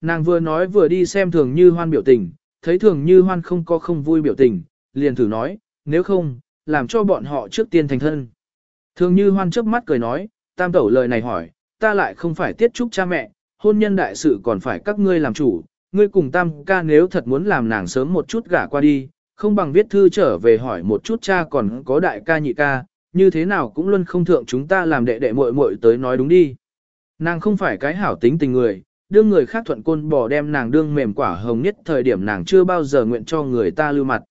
Nàng vừa nói vừa đi xem thường như hoan biểu tình, thấy thường như hoan không có không vui biểu tình, liền thử nói, nếu không, làm cho bọn họ trước tiên thành thân. Thường như hoan trước mắt cười nói, tam tẩu lời này hỏi, ta lại không phải tiết trúc cha mẹ, hôn nhân đại sự còn phải các ngươi làm chủ, ngươi cùng tam ca nếu thật muốn làm nàng sớm một chút gả qua đi, không bằng viết thư trở về hỏi một chút cha còn có đại ca nhị ca, như thế nào cũng luôn không thượng chúng ta làm đệ đệ muội muội tới nói đúng đi. Nàng không phải cái hảo tính tình người, đương người khác thuận côn bỏ đem nàng đương mềm quả hồng nhất thời điểm nàng chưa bao giờ nguyện cho người ta lưu mặt.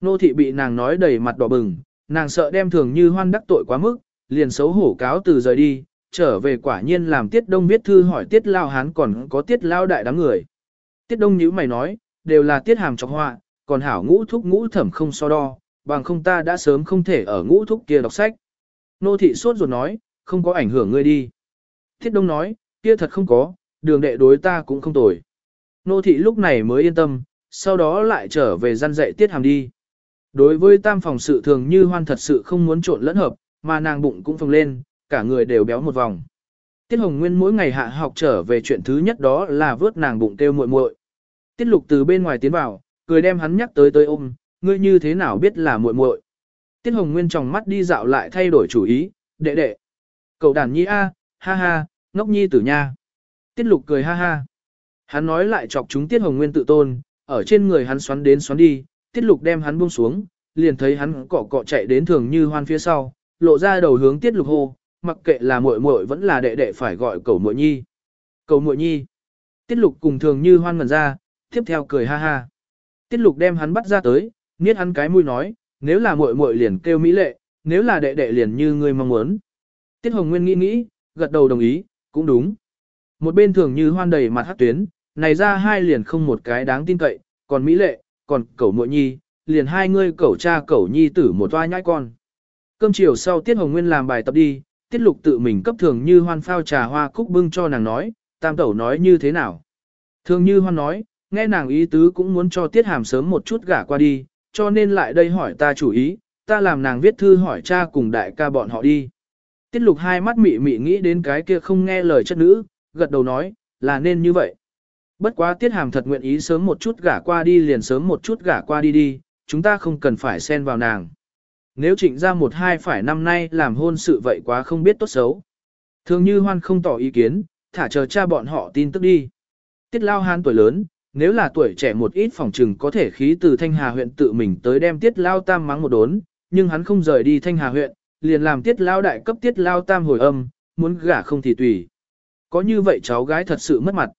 Nô thị bị nàng nói đầy mặt đỏ bừng, nàng sợ đem thường như hoan đắc tội quá mức, liền xấu hổ cáo từ rời đi, trở về quả nhiên làm tiết đông viết thư hỏi tiết lao hán còn có tiết lao đại đám người. Tiết đông nhíu mày nói, đều là tiết hàm trọc họa, còn hảo ngũ thúc ngũ thẩm không so đo, bằng không ta đã sớm không thể ở ngũ thúc kia đọc sách. Nô thị sốt ruột nói, không có ảnh hưởng ngươi đi. Tiết đông nói, kia thật không có, đường đệ đối ta cũng không tồi. Nô thị lúc này mới yên tâm, sau đó lại trở về gian dạy tiết hàm đi. Đối với tam phòng sự thường như hoan thật sự không muốn trộn lẫn hợp, mà nàng bụng cũng phồng lên, cả người đều béo một vòng. Tiết Hồng Nguyên mỗi ngày hạ học trở về chuyện thứ nhất đó là vớt nàng bụng kêu muội muội. Tiết Lục từ bên ngoài tiến vào, cười đem hắn nhắc tới tới ôm, ngươi như thế nào biết là muội muội? Tiết Hồng Nguyên tròng mắt đi dạo lại thay đổi chủ ý, đệ đệ. Cậu đàn nhi a, ha ha, ngốc nhi tử nha. Tiết Lục cười ha ha. Hắn nói lại chọc chúng Tiết Hồng Nguyên tự tôn, ở trên người hắn xoắn đến xoắn đi, Tiết Lục đem hắn buông xuống, liền thấy hắn cọ cọ chạy đến thường như hoan phía sau, lộ ra đầu hướng Tiết Lục hô, mặc kệ là muội muội vẫn là đệ đệ phải gọi cầu muội nhi. Cầu muội nhi. Tiết Lục cùng thường như hoan ngẩn ra, tiếp theo cười ha ha. Tiết Lục đem hắn bắt ra tới, niết hắn cái mũi nói, nếu là muội muội liền kêu mỹ lệ, nếu là đệ đệ liền như ngươi mong muốn. Tiết Hồng Nguyên nghĩ nghĩ, gật đầu đồng ý, cũng đúng. Một bên thường như hoan đầy mặt hát tuyến, này ra hai liền không một cái đáng tin cậy, còn mỹ lệ, còn cẩu muội nhi, liền hai ngươi cẩu cha cẩu nhi tử một toa nhãi con. Cơm chiều sau Tiết Hồng Nguyên làm bài tập đi, Tiết Lục tự mình cấp thường như hoan phao trà hoa cúc bưng cho nàng nói, tam tẩu nói như thế nào. Thường như hoan nói, nghe nàng ý tứ cũng muốn cho Tiết Hàm sớm một chút gả qua đi, cho nên lại đây hỏi ta chủ ý, ta làm nàng viết thư hỏi cha cùng đại ca bọn họ đi. Tiết Lục hai mắt mị mị nghĩ đến cái kia không nghe lời chất nữ, gật đầu nói, là nên như vậy. Bất quá Tiết Hàm thật nguyện ý sớm một chút gả qua đi liền sớm một chút gả qua đi đi, chúng ta không cần phải xen vào nàng. Nếu trịnh ra một hai phải năm nay làm hôn sự vậy quá không biết tốt xấu. Thường như hoan không tỏ ý kiến, thả chờ cha bọn họ tin tức đi. Tiết lao hán tuổi lớn, nếu là tuổi trẻ một ít phòng trừng có thể khí từ Thanh Hà huyện tự mình tới đem tiết lao tam mắng một đốn, nhưng hắn không rời đi Thanh Hà huyện, liền làm tiết lao đại cấp tiết lao tam hồi âm, muốn gả không thì tùy. Có như vậy cháu gái thật sự mất mặt.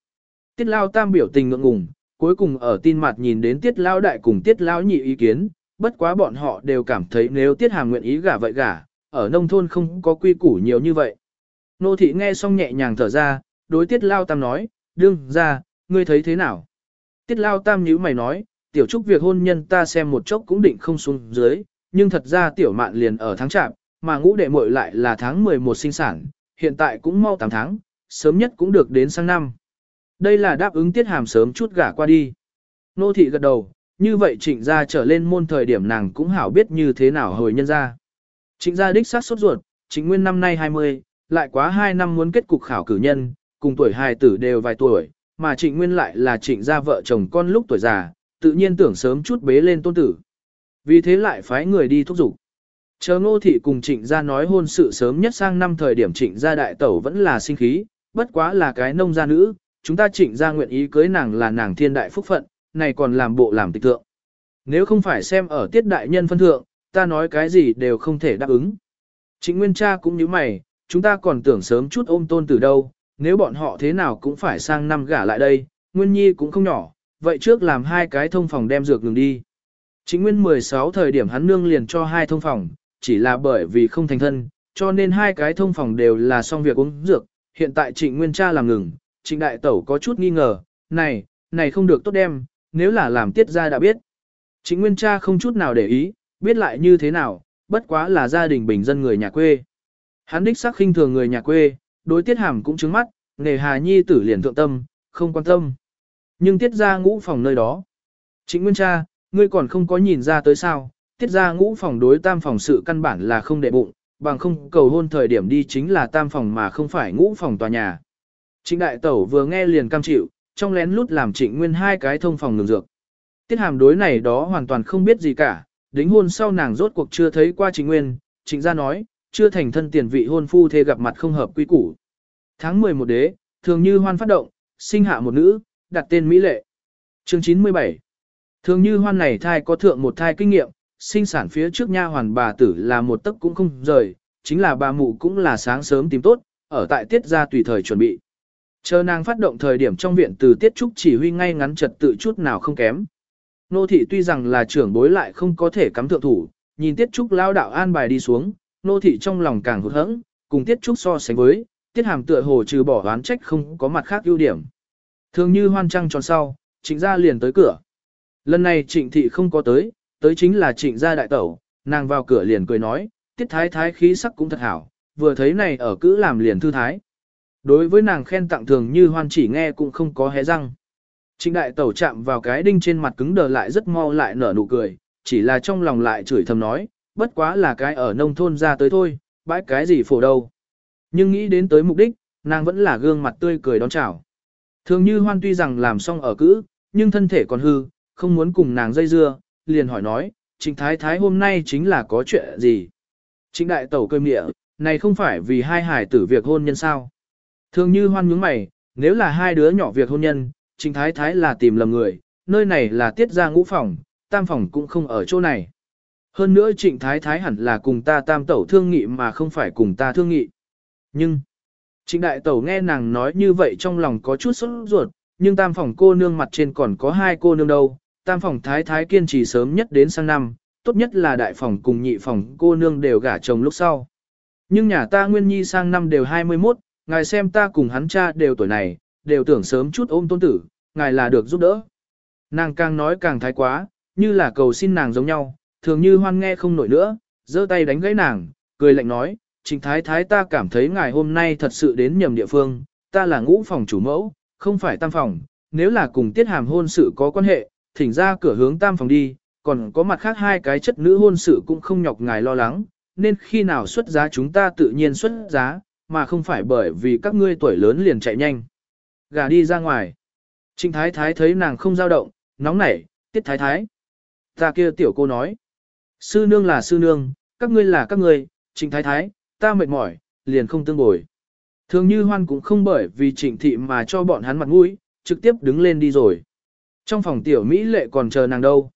Tiết lao tam biểu tình ngượng ngùng, cuối cùng ở tin mặt nhìn đến tiết lao đại cùng tiết lao nhị ý kiến, bất quá bọn họ đều cảm thấy nếu tiết hàm nguyện ý gả vậy gả, ở nông thôn không có quy củ nhiều như vậy. Nô thị nghe xong nhẹ nhàng thở ra, đối tiết lao tam nói, đương ra, ngươi thấy thế nào? Tiết lao tam nhíu mày nói, tiểu trúc việc hôn nhân ta xem một chốc cũng định không xuống dưới, nhưng thật ra tiểu mạn liền ở tháng chạp, mà ngũ đệ muội lại là tháng 11 sinh sản, hiện tại cũng mau 8 tháng, sớm nhất cũng được đến sang năm. Đây là đáp ứng tiết hàm sớm chút gả qua đi. Nô thị gật đầu, như vậy trịnh gia trở lên môn thời điểm nàng cũng hảo biết như thế nào hồi nhân ra. Trịnh gia đích sát sốt ruột, trịnh nguyên năm nay 20, lại quá 2 năm muốn kết cục khảo cử nhân, cùng tuổi hài tử đều vài tuổi, mà trịnh nguyên lại là trịnh gia vợ chồng con lúc tuổi già, tự nhiên tưởng sớm chút bế lên tôn tử. Vì thế lại phái người đi thúc giục. Chờ ngô thị cùng trịnh gia nói hôn sự sớm nhất sang năm thời điểm trịnh gia đại tẩu vẫn là sinh khí, bất quá là cái nông gia nữ, chúng ta trịnh gia nguyện ý cưới nàng là nàng thiên đại phúc phận, này còn làm bộ làm tịch tượng. Nếu không phải xem ở tiết đại nhân phân thượng, ta nói cái gì đều không thể đáp ứng. Trịnh Nguyên cha cũng như mày, chúng ta còn tưởng sớm chút ôm tôn từ đâu, nếu bọn họ thế nào cũng phải sang năm gả lại đây, Nguyên Nhi cũng không nhỏ, vậy trước làm hai cái thông phòng đem dược đường đi. Trịnh Nguyên 16 thời điểm hắn nương liền cho hai thông phòng, chỉ là bởi vì không thành thân, cho nên hai cái thông phòng đều là xong việc uống dược, hiện tại Trịnh Nguyên cha làm ngừng, Trịnh Đại Tẩu có chút nghi ngờ, này, này không được tốt đem, nếu là làm tiết ra đã biết. Trịnh Nguyên cha không chút nào để ý, biết lại như thế nào, bất quá là gia đình bình dân người nhà quê. Hắn đích xác khinh thường người nhà quê, đối tiết hàm cũng trứng mắt, nghề hà nhi tử liền thượng tâm, không quan tâm. Nhưng tiết ra ngũ phòng nơi đó. Trịnh Nguyên cha, ngươi còn không có nhìn ra tới sao, tiết ra ngũ phòng đối tam phòng sự căn bản là không đệ bụng, bằng không cầu hôn thời điểm đi chính là tam phòng mà không phải ngũ phòng tòa nhà. Trịnh đại tẩu vừa nghe liền cam chịu, trong lén lút làm trịnh nguyên hai cái thông phòng ngừng dược. Tiết hàm đối này đó hoàn toàn không biết gì cả, đính hôn sau nàng rốt cuộc chưa thấy qua trịnh nguyên, trịnh gia nói, chưa thành thân tiền vị hôn phu thê gặp mặt không hợp quy củ. Tháng 11 đế, thường như hoan phát động, sinh hạ một nữ, đặt tên Mỹ Lệ. Chương 97 Thường như hoan này thai có thượng một thai kinh nghiệm, sinh sản phía trước nha hoàn bà tử là một tấc cũng không rời, chính là bà mụ cũng là sáng sớm tìm tốt, ở tại tiết gia tùy thời chuẩn bị. Chờ nàng phát động thời điểm trong viện từ tiết trúc chỉ huy ngay ngắn trật tự chút nào không kém. Nô thị tuy rằng là trưởng bối lại không có thể cắm thượng thủ, nhìn tiết trúc lao đạo an bài đi xuống, nô thị trong lòng càng hụt hẫng, cùng tiết trúc so sánh với, tiết hàm tựa hồ trừ bỏ oán trách không có mặt khác ưu điểm. Thường như hoan trăng tròn sau, trịnh gia liền tới cửa. Lần này trịnh thị không có tới, tới chính là trịnh gia đại tẩu, nàng vào cửa liền cười nói, tiết thái thái khí sắc cũng thật hảo, vừa thấy này ở cữ làm liền thư thái. Đối với nàng khen tặng thường như hoan chỉ nghe cũng không có hé răng. Trịnh đại tẩu chạm vào cái đinh trên mặt cứng đờ lại rất mau lại nở nụ cười, chỉ là trong lòng lại chửi thầm nói, bất quá là cái ở nông thôn ra tới thôi, bãi cái gì phổ đâu. Nhưng nghĩ đến tới mục đích, nàng vẫn là gương mặt tươi cười đón chào. Thường như hoan tuy rằng làm xong ở cữ, nhưng thân thể còn hư, không muốn cùng nàng dây dưa, liền hỏi nói, trịnh thái thái hôm nay chính là có chuyện gì. Trịnh đại tẩu cơm địa, này không phải vì hai hải tử việc hôn nhân sao. Thường như hoan nhướng mày, nếu là hai đứa nhỏ việc hôn nhân, trịnh thái thái là tìm lầm người, nơi này là tiết ra ngũ phòng, tam phòng cũng không ở chỗ này. Hơn nữa trịnh thái thái hẳn là cùng ta tam tẩu thương nghị mà không phải cùng ta thương nghị. Nhưng, trịnh đại tẩu nghe nàng nói như vậy trong lòng có chút sốt ruột, nhưng tam phòng cô nương mặt trên còn có hai cô nương đâu, tam phòng thái thái kiên trì sớm nhất đến sang năm, tốt nhất là đại phòng cùng nhị phòng cô nương đều gả chồng lúc sau. Nhưng nhà ta nguyên nhi sang năm đều 21, ngài xem ta cùng hắn cha đều tuổi này, đều tưởng sớm chút ôm tôn tử, ngài là được giúp đỡ. Nàng càng nói càng thái quá, như là cầu xin nàng giống nhau, thường như hoan nghe không nổi nữa, giơ tay đánh gãy nàng, cười lạnh nói, trịnh thái thái ta cảm thấy ngài hôm nay thật sự đến nhầm địa phương, ta là ngũ phòng chủ mẫu, không phải tam phòng, nếu là cùng tiết hàm hôn sự có quan hệ, thỉnh ra cửa hướng tam phòng đi, còn có mặt khác hai cái chất nữ hôn sự cũng không nhọc ngài lo lắng, nên khi nào xuất giá chúng ta tự nhiên xuất giá, mà không phải bởi vì các ngươi tuổi lớn liền chạy nhanh. Gà đi ra ngoài. Trịnh thái thái thấy nàng không dao động, nóng nảy, tiết thái thái. Ta kia tiểu cô nói. Sư nương là sư nương, các ngươi là các ngươi, trịnh thái thái, ta mệt mỏi, liền không tương bồi. Thường như hoan cũng không bởi vì trịnh thị mà cho bọn hắn mặt mũi, trực tiếp đứng lên đi rồi. Trong phòng tiểu Mỹ lệ còn chờ nàng đâu.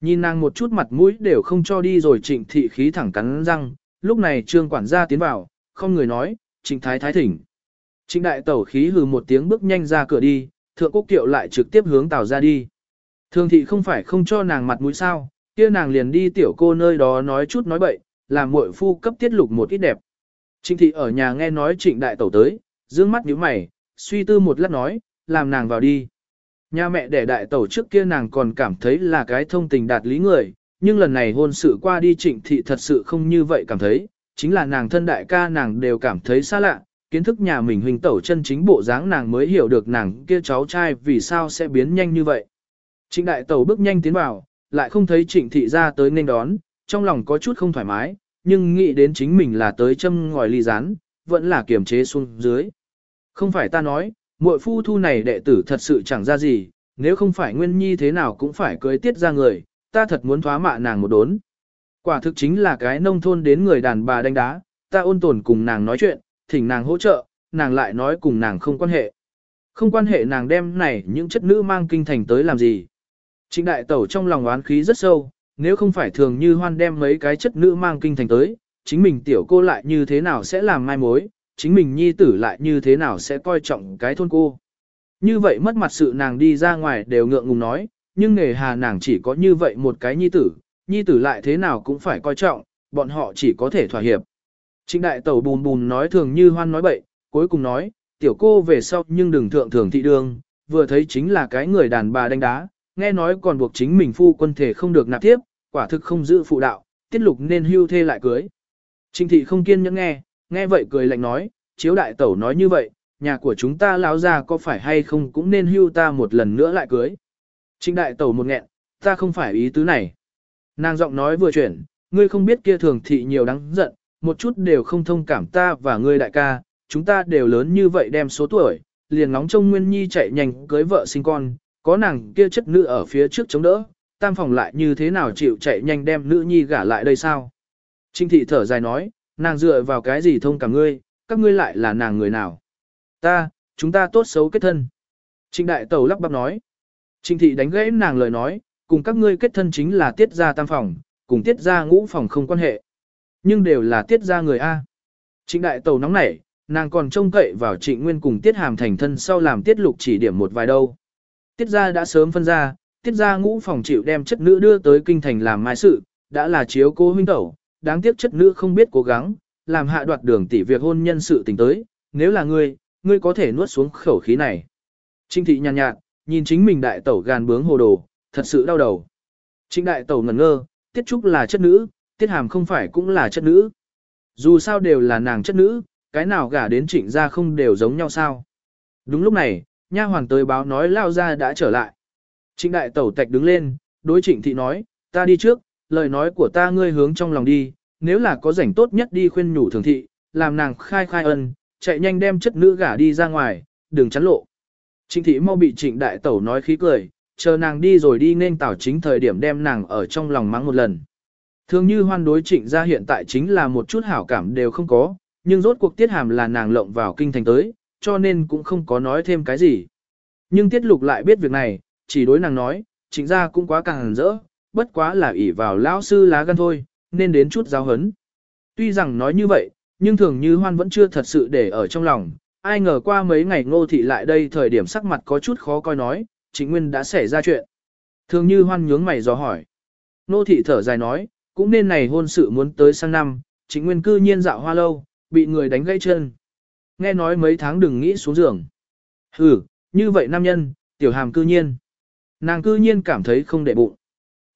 Nhìn nàng một chút mặt mũi đều không cho đi rồi trịnh thị khí thẳng cắn răng, lúc này trương quản gia tiến vào, không người nói, trịnh thái thái thỉnh. Trịnh đại tẩu khí hừ một tiếng bước nhanh ra cửa đi, thượng quốc kiệu lại trực tiếp hướng tàu ra đi. Thường thị không phải không cho nàng mặt mũi sao, kia nàng liền đi tiểu cô nơi đó nói chút nói bậy, làm muội phu cấp tiết lục một ít đẹp. Trịnh thị ở nhà nghe nói trịnh đại tẩu tới, dương mắt nhíu mày, suy tư một lát nói, làm nàng vào đi. Nhà mẹ đẻ đại tẩu trước kia nàng còn cảm thấy là cái thông tình đạt lý người, nhưng lần này hôn sự qua đi trịnh thị thật sự không như vậy cảm thấy, chính là nàng thân đại ca nàng đều cảm thấy xa lạ, kiến thức nhà mình huynh tẩu chân chính bộ dáng nàng mới hiểu được nàng kia cháu trai vì sao sẽ biến nhanh như vậy. Trịnh đại tẩu bước nhanh tiến vào, lại không thấy trịnh thị ra tới nên đón, trong lòng có chút không thoải mái, nhưng nghĩ đến chính mình là tới châm ngòi ly rán, vẫn là kiềm chế xuống dưới. Không phải ta nói, muội phu thu này đệ tử thật sự chẳng ra gì, nếu không phải nguyên nhi thế nào cũng phải cưới tiết ra người, ta thật muốn thoá mạ nàng một đốn. Quả thực chính là cái nông thôn đến người đàn bà đánh đá, ta ôn tồn cùng nàng nói chuyện, thỉnh nàng hỗ trợ, nàng lại nói cùng nàng không quan hệ. Không quan hệ nàng đem này những chất nữ mang kinh thành tới làm gì. Trịnh đại tẩu trong lòng oán khí rất sâu, nếu không phải thường như hoan đem mấy cái chất nữ mang kinh thành tới, chính mình tiểu cô lại như thế nào sẽ làm mai mối, chính mình nhi tử lại như thế nào sẽ coi trọng cái thôn cô. Như vậy mất mặt sự nàng đi ra ngoài đều ngượng ngùng nói, nhưng nghề hà nàng chỉ có như vậy một cái nhi tử, nhi tử lại thế nào cũng phải coi trọng, bọn họ chỉ có thể thỏa hiệp. Trịnh đại tẩu bùn bùn nói thường như hoan nói bậy, cuối cùng nói, tiểu cô về sau nhưng đừng thượng thường thị đường, vừa thấy chính là cái người đàn bà đánh đá, nghe nói còn buộc chính mình phu quân thể không được nạp tiếp, quả thực không giữ phụ đạo, tiết lục nên hưu thê lại cưới. Trịnh thị không kiên nhẫn nghe, nghe vậy cười lạnh nói, chiếu đại tẩu nói như vậy, nhà của chúng ta lão ra có phải hay không cũng nên hưu ta một lần nữa lại cưới. Trịnh đại tẩu một nghẹn, ta không phải ý tứ này. Nàng giọng nói vừa chuyển, ngươi không biết kia thường thị nhiều đáng giận, một chút đều không thông cảm ta và ngươi đại ca, chúng ta đều lớn như vậy đem số tuổi, liền ngóng trông Nguyên Nhi chạy nhanh cưới vợ sinh con, có nàng kia chất nữ ở phía trước chống đỡ, tam phòng lại như thế nào chịu chạy nhanh đem nữ nhi gả lại đây sao? Trinh thị thở dài nói, nàng dựa vào cái gì thông cảm ngươi, các ngươi lại là nàng người nào? Ta, chúng ta tốt xấu kết thân. Trịnh đại tẩu lắp bắp nói. Trịnh thị đánh gãy nàng lời nói, cùng các ngươi kết thân chính là tiết gia tam phòng, cùng tiết gia ngũ phòng không quan hệ. Nhưng đều là tiết gia người A. Trịnh đại tẩu nóng nảy, nàng còn trông cậy vào trịnh nguyên cùng tiết hàm thành thân sau làm tiết lục chỉ điểm một vài đâu. Tiết gia đã sớm phân ra, tiết gia ngũ phòng chịu đem chất nữ đưa tới kinh thành làm mai sự, đã là chiếu cố huynh tẩu, đáng tiếc chất nữ không biết cố gắng, làm hạ đoạt đường tỷ việc hôn nhân sự tình tới, nếu là ngươi, ngươi có thể nuốt xuống khẩu khí này. Trinh thị nhàn nhạt, nhìn chính mình đại tẩu gàn bướng hồ đồ, thật sự đau đầu. Trinh đại tẩu ngẩn ngơ, tiết trúc là chất nữ, tiết hàm không phải cũng là chất nữ. Dù sao đều là nàng chất nữ, cái nào gả đến trịnh gia không đều giống nhau sao. Đúng lúc này, nha hoàng tới báo nói lao ra đã trở lại. Trịnh đại tẩu tạch đứng lên, đối trịnh thị nói, ta đi trước, lời nói của ta ngươi hướng trong lòng đi, nếu là có rảnh tốt nhất đi khuyên nhủ thường thị, làm nàng khai khai ân, chạy nhanh đem chất nữ gả đi ra ngoài, đừng chắn lộ. Trịnh thị mau bị trịnh đại tẩu nói khí cười, chờ nàng đi rồi đi nên tảo chính thời điểm đem nàng ở trong lòng mắng một lần. Thường như hoan đối trịnh ra hiện tại chính là một chút hảo cảm đều không có, nhưng rốt cuộc tiết hàm là nàng lộng vào kinh thành tới, cho nên cũng không có nói thêm cái gì. Nhưng tiết lục lại biết việc này, chỉ đối nàng nói, trịnh ra cũng quá càng rỡ, bất quá là ỷ vào lão sư lá gan thôi, nên đến chút giáo hấn. Tuy rằng nói như vậy, nhưng thường như hoan vẫn chưa thật sự để ở trong lòng, ai ngờ qua mấy ngày ngô thị lại đây thời điểm sắc mặt có chút khó coi nói, chính nguyên đã xảy ra chuyện. Thường như hoan nhướng mày dò hỏi. Ngô thị thở dài nói, cũng nên này hôn sự muốn tới sang năm, chính nguyên cư nhiên dạo hoa lâu, bị người đánh gãy chân. Nghe nói mấy tháng đừng nghĩ xuống giường. Ừ, như vậy nam nhân, tiểu hàm cư nhiên. Nàng cư nhiên cảm thấy không để bụng.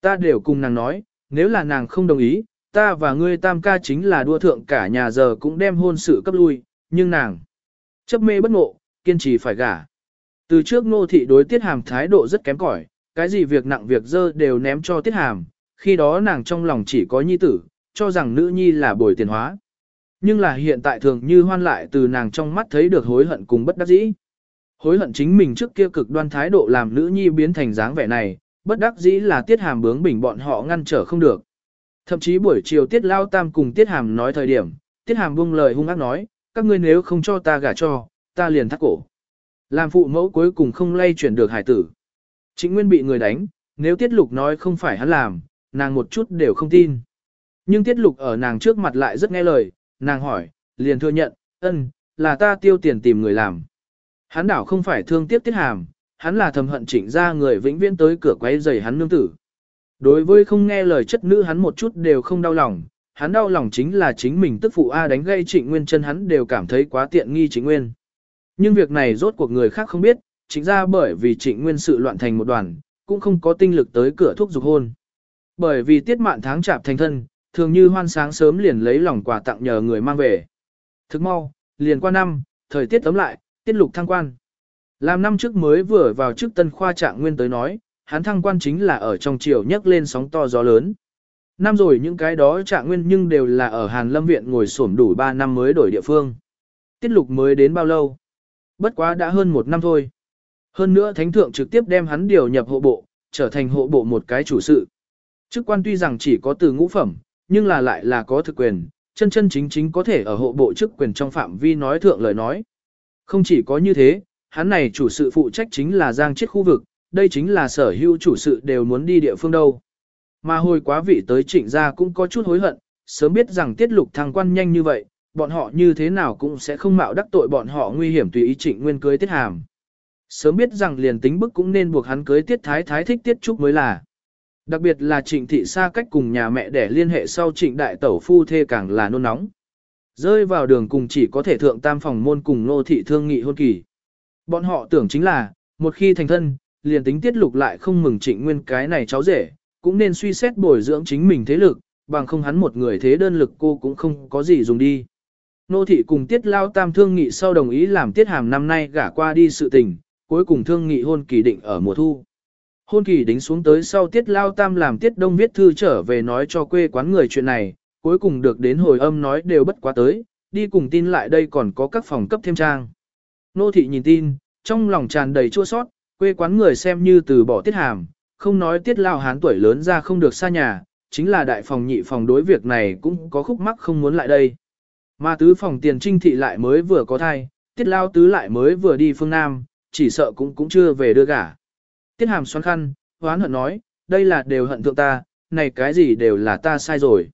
Ta đều cùng nàng nói, nếu là nàng không đồng ý, ta và ngươi tam ca chính là đua thượng cả nhà giờ cũng đem hôn sự cấp lui, nhưng nàng chấp mê bất ngộ, kiên trì phải gả. Từ trước nô thị đối tiết hàm thái độ rất kém cỏi, cái gì việc nặng việc dơ đều ném cho tiết hàm, khi đó nàng trong lòng chỉ có nhi tử, cho rằng nữ nhi là bồi tiền hóa. Nhưng là hiện tại thường như hoan lại từ nàng trong mắt thấy được hối hận cùng bất đắc dĩ. Hối hận chính mình trước kia cực đoan thái độ làm nữ nhi biến thành dáng vẻ này, bất đắc dĩ là tiết hàm bướng bỉnh bọn họ ngăn trở không được. Thậm chí buổi chiều tiết lao tam cùng tiết hàm nói thời điểm, tiết hàm buông lời hung ác nói, các ngươi nếu không cho ta gả cho, ta liền thắt cổ. Làm phụ mẫu cuối cùng không lay chuyển được hải tử. Chính nguyên bị người đánh, nếu tiết lục nói không phải hắn làm, nàng một chút đều không tin. Nhưng tiết lục ở nàng trước mặt lại rất nghe lời, nàng hỏi, liền thừa nhận, ân, là ta tiêu tiền tìm người làm. Hắn đảo không phải thương tiếc tiết hàm, hắn là thầm hận chỉnh ra người vĩnh viễn tới cửa quấy giày hắn nương tử. Đối với không nghe lời chất nữ hắn một chút đều không đau lòng, hắn đau lòng chính là chính mình tức phụ A đánh gây trịnh nguyên chân hắn đều cảm thấy quá tiện nghi trịnh nguyên. Nhưng việc này rốt cuộc người khác không biết, chính ra bởi vì trịnh nguyên sự loạn thành một đoàn, cũng không có tinh lực tới cửa thuốc dục hôn. Bởi vì tiết mạn tháng chạp thành thân, thường như hoan sáng sớm liền lấy lòng quà tặng nhờ người mang về. Thức mau, liền qua năm, thời tiết tấm lại, tiết lục thăng quan. Làm năm trước mới vừa vào chức tân khoa trạng nguyên tới nói, hắn thăng quan chính là ở trong triều nhấc lên sóng to gió lớn. Năm rồi những cái đó trạng nguyên nhưng đều là ở Hàn Lâm Viện ngồi sổm đủ 3 năm mới đổi địa phương. Tiết lục mới đến bao lâu? Bất quá đã hơn một năm thôi. Hơn nữa Thánh Thượng trực tiếp đem hắn điều nhập hộ bộ, trở thành hộ bộ một cái chủ sự. Chức quan tuy rằng chỉ có từ ngũ phẩm, nhưng là lại là có thực quyền, chân chân chính chính có thể ở hộ bộ chức quyền trong phạm vi nói thượng lời nói. Không chỉ có như thế, hắn này chủ sự phụ trách chính là giang chết khu vực, đây chính là sở hữu chủ sự đều muốn đi địa phương đâu. Mà hồi quá vị tới trịnh gia cũng có chút hối hận, sớm biết rằng tiết lục thăng quan nhanh như vậy, bọn họ như thế nào cũng sẽ không mạo đắc tội bọn họ nguy hiểm tùy ý trịnh nguyên cưới tiết hàm. Sớm biết rằng liền tính bức cũng nên buộc hắn cưới tiết thái thái thích tiết trúc mới là. Đặc biệt là trịnh thị xa cách cùng nhà mẹ để liên hệ sau trịnh đại tẩu phu thê càng là nôn nóng. Rơi vào đường cùng chỉ có thể thượng tam phòng môn cùng nô thị thương nghị hôn kỳ. Bọn họ tưởng chính là, một khi thành thân, liền tính tiết lục lại không mừng trịnh nguyên cái này cháu rể, cũng nên suy xét bồi dưỡng chính mình thế lực, bằng không hắn một người thế đơn lực cô cũng không có gì dùng đi. Nô thị cùng tiết lao tam thương nghị sau đồng ý làm tiết hàm năm nay gả qua đi sự tình, cuối cùng thương nghị hôn kỳ định ở mùa thu. Hôn kỳ đính xuống tới sau tiết lao tam làm tiết đông viết thư trở về nói cho quê quán người chuyện này, cuối cùng được đến hồi âm nói đều bất quá tới, đi cùng tin lại đây còn có các phòng cấp thêm trang. Nô thị nhìn tin, Trong lòng tràn đầy chua sót, quê quán người xem như từ bỏ tiết hàm, không nói tiết lao hán tuổi lớn ra không được xa nhà, chính là đại phòng nhị phòng đối việc này cũng có khúc mắc không muốn lại đây. Mà tứ phòng tiền trinh thị lại mới vừa có thai, tiết lao tứ lại mới vừa đi phương Nam, chỉ sợ cũng cũng chưa về đưa gả. Tiết hàm xoắn khăn, hoán hận nói, đây là đều hận thượng ta, này cái gì đều là ta sai rồi.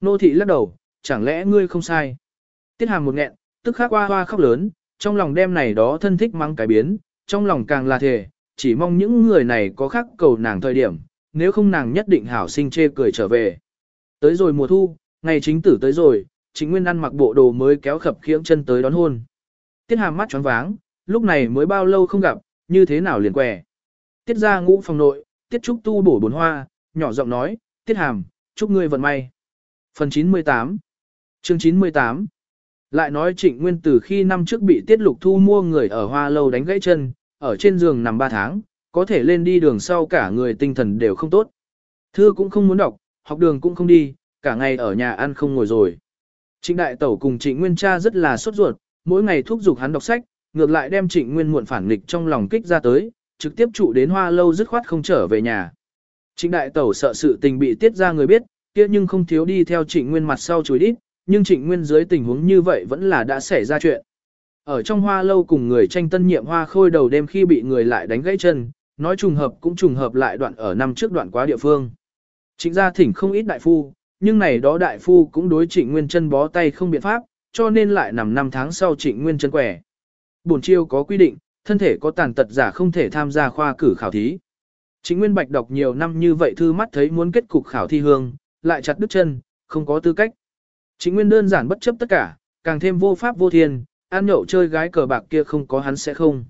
Nô thị lắc đầu, chẳng lẽ ngươi không sai. Tiết hàm một nghẹn, tức khắc hoa hoa khóc lớn, trong lòng đem này đó thân thích mang cái biến, trong lòng càng là thề, chỉ mong những người này có khắc cầu nàng thời điểm, nếu không nàng nhất định hảo sinh chê cười trở về. Tới rồi mùa thu, ngày chính tử tới rồi, chính nguyên ăn mặc bộ đồ mới kéo khập khiễng chân tới đón hôn. Tiết hàm mắt tròn váng, lúc này mới bao lâu không gặp, như thế nào liền quẻ. Tiết ra ngũ phòng nội, tiết trúc tu bổ bốn hoa, nhỏ giọng nói, tiết hàm, chúc ngươi vận may. Phần 98 Chương 98 lại nói trịnh nguyên từ khi năm trước bị tiết lục thu mua người ở hoa lâu đánh gãy chân, ở trên giường nằm 3 tháng, có thể lên đi đường sau cả người tinh thần đều không tốt. Thư cũng không muốn đọc, học đường cũng không đi, cả ngày ở nhà ăn không ngồi rồi. Trịnh đại tẩu cùng trịnh nguyên cha rất là sốt ruột, mỗi ngày thúc giục hắn đọc sách, ngược lại đem trịnh nguyên muộn phản nghịch trong lòng kích ra tới, trực tiếp trụ đến hoa lâu dứt khoát không trở về nhà. Trịnh đại tẩu sợ sự tình bị tiết ra người biết, kia nhưng không thiếu đi theo trịnh nguyên mặt sau chối đít, nhưng trịnh nguyên dưới tình huống như vậy vẫn là đã xảy ra chuyện. Ở trong hoa lâu cùng người tranh tân nhiệm hoa khôi đầu đêm khi bị người lại đánh gãy chân, nói trùng hợp cũng trùng hợp lại đoạn ở năm trước đoạn quá địa phương. Trịnh gia thỉnh không ít đại phu, nhưng này đó đại phu cũng đối trịnh nguyên chân bó tay không biện pháp, cho nên lại nằm 5 tháng sau trịnh nguyên chân quẻ. Bổn chiêu có quy định, thân thể có tàn tật giả không thể tham gia khoa cử khảo thí. Trịnh nguyên bạch đọc nhiều năm như vậy thư mắt thấy muốn kết cục khảo thi hương, lại chặt đứt chân, không có tư cách. Trịnh nguyên đơn giản bất chấp tất cả, càng thêm vô pháp vô thiên, ăn nhậu chơi gái cờ bạc kia không có hắn sẽ không.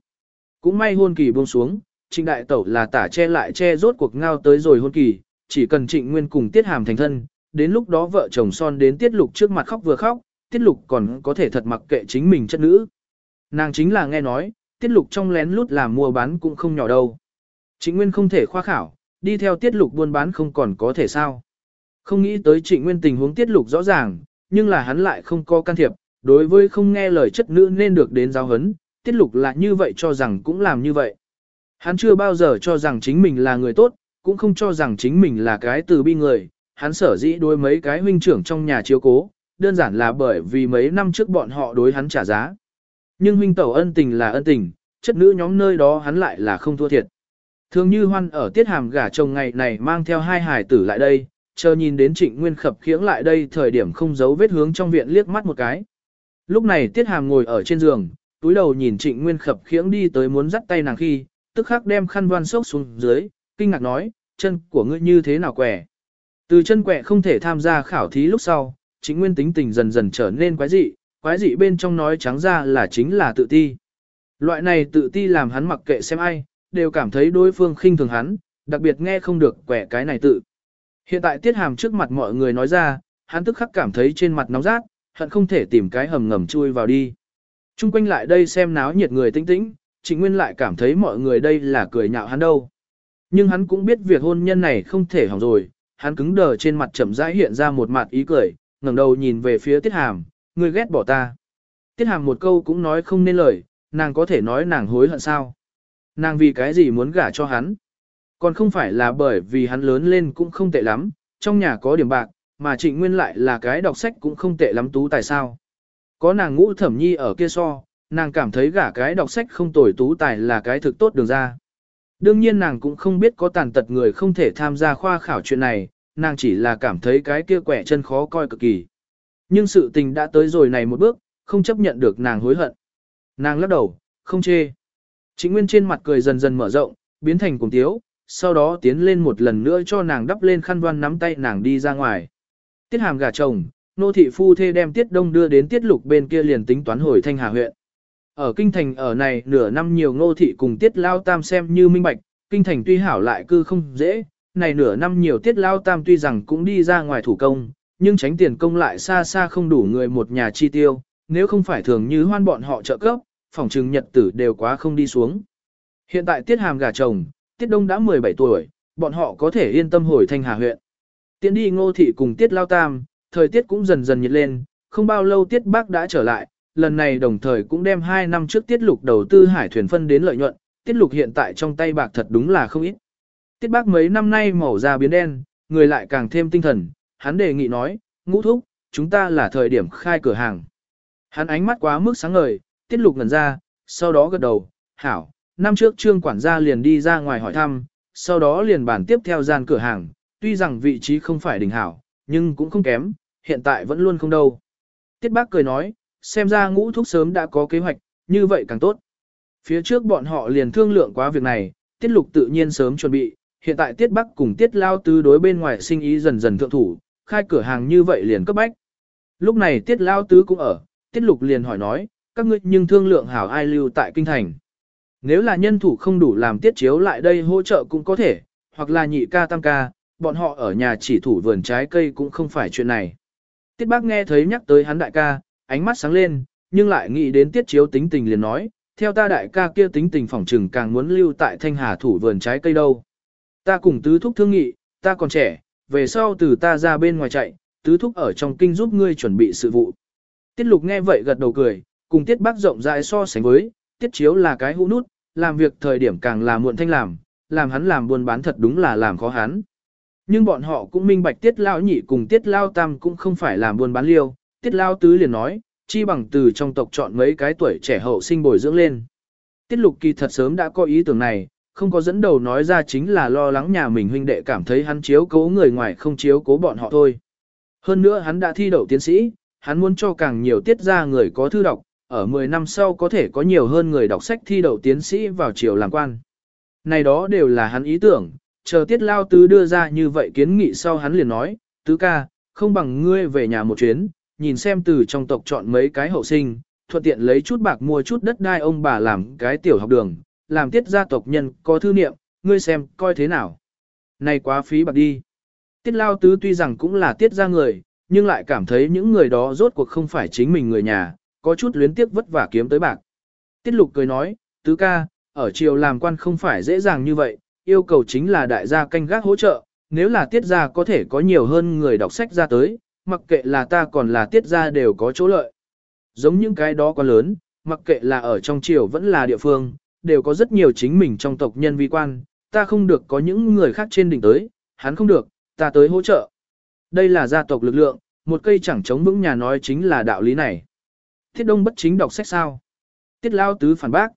Cũng may hôn kỳ buông xuống, trịnh đại tẩu là tả che lại che rốt cuộc ngao tới rồi hôn kỳ, chỉ cần trịnh nguyên cùng tiết hàm thành thân, đến lúc đó vợ chồng son đến tiết lục trước mặt khóc vừa khóc, tiết lục còn có thể thật mặc kệ chính mình chất nữ. Nàng chính là nghe nói, tiết lục trong lén lút làm mua bán cũng không nhỏ đâu. Trịnh Nguyên không thể khoa khảo, đi theo tiết lục buôn bán không còn có thể sao. Không nghĩ tới trịnh Nguyên tình huống tiết lục rõ ràng, nhưng là hắn lại không có can thiệp, đối với không nghe lời chất nữ nên được đến giáo hấn, tiết lục là như vậy cho rằng cũng làm như vậy. Hắn chưa bao giờ cho rằng chính mình là người tốt, cũng không cho rằng chính mình là cái từ bi người, hắn sở dĩ đối mấy cái huynh trưởng trong nhà chiếu cố, đơn giản là bởi vì mấy năm trước bọn họ đối hắn trả giá. Nhưng huynh tẩu ân tình là ân tình, chất nữ nhóm nơi đó hắn lại là không thua thiệt. Thường như hoan ở tiết hàm gả chồng ngày này mang theo hai hài tử lại đây, chờ nhìn đến trịnh nguyên khập khiễng lại đây thời điểm không giấu vết hướng trong viện liếc mắt một cái. Lúc này tiết hàm ngồi ở trên giường, túi đầu nhìn trịnh nguyên khập khiễng đi tới muốn dắt tay nàng khi, tức khắc đem khăn voan sốc xuống dưới, kinh ngạc nói, chân của ngươi như thế nào quẻ. Từ chân quẻ không thể tham gia khảo thí lúc sau, chính nguyên tính tình dần dần trở nên quái dị, quái dị bên trong nói trắng ra là chính là tự ti. Loại này tự ti làm hắn mặc kệ xem ai, đều cảm thấy đối phương khinh thường hắn, đặc biệt nghe không được quẻ cái này tự. Hiện tại tiết hàm trước mặt mọi người nói ra, hắn tức khắc cảm thấy trên mặt nóng rát, hận không thể tìm cái hầm ngầm chui vào đi. Trung quanh lại đây xem náo nhiệt người tinh tĩnh, trịnh nguyên lại cảm thấy mọi người đây là cười nhạo hắn đâu. Nhưng hắn cũng biết việc hôn nhân này không thể hỏng rồi, hắn cứng đờ trên mặt chậm rãi hiện ra một mặt ý cười, ngẩng đầu nhìn về phía Tiết Hàm, ngươi ghét bỏ ta. Tiết Hàm một câu cũng nói không nên lời, nàng có thể nói nàng hối hận sao? Nàng vì cái gì muốn gả cho hắn? Còn không phải là bởi vì hắn lớn lên cũng không tệ lắm, trong nhà có điểm bạc, mà trịnh nguyên lại là cái đọc sách cũng không tệ lắm tú tài sao. Có nàng ngũ thẩm nhi ở kia so, nàng cảm thấy gả cái đọc sách không tồi tú tài là cái thực tốt đường ra. Đương nhiên nàng cũng không biết có tàn tật người không thể tham gia khoa khảo chuyện này, nàng chỉ là cảm thấy cái kia quẻ chân khó coi cực kỳ. Nhưng sự tình đã tới rồi này một bước, không chấp nhận được nàng hối hận. Nàng lắc đầu, không chê. Chính nguyên trên mặt cười dần dần mở rộng, biến thành cùng tiếu, sau đó tiến lên một lần nữa cho nàng đắp lên khăn đoan nắm tay nàng đi ra ngoài. Tiết hàm gà chồng, nô thị phu thê đem tiết đông đưa đến tiết lục bên kia liền tính toán hồi thanh hà huyện. Ở kinh thành ở này nửa năm nhiều ngô thị cùng tiết lao tam xem như minh bạch, kinh thành tuy hảo lại cư không dễ, này nửa năm nhiều tiết lao tam tuy rằng cũng đi ra ngoài thủ công, nhưng tránh tiền công lại xa xa không đủ người một nhà chi tiêu, nếu không phải thường như hoan bọn họ trợ cấp, phòng trừng nhật tử đều quá không đi xuống. Hiện tại tiết hàm gà chồng, tiết đông đã 17 tuổi, bọn họ có thể yên tâm hồi thanh hà huyện. Tiến đi ngô thị cùng tiết lao tam, thời tiết cũng dần dần nhiệt lên, không bao lâu tiết bác đã trở lại, lần này đồng thời cũng đem 2 năm trước tiết lục đầu tư hải thuyền phân đến lợi nhuận, tiết lục hiện tại trong tay bạc thật đúng là không ít. Tiết bác mấy năm nay màu da biến đen, người lại càng thêm tinh thần, hắn đề nghị nói, ngũ thúc, chúng ta là thời điểm khai cửa hàng. Hắn ánh mắt quá mức sáng ngời, tiết lục ngần ra, sau đó gật đầu, hảo, năm trước trương quản gia liền đi ra ngoài hỏi thăm, sau đó liền bàn tiếp theo gian cửa hàng, tuy rằng vị trí không phải đỉnh hảo, nhưng cũng không kém, hiện tại vẫn luôn không đâu. Tiết bác cười nói, xem ra ngũ thúc sớm đã có kế hoạch, như vậy càng tốt. Phía trước bọn họ liền thương lượng quá việc này, tiết lục tự nhiên sớm chuẩn bị, hiện tại tiết bắc cùng tiết lao tứ đối bên ngoài sinh ý dần dần thượng thủ, khai cửa hàng như vậy liền cấp bách. Lúc này tiết lao tứ cũng ở, tiết lục liền hỏi nói, các ngươi nhưng thương lượng hảo ai lưu tại kinh thành. Nếu là nhân thủ không đủ làm tiết chiếu lại đây hỗ trợ cũng có thể, hoặc là nhị ca tam ca, bọn họ ở nhà chỉ thủ vườn trái cây cũng không phải chuyện này. Tiết bác nghe thấy nhắc tới hắn đại ca, ánh mắt sáng lên, nhưng lại nghĩ đến tiết chiếu tính tình liền nói, theo ta đại ca kia tính tình phỏng trừng càng muốn lưu tại thanh hà thủ vườn trái cây đâu. Ta cùng tứ thúc thương nghị, ta còn trẻ, về sau từ ta ra bên ngoài chạy, tứ thúc ở trong kinh giúp ngươi chuẩn bị sự vụ. Tiết lục nghe vậy gật đầu cười, cùng tiết bác rộng rãi so sánh với, tiết chiếu là cái hũ nút, làm việc thời điểm càng là muộn thanh làm, làm hắn làm buôn bán thật đúng là làm khó hắn. Nhưng bọn họ cũng minh bạch tiết lao nhị cùng tiết lao tam cũng không phải làm buôn bán liêu, tiết lao tứ liền nói, chi bằng từ trong tộc chọn mấy cái tuổi trẻ hậu sinh bồi dưỡng lên. Tiết lục kỳ thật sớm đã có ý tưởng này, không có dẫn đầu nói ra chính là lo lắng nhà mình huynh đệ cảm thấy hắn chiếu cố người ngoài không chiếu cố bọn họ thôi. Hơn nữa hắn đã thi đậu tiến sĩ, hắn muốn cho càng nhiều tiết ra người có thư đọc, ở 10 năm sau có thể có nhiều hơn người đọc sách thi đậu tiến sĩ vào triều làm quan. Này đó đều là hắn ý tưởng, chờ tiết lao tứ đưa ra như vậy kiến nghị sau hắn liền nói, tứ ca, không bằng ngươi về nhà một chuyến, nhìn xem từ trong tộc chọn mấy cái hậu sinh, thuận tiện lấy chút bạc mua chút đất đai ông bà làm cái tiểu học đường, làm tiết gia tộc nhân có thư niệm, ngươi xem coi thế nào. Này quá phí bạc đi. Tiết lao tứ tuy rằng cũng là tiết gia người, nhưng lại cảm thấy những người đó rốt cuộc không phải chính mình người nhà, có chút luyến tiếc vất vả kiếm tới bạc. Tiết lục cười nói, tứ ca, ở triều làm quan không phải dễ dàng như vậy, yêu cầu chính là đại gia canh gác hỗ trợ, nếu là tiết gia có thể có nhiều hơn người đọc sách ra tới, mặc kệ là ta còn là tiết gia đều có chỗ lợi. Giống những cái đó quá lớn, mặc kệ là ở trong triều vẫn là địa phương, đều có rất nhiều chính mình trong tộc nhân vi quan, ta không được có những người khác trên đỉnh tới, hắn không được, ta tới hỗ trợ. Đây là gia tộc lực lượng, một cây chẳng chống vững nhà nói chính là đạo lý này. Tiết Đông bất chính đọc sách sao? Tiết Lao Tứ phản bác.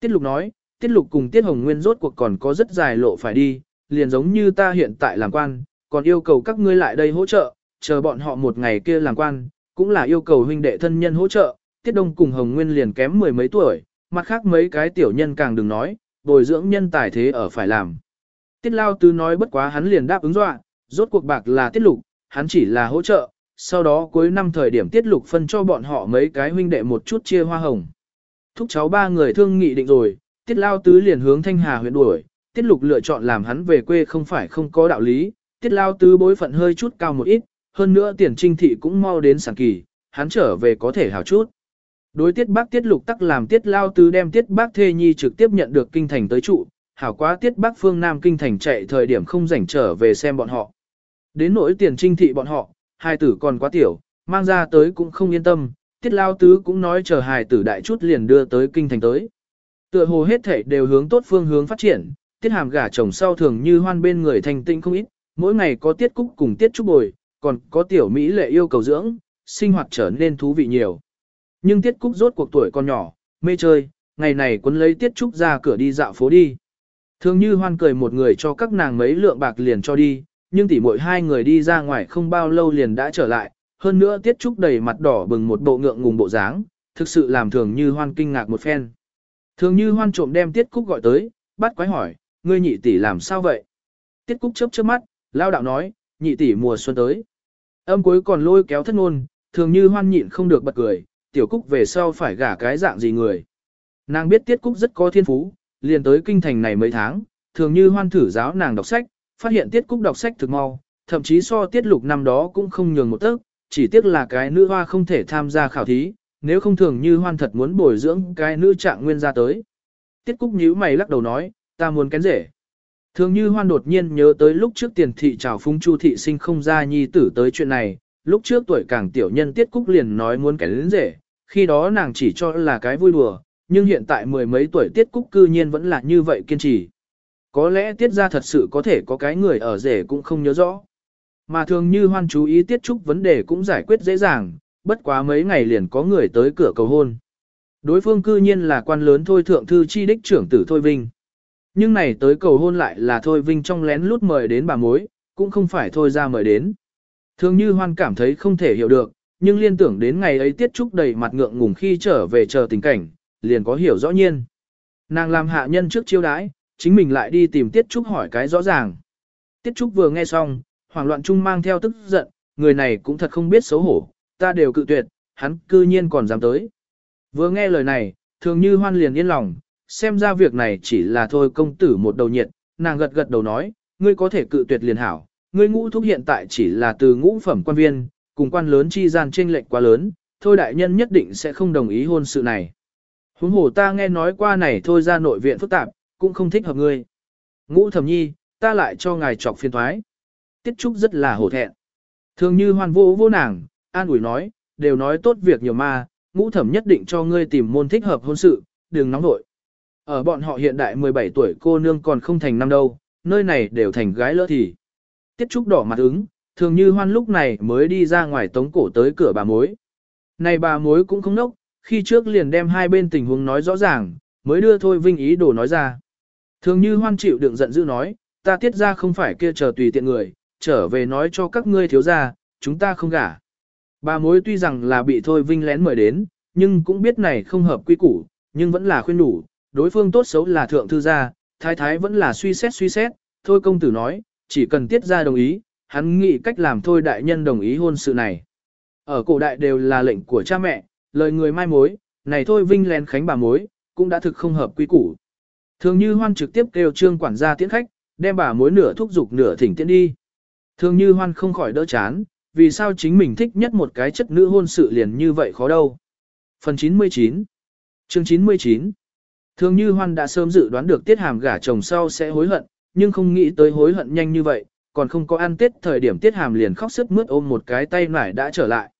Tiết Lục nói, Tiết Lục cùng Tiết Hồng Nguyên rốt cuộc còn có rất dài lộ phải đi, liền giống như ta hiện tại làm quan, còn yêu cầu các ngươi lại đây hỗ trợ, chờ bọn họ một ngày kia làm quan, cũng là yêu cầu huynh đệ thân nhân hỗ trợ. Tiết Đông cùng Hồng Nguyên liền kém mười mấy tuổi, mặt khác mấy cái tiểu nhân càng đừng nói, bồi dưỡng nhân tài thế ở phải làm. Tiết Lao Tứ nói bất quá hắn liền đáp ứng dọa, rốt cuộc bạc là Tiết Lục, hắn chỉ là hỗ trợ, sau đó cuối năm thời điểm tiết lục phân cho bọn họ mấy cái huynh đệ một chút chia hoa hồng. Thúc cháu ba người thương nghị định rồi, tiết lao tứ liền hướng thanh hà huyện đuổi, tiết lục lựa chọn làm hắn về quê không phải không có đạo lý, tiết lao tứ bối phận hơi chút cao một ít, hơn nữa tiền trinh thị cũng mau đến sản kỳ, hắn trở về có thể hào chút. Đối tiết bác tiết lục tắc làm tiết lao tứ đem tiết bác thê nhi trực tiếp nhận được kinh thành tới trụ, hảo quá tiết bác phương Nam kinh thành chạy thời điểm không rảnh trở về xem bọn họ. Đến nỗi tiền trinh thị bọn họ, hài tử còn quá tiểu, mang ra tới cũng không yên tâm, tiết lao tứ cũng nói chờ hài tử đại chút liền đưa tới kinh thành tới. Tựa hồ hết thể đều hướng tốt phương hướng phát triển, tiết hàm gả chồng sau thường như hoan bên người thành tinh không ít, mỗi ngày có tiết cúc cùng tiết trúc bồi, còn có tiểu Mỹ lệ yêu cầu dưỡng, sinh hoạt trở nên thú vị nhiều. Nhưng tiết cúc rốt cuộc tuổi còn nhỏ, mê chơi, ngày này quấn lấy tiết trúc ra cửa đi dạo phố đi. Thường như hoan cười một người cho các nàng mấy lượng bạc liền cho đi, nhưng tỉ mỗi hai người đi ra ngoài không bao lâu liền đã trở lại, hơn nữa Tiết Trúc đầy mặt đỏ bừng một bộ ngượng ngùng bộ dáng, thực sự làm Thường Như Hoan kinh ngạc một phen. Thường Như Hoan trộm đem Tiết Cúc gọi tới, bắt quái hỏi, ngươi nhị tỷ làm sao vậy? Tiết Cúc chớp chớp mắt, lao đạo nói, nhị tỷ mùa xuân tới. Âm cuối còn lôi kéo thất ngôn, Thường Như Hoan nhịn không được bật cười, tiểu Cúc về sau phải gả cái dạng gì người. Nàng biết Tiết Cúc rất có thiên phú, liền tới kinh thành này mấy tháng, Thường Như Hoan thử giáo nàng đọc sách, phát hiện tiết cúc đọc sách thực mau, thậm chí so tiết lục năm đó cũng không nhường một tấc, chỉ tiếc là cái nữ hoa không thể tham gia khảo thí, nếu không thường như hoan thật muốn bồi dưỡng cái nữ trạng nguyên ra tới. Tiết cúc nhíu mày lắc đầu nói, ta muốn kén rể. Thường như hoan đột nhiên nhớ tới lúc trước tiền thị trào phúng chu thị sinh không ra nhi tử tới chuyện này, lúc trước tuổi càng tiểu nhân tiết cúc liền nói muốn kén rể, khi đó nàng chỉ cho là cái vui đùa, nhưng hiện tại mười mấy tuổi tiết cúc cư nhiên vẫn là như vậy kiên trì. Có lẽ tiết ra thật sự có thể có cái người ở rể cũng không nhớ rõ. Mà thường như hoan chú ý tiết trúc vấn đề cũng giải quyết dễ dàng, bất quá mấy ngày liền có người tới cửa cầu hôn. Đối phương cư nhiên là quan lớn thôi thượng thư chi đích trưởng tử Thôi Vinh. Nhưng này tới cầu hôn lại là Thôi Vinh trong lén lút mời đến bà mối, cũng không phải Thôi ra mời đến. Thường như hoan cảm thấy không thể hiểu được, nhưng liên tưởng đến ngày ấy tiết trúc đầy mặt ngượng ngùng khi trở về chờ tình cảnh, liền có hiểu rõ nhiên. Nàng làm hạ nhân trước chiêu đãi, chính mình lại đi tìm tiết trúc hỏi cái rõ ràng. Tiết trúc vừa nghe xong, hoảng loạn chung mang theo tức giận, người này cũng thật không biết xấu hổ, ta đều cự tuyệt, hắn cư nhiên còn dám tới. Vừa nghe lời này, thường như hoan liền yên lòng, xem ra việc này chỉ là thôi công tử một đầu nhiệt, nàng gật gật đầu nói, ngươi có thể cự tuyệt liền hảo, ngươi ngũ thúc hiện tại chỉ là từ ngũ phẩm quan viên, cùng quan lớn chi gian chênh lệch quá lớn, thôi đại nhân nhất định sẽ không đồng ý hôn sự này. Huống hồ ta nghe nói qua này thôi ra nội viện phức tạp, cũng không thích hợp ngươi. Ngũ thẩm nhi, ta lại cho ngài trọc phiên thoái. Tiết Trúc rất là hổ thẹn. Thường như hoan vô vô nàng, an ủi nói, đều nói tốt việc nhiều ma, ngũ thẩm nhất định cho ngươi tìm môn thích hợp hôn sự, đừng nóng nội. Ở bọn họ hiện đại 17 tuổi cô nương còn không thành năm đâu, nơi này đều thành gái lỡ thì. Tiết Trúc đỏ mặt ứng, thường như hoan lúc này mới đi ra ngoài tống cổ tới cửa bà mối. Này bà mối cũng không nốc, khi trước liền đem hai bên tình huống nói rõ ràng, mới đưa thôi vinh ý đồ nói ra. Thường như hoan chịu đựng giận dữ nói, ta tiết ra không phải kia chờ tùy tiện người, trở về nói cho các ngươi thiếu gia, chúng ta không gả. Bà mối tuy rằng là bị thôi vinh lén mời đến, nhưng cũng biết này không hợp quy củ, nhưng vẫn là khuyên đủ, đối phương tốt xấu là thượng thư gia, thái thái vẫn là suy xét suy xét, thôi công tử nói, chỉ cần tiết ra đồng ý, hắn nghĩ cách làm thôi đại nhân đồng ý hôn sự này. Ở cổ đại đều là lệnh của cha mẹ, lời người mai mối, này thôi vinh lén khánh bà mối, cũng đã thực không hợp quy củ. Thường như hoan trực tiếp kêu trương quản gia tiễn khách, đem bà mối nửa thúc dục nửa thỉnh tiễn đi. Thường như hoan không khỏi đỡ chán, vì sao chính mình thích nhất một cái chất nữ hôn sự liền như vậy khó đâu. Phần 99 Chương 99 Thường như hoan đã sớm dự đoán được tiết hàm gả chồng sau sẽ hối hận, nhưng không nghĩ tới hối hận nhanh như vậy, còn không có ăn tết thời điểm tiết hàm liền khóc sức mướt ôm một cái tay nải đã trở lại.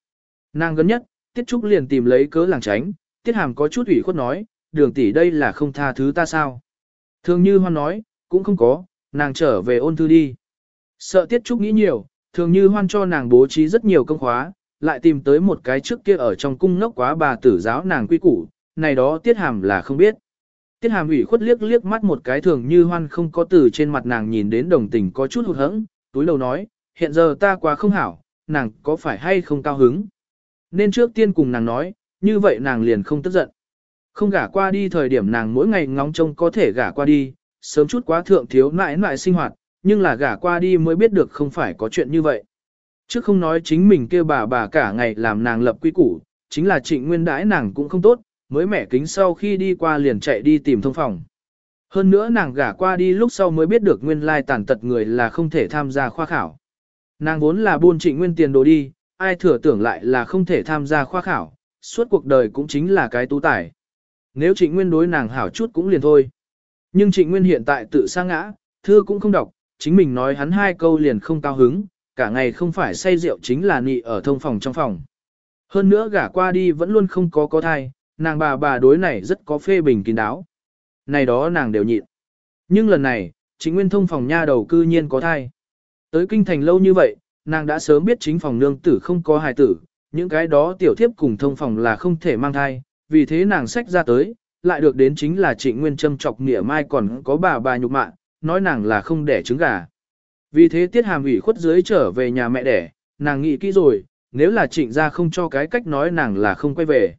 Nàng gần nhất, tiết trúc liền tìm lấy cớ làng tránh, tiết hàm có chút ủy khuất nói, đường tỷ đây là không tha thứ ta sao. Thường như hoan nói, cũng không có, nàng trở về ôn thư đi. Sợ tiết trúc nghĩ nhiều, thường như hoan cho nàng bố trí rất nhiều công khóa, lại tìm tới một cái trước kia ở trong cung ngốc quá bà tử giáo nàng quy củ, này đó tiết hàm là không biết. Tiết hàm ủy khuất liếc liếc mắt một cái thường như hoan không có từ trên mặt nàng nhìn đến đồng tình có chút hụt hẫng, túi đầu nói, hiện giờ ta quá không hảo, nàng có phải hay không cao hứng. Nên trước tiên cùng nàng nói, như vậy nàng liền không tức giận. Không gả qua đi thời điểm nàng mỗi ngày ngóng trông có thể gả qua đi, sớm chút quá thượng thiếu nãi nãi sinh hoạt, nhưng là gả qua đi mới biết được không phải có chuyện như vậy. Chứ không nói chính mình kêu bà bà cả ngày làm nàng lập quy củ, chính là trịnh nguyên đãi nàng cũng không tốt, mới mẻ kính sau khi đi qua liền chạy đi tìm thông phòng. Hơn nữa nàng gả qua đi lúc sau mới biết được nguyên lai tàn tật người là không thể tham gia khoa khảo. Nàng vốn là buôn trịnh nguyên tiền đồ đi, ai thừa tưởng lại là không thể tham gia khoa khảo, suốt cuộc đời cũng chính là cái tú tài. Nếu trịnh nguyên đối nàng hảo chút cũng liền thôi. Nhưng trịnh nguyên hiện tại tự sa ngã, thư cũng không đọc, chính mình nói hắn hai câu liền không cao hứng, cả ngày không phải say rượu chính là nị ở thông phòng trong phòng. Hơn nữa gả qua đi vẫn luôn không có có thai, nàng bà bà đối này rất có phê bình kín đáo. Này đó nàng đều nhịn. Nhưng lần này, chính nguyên thông phòng nha đầu cư nhiên có thai. Tới kinh thành lâu như vậy, nàng đã sớm biết chính phòng nương tử không có hài tử, những cái đó tiểu thiếp cùng thông phòng là không thể mang thai, vì thế nàng sách ra tới, lại được đến chính là trịnh nguyên châm chọc nghĩa mai còn có bà bà nhục mạ, nói nàng là không đẻ trứng gà. Vì thế tiết hàm ủy khuất dưới trở về nhà mẹ đẻ, nàng nghĩ kỹ rồi, nếu là trịnh ra không cho cái cách nói nàng là không quay về.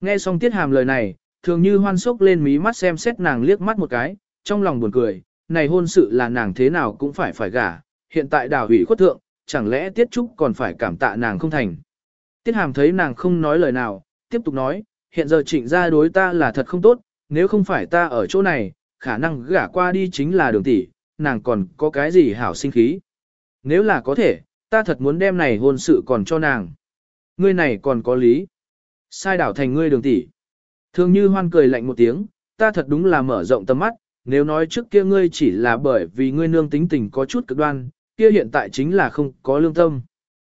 Nghe xong tiết hàm lời này, thường như hoan sốc lên mí mắt xem xét nàng liếc mắt một cái, trong lòng buồn cười, này hôn sự là nàng thế nào cũng phải phải gả, hiện tại đào ủy khuất thượng, chẳng lẽ tiết trúc còn phải cảm tạ nàng không thành. Tiết hàm thấy nàng không nói lời nào, tiếp tục nói, hiện giờ trịnh ra đối ta là thật không tốt, nếu không phải ta ở chỗ này, khả năng gả qua đi chính là đường tỷ, nàng còn có cái gì hảo sinh khí. Nếu là có thể, ta thật muốn đem này hôn sự còn cho nàng. Ngươi này còn có lý. Sai đảo thành ngươi đường tỷ. Thường như hoan cười lạnh một tiếng, ta thật đúng là mở rộng tầm mắt, nếu nói trước kia ngươi chỉ là bởi vì ngươi nương tính tình có chút cực đoan, kia hiện tại chính là không có lương tâm.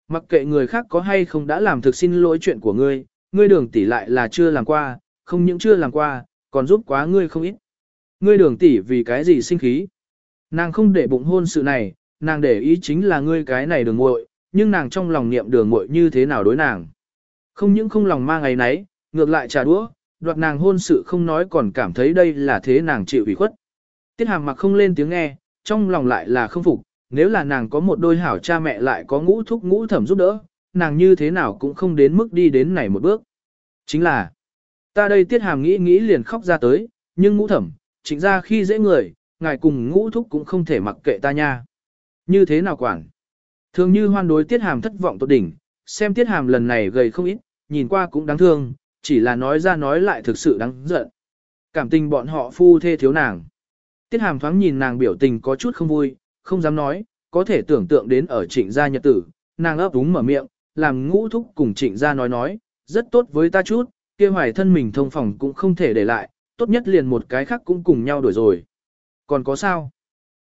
Mặc kệ người khác có hay không đã làm thực xin lỗi chuyện của ngươi, ngươi đường tỷ lại là chưa làm qua, không những chưa làm qua, còn giúp quá ngươi không ít. Ngươi đường tỷ vì cái gì sinh khí? Nàng không để bụng hôn sự này, nàng để ý chính là ngươi cái này đường muội, nhưng nàng trong lòng niệm đường muội như thế nào đối nàng. Không những không lòng ma ngày nấy, ngược lại trà đũa, đoạt nàng hôn sự không nói còn cảm thấy đây là thế nàng chịu ủy khuất. Tiết hàm mặc không lên tiếng nghe, trong lòng lại là không phục, nếu là nàng có một đôi hảo cha mẹ lại có ngũ thúc ngũ thẩm giúp đỡ, nàng như thế nào cũng không đến mức đi đến này một bước. Chính là, ta đây tiết hàm nghĩ nghĩ liền khóc ra tới, nhưng ngũ thẩm, chính ra khi dễ người, ngài cùng ngũ thúc cũng không thể mặc kệ ta nha. Như thế nào quản? Thường như hoan đối tiết hàm thất vọng tột đỉnh, xem tiết hàm lần này gầy không ít, nhìn qua cũng đáng thương, chỉ là nói ra nói lại thực sự đáng giận. Cảm tình bọn họ phu thê thiếu nàng. Tiết hàm thoáng nhìn nàng biểu tình có chút không vui, không dám nói, có thể tưởng tượng đến ở trịnh gia nhật tử, nàng ấp úng mở miệng, làm ngũ thúc cùng trịnh gia nói nói, rất tốt với ta chút, kia hoài thân mình thông phòng cũng không thể để lại, tốt nhất liền một cái khác cũng cùng nhau đổi rồi. Còn có sao?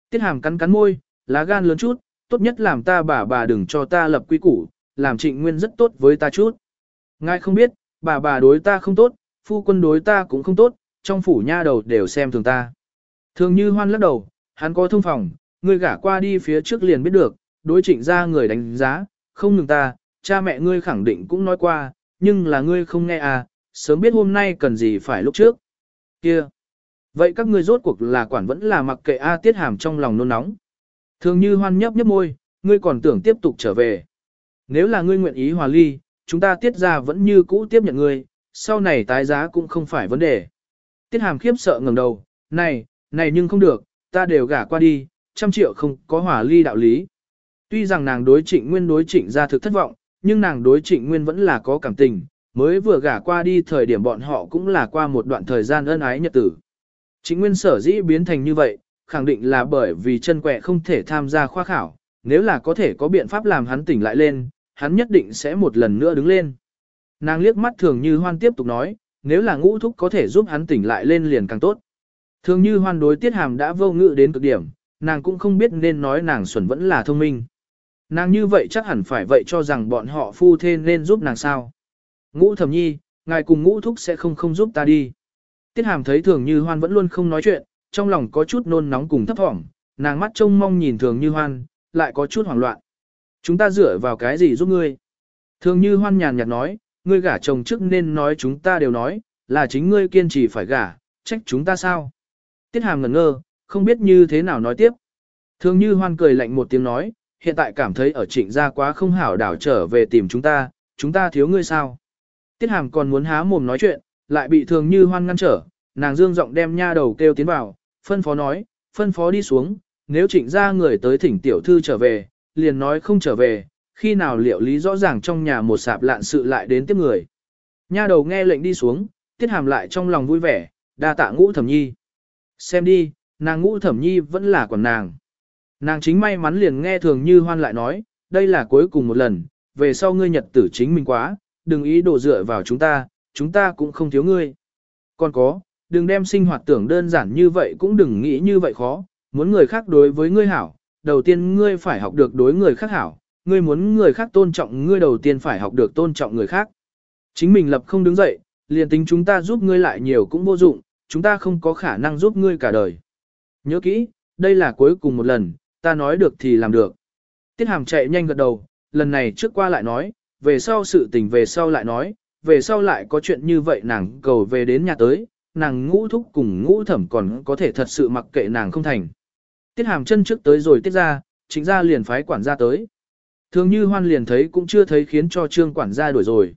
Tiết hàm cắn cắn môi, lá gan lớn chút, tốt nhất làm ta bà bà đừng cho ta lập quy củ, làm trịnh nguyên rất tốt với ta chút. Ngài không biết, bà bà đối ta không tốt, phu quân đối ta cũng không tốt, trong phủ nha đầu đều xem thường ta. Thường như hoan lắc đầu, hắn có thông phòng, ngươi gả qua đi phía trước liền biết được, đối trịnh ra người đánh giá, không ngừng ta, cha mẹ ngươi khẳng định cũng nói qua, nhưng là ngươi không nghe à, sớm biết hôm nay cần gì phải lúc trước. Kia! Vậy các ngươi rốt cuộc là quản vẫn là mặc kệ A tiết hàm trong lòng nôn nóng. Thường như hoan nhấp nhấp môi, ngươi còn tưởng tiếp tục trở về. Nếu là ngươi nguyện ý hòa ly, chúng ta tiết ra vẫn như cũ tiếp nhận ngươi, sau này tái giá cũng không phải vấn đề. Tiết hàm khiếp sợ ngẩng đầu, này, này nhưng không được, ta đều gả qua đi, trăm triệu không có hòa ly đạo lý. Tuy rằng nàng đối trịnh nguyên đối trịnh ra thực thất vọng, nhưng nàng đối trịnh nguyên vẫn là có cảm tình, mới vừa gả qua đi thời điểm bọn họ cũng là qua một đoạn thời gian ân ái nhật tử. Trịnh nguyên sở dĩ biến thành như vậy, khẳng định là bởi vì chân quẹ không thể tham gia khoa khảo, nếu là có thể có biện pháp làm hắn tỉnh lại lên, hắn nhất định sẽ một lần nữa đứng lên. Nàng liếc mắt thường như hoan tiếp tục nói, nếu là ngũ thúc có thể giúp hắn tỉnh lại lên liền càng tốt. Thường như hoan đối tiết hàm đã vô ngự đến cực điểm, nàng cũng không biết nên nói nàng xuẩn vẫn là thông minh. Nàng như vậy chắc hẳn phải vậy cho rằng bọn họ phu thê nên giúp nàng sao. Ngũ thẩm nhi, ngài cùng ngũ thúc sẽ không không giúp ta đi. Tiết hàm thấy thường như hoan vẫn luôn không nói chuyện, trong lòng có chút nôn nóng cùng thấp thỏm, nàng mắt trông mong nhìn thường như hoan, lại có chút hoảng loạn. Chúng ta dựa vào cái gì giúp ngươi? Thường như hoan nhàn nhạt nói, ngươi gả chồng trước nên nói chúng ta đều nói, là chính ngươi kiên trì phải gả, trách chúng ta sao? Tiết hàm ngẩn ngơ, không biết như thế nào nói tiếp. Thường như hoan cười lạnh một tiếng nói, hiện tại cảm thấy ở trịnh gia quá không hảo đảo trở về tìm chúng ta, chúng ta thiếu ngươi sao? Tiết hàm còn muốn há mồm nói chuyện, lại bị thường như hoan ngăn trở, nàng dương giọng đem nha đầu kêu tiến vào, phân phó nói, phân phó đi xuống, nếu trịnh gia người tới thỉnh tiểu thư trở về, liền nói không trở về, khi nào liệu lý rõ ràng trong nhà một sạp lạn sự lại đến tiếp người. Nha đầu nghe lệnh đi xuống, tiết hàm lại trong lòng vui vẻ, đa tạ ngũ thẩm nhi. Xem đi, nàng ngũ thẩm nhi vẫn là còn nàng. Nàng chính may mắn liền nghe thường như hoan lại nói, đây là cuối cùng một lần, về sau ngươi nhật tử chính mình quá, đừng ý đổ dựa vào chúng ta, chúng ta cũng không thiếu ngươi. Còn có, đừng đem sinh hoạt tưởng đơn giản như vậy cũng đừng nghĩ như vậy khó, muốn người khác đối với ngươi hảo, đầu tiên ngươi phải học được đối người khác hảo, ngươi muốn người khác tôn trọng ngươi đầu tiên phải học được tôn trọng người khác. Chính mình lập không đứng dậy, liền tính chúng ta giúp ngươi lại nhiều cũng vô dụng, chúng ta không có khả năng giúp ngươi cả đời. Nhớ kỹ, đây là cuối cùng một lần, ta nói được thì làm được. Tiết hàm chạy nhanh gật đầu, lần này trước qua lại nói, về sau sự tình về sau lại nói, về sau lại có chuyện như vậy nàng cầu về đến nhà tới, nàng ngũ thúc cùng ngũ thẩm còn có thể thật sự mặc kệ nàng không thành. Tiết hàm chân trước tới rồi tiết ra, chính ra liền phái quản gia tới. Thường như hoan liền thấy cũng chưa thấy khiến cho trương quản gia đuổi rồi.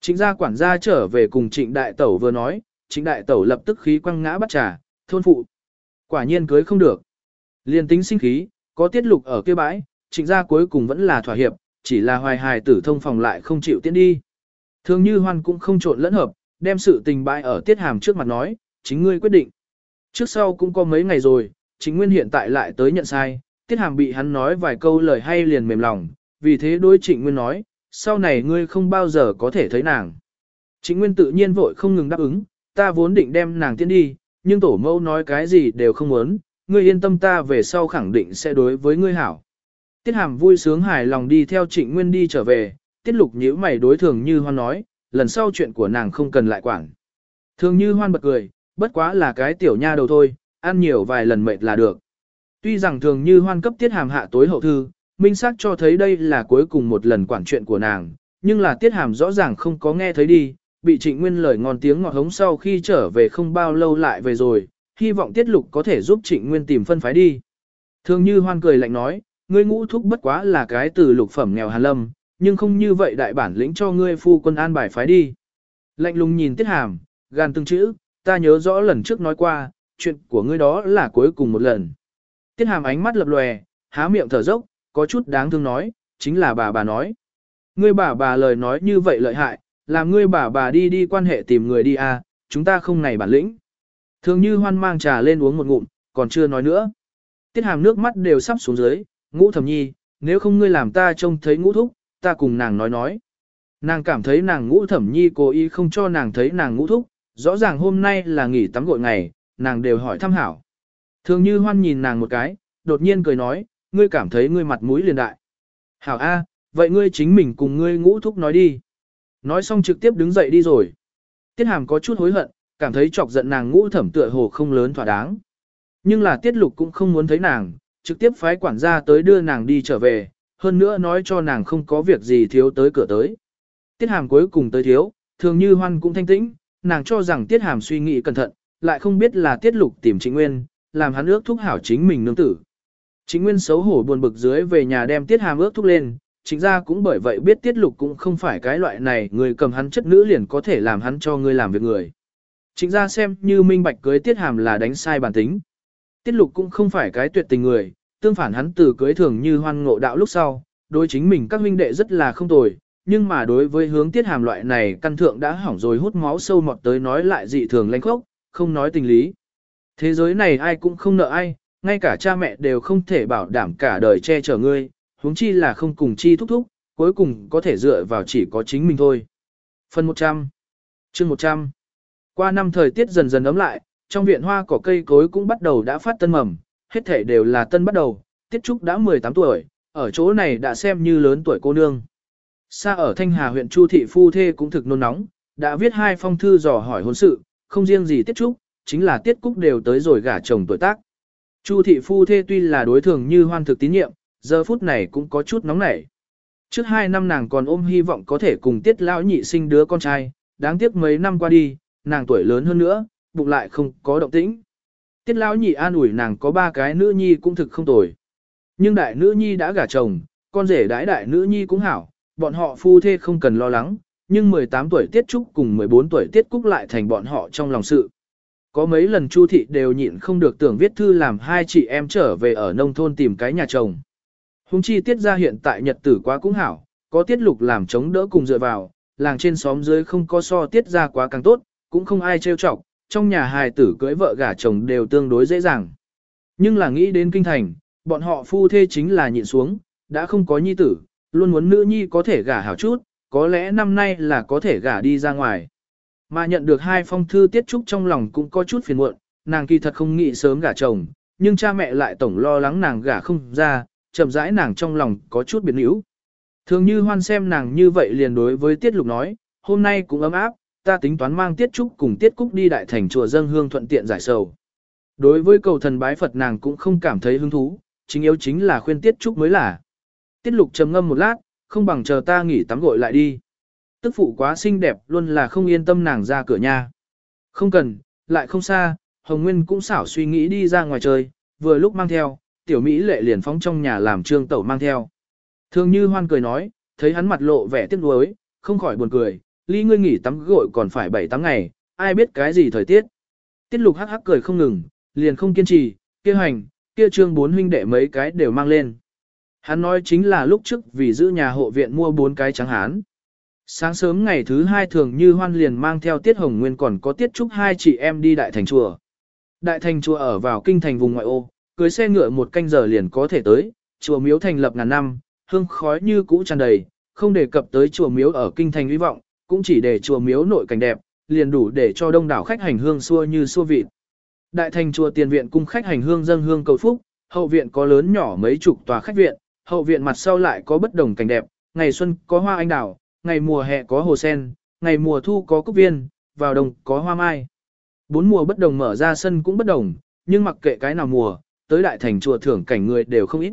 Chính gia quản gia trở về cùng trịnh đại tẩu vừa nói, trịnh đại tẩu lập tức khí quăng ngã bắt trà, thôn phụ. Quả nhiên cưới không được. Liền tính sinh khí, có tiết lục ở kia bãi, trịnh gia cuối cùng vẫn là thỏa hiệp, chỉ là hoài hài tử thông phòng lại không chịu tiến đi. Thường như hoan cũng không trộn lẫn hợp, đem sự tình bãi ở tiết hàm trước mặt nói, chính ngươi quyết định. Trước sau cũng có mấy ngày rồi, chính nguyên hiện tại lại tới nhận sai, tiết hàm bị hắn nói vài câu lời hay liền mềm lòng, vì thế đối trịnh nguyên nói, sau này ngươi không bao giờ có thể thấy nàng. Trịnh nguyên tự nhiên vội không ngừng đáp ứng, ta vốn định đem nàng tiến đi, nhưng tổ mẫu nói cái gì đều không muốn, ngươi yên tâm ta về sau khẳng định sẽ đối với ngươi hảo. Tiết hàm vui sướng hài lòng đi theo trịnh nguyên đi trở về, tiết lục nhíu mày đối thường như hoan nói, lần sau chuyện của nàng không cần lại quản. Thường như hoan bật cười, bất quá là cái tiểu nha đầu thôi, ăn nhiều vài lần mệt là được. Tuy rằng thường như hoan cấp tiết hàm hạ tối hậu thư, minh xác cho thấy đây là cuối cùng một lần quản chuyện của nàng, nhưng là tiết hàm rõ ràng không có nghe thấy đi, bị trịnh nguyên lời ngon tiếng ngọt hống sau khi trở về không bao lâu lại về rồi, hy vọng tiết lục có thể giúp trịnh nguyên tìm phân phái đi. Thường như hoan cười lạnh nói, ngươi ngũ thúc bất quá là cái từ lục phẩm nghèo hàn lâm, nhưng không như vậy đại bản lĩnh cho ngươi phu quân an bài phái đi. Lạnh lùng nhìn tiết hàm, gan từng chữ, ta nhớ rõ lần trước nói qua, chuyện của ngươi đó là cuối cùng một lần. Tiết hàm ánh mắt lập lòe, há miệng thở dốc, có chút đáng thương nói, chính là bà bà nói. Ngươi bà bà lời nói như vậy lợi hại, làm ngươi bà bà đi đi quan hệ tìm người đi à, chúng ta không này bản lĩnh. Thường như hoan mang trà lên uống một ngụm, còn chưa nói nữa. Tiết hàm nước mắt đều sắp xuống dưới, ngũ thẩm nhi, nếu không ngươi làm ta trông thấy ngũ thúc, ta cùng nàng nói nói. Nàng cảm thấy nàng ngũ thẩm nhi cố ý không cho nàng thấy nàng ngũ thúc, rõ ràng hôm nay là nghỉ tắm gội ngày, nàng đều hỏi thăm hảo. Thường như hoan nhìn nàng một cái, đột nhiên cười nói, ngươi cảm thấy ngươi mặt mũi liền đại. Hảo A, vậy ngươi chính mình cùng ngươi ngũ thúc nói đi. Nói xong trực tiếp đứng dậy đi rồi. Tiết hàm có chút hối hận, cảm thấy chọc giận nàng ngũ thẩm tựa hồ không lớn thỏa đáng. Nhưng là tiết lục cũng không muốn thấy nàng, trực tiếp phái quản gia tới đưa nàng đi trở về, hơn nữa nói cho nàng không có việc gì thiếu tới cửa tới. Tiết hàm cuối cùng tới thiếu, thường như hoan cũng thanh tĩnh, nàng cho rằng tiết hàm suy nghĩ cẩn thận, lại không biết là tiết lục tìm chính nguyên, làm hắn ước thúc hảo chính mình nương tử. chính nguyên xấu hổ buồn bực dưới về nhà đem tiết hàm ước thúc lên, chính ra cũng bởi vậy biết tiết lục cũng không phải cái loại này người cầm hắn chất nữ liền có thể làm hắn cho ngươi làm việc người. Chính ra xem như minh bạch cưới tiết hàm là đánh sai bản tính. Tiết lục cũng không phải cái tuyệt tình người, tương phản hắn từ cưới thường như hoan ngộ đạo lúc sau, đối chính mình các huynh đệ rất là không tồi, nhưng mà đối với hướng tiết hàm loại này căn thượng đã hỏng rồi hút máu sâu mọt tới nói lại dị thường lanh khốc, không nói tình lý. Thế giới này ai cũng không nợ ai, ngay cả cha mẹ đều không thể bảo đảm cả đời che chở ngươi, huống chi là không cùng chi thúc thúc, cuối cùng có thể dựa vào chỉ có chính mình thôi. Phần 100 chương 100 qua năm thời tiết dần dần ấm lại, trong viện hoa cỏ cây cối cũng bắt đầu đã phát tân mầm, hết thể đều là tân bắt đầu, tiết trúc đã 18 tuổi, ở chỗ này đã xem như lớn tuổi cô nương. Xa ở Thanh Hà huyện Chu Thị Phu Thê cũng thực nôn nóng, đã viết hai phong thư dò hỏi hôn sự, không riêng gì tiết trúc, chính là tiết cúc đều tới rồi gả chồng tuổi tác. Chu Thị Phu Thê tuy là đối thường như hoan thực tín nhiệm, giờ phút này cũng có chút nóng nảy. Trước hai năm nàng còn ôm hy vọng có thể cùng tiết lão nhị sinh đứa con trai, đáng tiếc mấy năm qua đi, nàng tuổi lớn hơn nữa, bụng lại không có động tĩnh. Tiết lão nhị an ủi nàng có ba cái nữ nhi cũng thực không tồi. Nhưng đại nữ nhi đã gả chồng, con rể đãi đại nữ nhi cũng hảo, bọn họ phu thê không cần lo lắng, nhưng 18 tuổi tiết trúc cùng 14 tuổi tiết cúc lại thành bọn họ trong lòng sự. Có mấy lần Chu thị đều nhịn không được tưởng viết thư làm hai chị em trở về ở nông thôn tìm cái nhà chồng. Hùng chi tiết ra hiện tại nhật tử quá cũng hảo, có tiết lục làm chống đỡ cùng dựa vào, làng trên xóm dưới không có so tiết ra quá càng tốt, cũng không ai trêu chọc, trong nhà hài tử cưới vợ gả chồng đều tương đối dễ dàng. Nhưng là nghĩ đến kinh thành, bọn họ phu thê chính là nhịn xuống, đã không có nhi tử, luôn muốn nữ nhi có thể gả hảo chút, có lẽ năm nay là có thể gả đi ra ngoài. Mà nhận được hai phong thư tiết trúc trong lòng cũng có chút phiền muộn, nàng kỳ thật không nghĩ sớm gả chồng, nhưng cha mẹ lại tổng lo lắng nàng gả không ra, chậm rãi nàng trong lòng có chút biến yếu. Thường như hoan xem nàng như vậy liền đối với tiết lục nói, hôm nay cũng ấm áp, ta tính toán mang tiết trúc cùng tiết cúc đi đại thành chùa dân hương thuận tiện giải sầu. Đối với cầu thần bái Phật nàng cũng không cảm thấy hứng thú, chính yếu chính là khuyên tiết trúc mới là. Tiết lục trầm ngâm một lát, không bằng chờ ta nghỉ tắm gội lại đi. Tức phụ quá xinh đẹp luôn là không yên tâm nàng ra cửa nhà. Không cần, lại không xa, Hồng Nguyên cũng xảo suy nghĩ đi ra ngoài chơi, vừa lúc mang theo, tiểu Mỹ lệ liền phóng trong nhà làm trương tẩu mang theo. Thường như hoan cười nói, thấy hắn mặt lộ vẻ tiếc nuối, không khỏi buồn cười, ly ngươi nghỉ tắm gội còn phải 7 ngày, ai biết cái gì thời tiết. Tiết lục hắc hắc cười không ngừng, liền không kiên trì, kia hành, kia trương bốn huynh đệ mấy cái đều mang lên. Hắn nói chính là lúc trước vì giữ nhà hộ viện mua bốn cái trắng hán. Sáng sớm ngày thứ hai thường như hoan liền mang theo Tiết Hồng Nguyên còn có Tiết Trúc hai chị em đi Đại Thành Chùa. Đại Thành Chùa ở vào kinh thành vùng ngoại ô, cưới xe ngựa một canh giờ liền có thể tới, chùa miếu thành lập ngàn năm, hương khói như cũ tràn đầy, không đề cập tới chùa miếu ở kinh thành uy vọng, cũng chỉ để chùa miếu nội cảnh đẹp, liền đủ để cho đông đảo khách hành hương xua như xua vịt. Đại thành chùa tiền viện cung khách hành hương dâng hương cầu phúc, hậu viện có lớn nhỏ mấy chục tòa khách viện, hậu viện mặt sau lại có bất đồng cảnh đẹp, ngày xuân có hoa anh đào, ngày mùa hè có hồ sen, ngày mùa thu có cúc viên, vào đông có hoa mai. Bốn mùa bất đồng mở ra sân cũng bất đồng, nhưng mặc kệ cái nào mùa, tới đại thành chùa thưởng cảnh người đều không ít.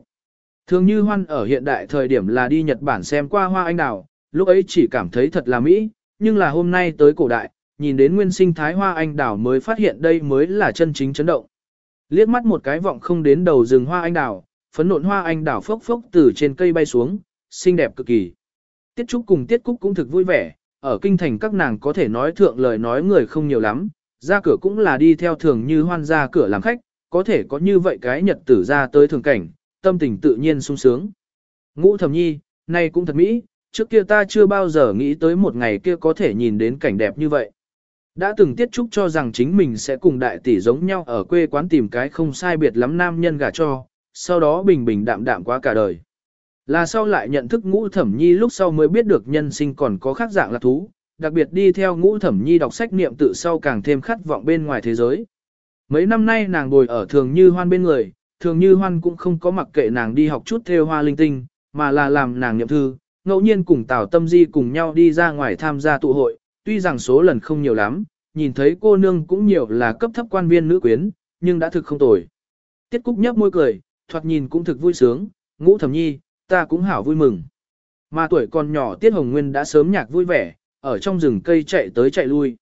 Thường như hoan ở hiện đại thời điểm là đi Nhật Bản xem qua hoa anh đào, lúc ấy chỉ cảm thấy thật là mỹ, nhưng là hôm nay tới cổ đại, nhìn đến nguyên sinh thái hoa anh đào mới phát hiện đây mới là chân chính chấn động. Liếc mắt một cái vọng không đến đầu rừng hoa anh đào, phấn nộn hoa anh đào phốc phốc từ trên cây bay xuống, xinh đẹp cực kỳ. Tiết Trúc cùng Tiết Cúc cũng thực vui vẻ, ở kinh thành các nàng có thể nói thượng lời nói người không nhiều lắm, ra cửa cũng là đi theo thường như hoan ra cửa làm khách, có thể có như vậy cái nhật tử ra tới thường cảnh, tâm tình tự nhiên sung sướng. Ngũ thẩm nhi, nay cũng thật mỹ, trước kia ta chưa bao giờ nghĩ tới một ngày kia có thể nhìn đến cảnh đẹp như vậy. Đã từng tiết trúc cho rằng chính mình sẽ cùng đại tỷ giống nhau ở quê quán tìm cái không sai biệt lắm nam nhân gả cho, sau đó bình bình đạm đạm quá cả đời. Là sau lại nhận thức ngũ thẩm nhi lúc sau mới biết được nhân sinh còn có khác dạng là thú, đặc biệt đi theo ngũ thẩm nhi đọc sách niệm tự sau càng thêm khát vọng bên ngoài thế giới. Mấy năm nay nàng ngồi ở thường như hoan bên người, thường như hoan cũng không có mặc kệ nàng đi học chút theo hoa linh tinh, mà là làm nàng niệm thư, ngẫu nhiên cùng Tào Tâm Di cùng nhau đi ra ngoài tham gia tụ hội, tuy rằng số lần không nhiều lắm, nhìn thấy cô nương cũng nhiều là cấp thấp quan viên nữ quyến, nhưng đã thực không tồi. Tiết Cúc nhấp môi cười, thoạt nhìn cũng thực vui sướng, ngũ thẩm nhi, ta cũng hảo vui mừng. Mà tuổi còn nhỏ Tiết Hồng Nguyên đã sớm nhạc vui vẻ, ở trong rừng cây chạy tới chạy lui.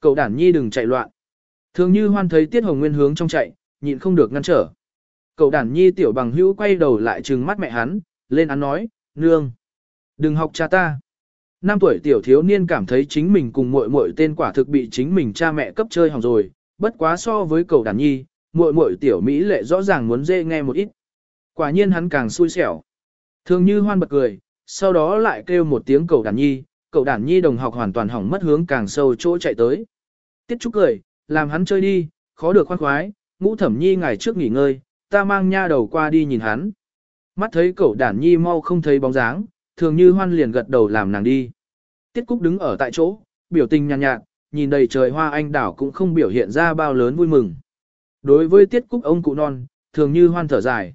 Cậu đản nhi đừng chạy loạn. Thường như hoan thấy Tiết Hồng Nguyên hướng trong chạy, nhịn không được ngăn trở. Cậu đản nhi tiểu bằng hữu quay đầu lại trừng mắt mẹ hắn, lên án nói, nương. Đừng học cha ta. Năm tuổi tiểu thiếu niên cảm thấy chính mình cùng muội muội tên quả thực bị chính mình cha mẹ cấp chơi hỏng rồi, bất quá so với cậu đàn nhi, muội muội tiểu Mỹ lệ rõ ràng muốn dê nghe một ít. Quả nhiên hắn càng xui xẻo. Thường như hoan bật cười, sau đó lại kêu một tiếng cậu đàn nhi, cậu đàn nhi đồng học hoàn toàn hỏng mất hướng càng sâu chỗ chạy tới. Tiết Trúc cười, làm hắn chơi đi, khó được khoan khoái, ngũ thẩm nhi ngày trước nghỉ ngơi, ta mang nha đầu qua đi nhìn hắn. Mắt thấy cậu đản nhi mau không thấy bóng dáng, thường như hoan liền gật đầu làm nàng đi. Tiết Cúc đứng ở tại chỗ, biểu tình nhàn nhạt, nhạt, nhìn đầy trời hoa anh đảo cũng không biểu hiện ra bao lớn vui mừng. Đối với Tiết Cúc ông cụ non, thường như hoan thở dài.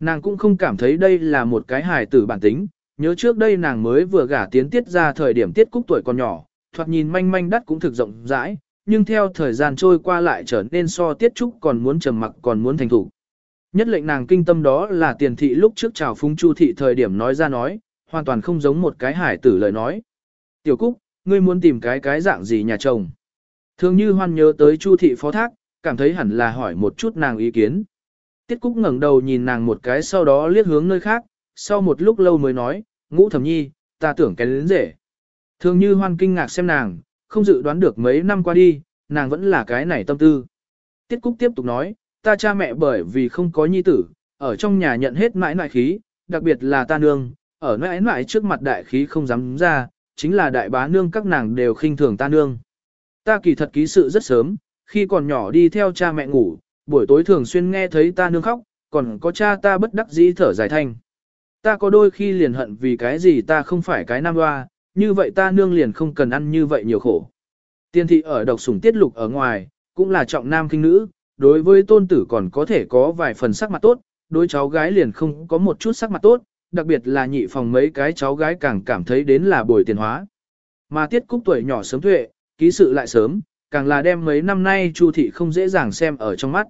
Nàng cũng không cảm thấy đây là một cái hài tử bản tính, nhớ trước đây nàng mới vừa gả tiến tiết ra thời điểm Tiết Cúc tuổi còn nhỏ, thoạt nhìn manh manh đắt cũng thực rộng rãi, nhưng theo thời gian trôi qua lại trở nên so Tiết Trúc còn muốn trầm mặc còn muốn thành thủ. Nhất lệnh nàng kinh tâm đó là tiền thị lúc trước chào phúng chu thị thời điểm nói ra nói, hoàn toàn không giống một cái hải tử lời nói. Tiểu Cúc, ngươi muốn tìm cái cái dạng gì nhà chồng? Thường như hoan nhớ tới chu thị phó thác, cảm thấy hẳn là hỏi một chút nàng ý kiến. Tiết Cúc ngẩng đầu nhìn nàng một cái sau đó liếc hướng nơi khác, sau một lúc lâu mới nói, ngũ thẩm nhi, ta tưởng cái đến rể. Thường như hoan kinh ngạc xem nàng, không dự đoán được mấy năm qua đi, nàng vẫn là cái này tâm tư. Tiết Cúc tiếp tục nói, ta cha mẹ bởi vì không có nhi tử, ở trong nhà nhận hết mãi nại khí, đặc biệt là ta nương, ở nãi nãi trước mặt đại khí không dám ra, chính là đại bá nương các nàng đều khinh thường ta nương. Ta kỳ thật ký sự rất sớm, khi còn nhỏ đi theo cha mẹ ngủ, buổi tối thường xuyên nghe thấy ta nương khóc, còn có cha ta bất đắc dĩ thở dài thanh. Ta có đôi khi liền hận vì cái gì ta không phải cái nam hoa, như vậy ta nương liền không cần ăn như vậy nhiều khổ. Tiên thị ở độc sủng tiết lục ở ngoài, cũng là trọng nam kinh nữ, đối với tôn tử còn có thể có vài phần sắc mặt tốt, đối cháu gái liền không có một chút sắc mặt tốt, đặc biệt là nhị phòng mấy cái cháu gái càng cảm thấy đến là bồi tiền hóa. Mà tiết cúc tuổi nhỏ sớm tuệ, ký sự lại sớm, càng là đem mấy năm nay chu thị không dễ dàng xem ở trong mắt.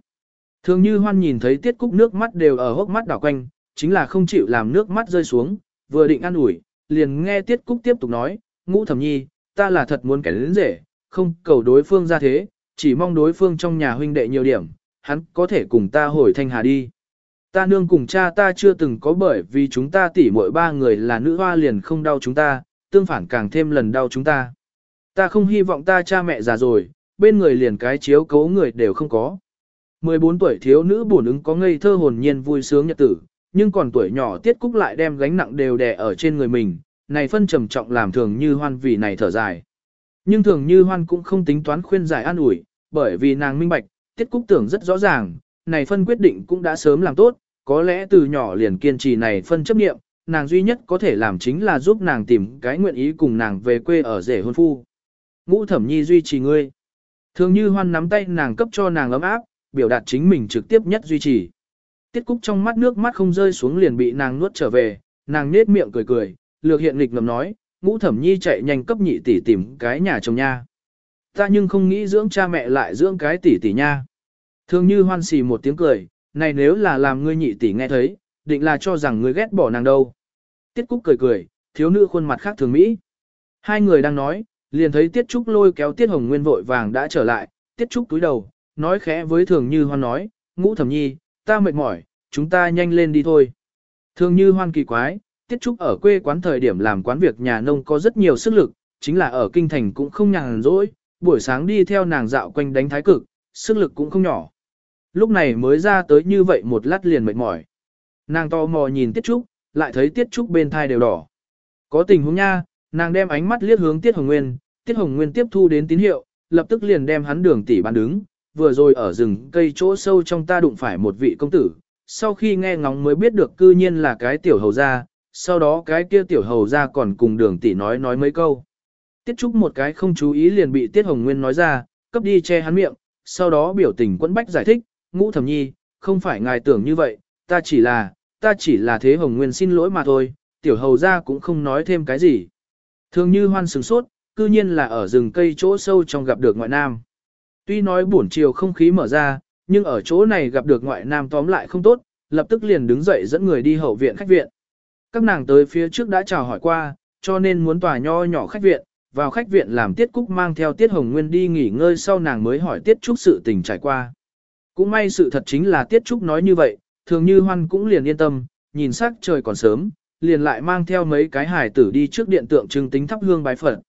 Thường như hoan nhìn thấy tiết cúc nước mắt đều ở hốc mắt đảo quanh, chính là không chịu làm nước mắt rơi xuống, vừa định ăn ủi liền nghe tiết cúc tiếp tục nói, ngũ thẩm nhi, ta là thật muốn kẻ đến rể, không cầu đối phương ra thế, chỉ mong đối phương trong nhà huynh đệ nhiều điểm, hắn có thể cùng ta hồi thanh hà đi. Ta nương cùng cha ta chưa từng có bởi vì chúng ta tỉ mỗi ba người là nữ hoa liền không đau chúng ta, tương phản càng thêm lần đau chúng ta. Ta không hy vọng ta cha mẹ già rồi, bên người liền cái chiếu cấu người đều không có. 14 tuổi thiếu nữ bổn ứng có ngây thơ hồn nhiên vui sướng nhật tử, nhưng còn tuổi nhỏ tiết cúc lại đem gánh nặng đều đè ở trên người mình, này phân trầm trọng làm thường như hoan vì này thở dài. Nhưng thường như hoan cũng không tính toán khuyên giải an ủi, bởi vì nàng minh bạch, tiết cúc tưởng rất rõ ràng, này phân quyết định cũng đã sớm làm tốt, có lẽ từ nhỏ liền kiên trì này phân chấp nghiệm, nàng duy nhất có thể làm chính là giúp nàng tìm cái nguyện ý cùng nàng về quê ở rể hôn phu. Ngũ thẩm nhi duy trì ngươi. Thường như hoan nắm tay nàng cấp cho nàng ấm áp, biểu đạt chính mình trực tiếp nhất duy trì. Tiết cúc trong mắt nước mắt không rơi xuống liền bị nàng nuốt trở về, nàng nết miệng cười cười, lược hiện lịch ngầm nói, ngũ thẩm nhi chạy nhanh cấp nhị tỷ tìm cái nhà chồng nha. Ta nhưng không nghĩ dưỡng cha mẹ lại dưỡng cái tỷ tỷ nha. Thường như hoan xì một tiếng cười, này nếu là làm ngươi nhị tỷ nghe thấy, định là cho rằng ngươi ghét bỏ nàng đâu. Tiết Cúc cười cười, thiếu nữ khuôn mặt khác thường mỹ. Hai người đang nói, liền thấy Tiết Trúc lôi kéo Tiết Hồng Nguyên vội vàng đã trở lại, Tiết Trúc túi đầu, nói khẽ với Thường Như Hoan nói, ngũ thẩm nhi, ta mệt mỏi, chúng ta nhanh lên đi thôi. Thường Như Hoan kỳ quái, Tiết Trúc ở quê quán thời điểm làm quán việc nhà nông có rất nhiều sức lực, chính là ở kinh thành cũng không nhàn rỗi, buổi sáng đi theo nàng dạo quanh đánh thái cực, sức lực cũng không nhỏ. Lúc này mới ra tới như vậy một lát liền mệt mỏi. Nàng to mò nhìn Tiết Trúc, lại thấy Tiết Trúc bên thai đều đỏ. Có tình huống nha, nàng đem ánh mắt liếc hướng Tiết Hồng Nguyên, Tiết Hồng Nguyên tiếp thu đến tín hiệu, lập tức liền đem hắn đường tỷ bán đứng, vừa rồi ở rừng cây chỗ sâu trong ta đụng phải một vị công tử, sau khi nghe ngóng mới biết được cư nhiên là cái tiểu hầu gia, sau đó cái kia tiểu hầu gia còn cùng đường tỷ nói nói mấy câu. Tiết Trúc một cái không chú ý liền bị Tiết Hồng Nguyên nói ra, cấp đi che hắn miệng, sau đó biểu tình quẫn bách giải thích, ngũ thẩm nhi, không phải ngài tưởng như vậy, ta chỉ là, ta chỉ là thế Hồng Nguyên xin lỗi mà thôi, tiểu hầu gia cũng không nói thêm cái gì. Thường như hoan sừng sốt, cư nhiên là ở rừng cây chỗ sâu trong gặp được ngoại nam. Tuy nói buổi chiều không khí mở ra, nhưng ở chỗ này gặp được ngoại nam tóm lại không tốt, lập tức liền đứng dậy dẫn người đi hậu viện khách viện. Các nàng tới phía trước đã chào hỏi qua, cho nên muốn tòa nho nhỏ khách viện, vào khách viện làm Tiết Cúc mang theo Tiết Hồng Nguyên đi nghỉ ngơi sau nàng mới hỏi Tiết Trúc sự tình trải qua. Cũng may sự thật chính là Tiết Trúc nói như vậy, thường như hoan cũng liền yên tâm, nhìn sắc trời còn sớm, liền lại mang theo mấy cái hải tử đi trước điện tượng trưng tính thắp hương bái Phật.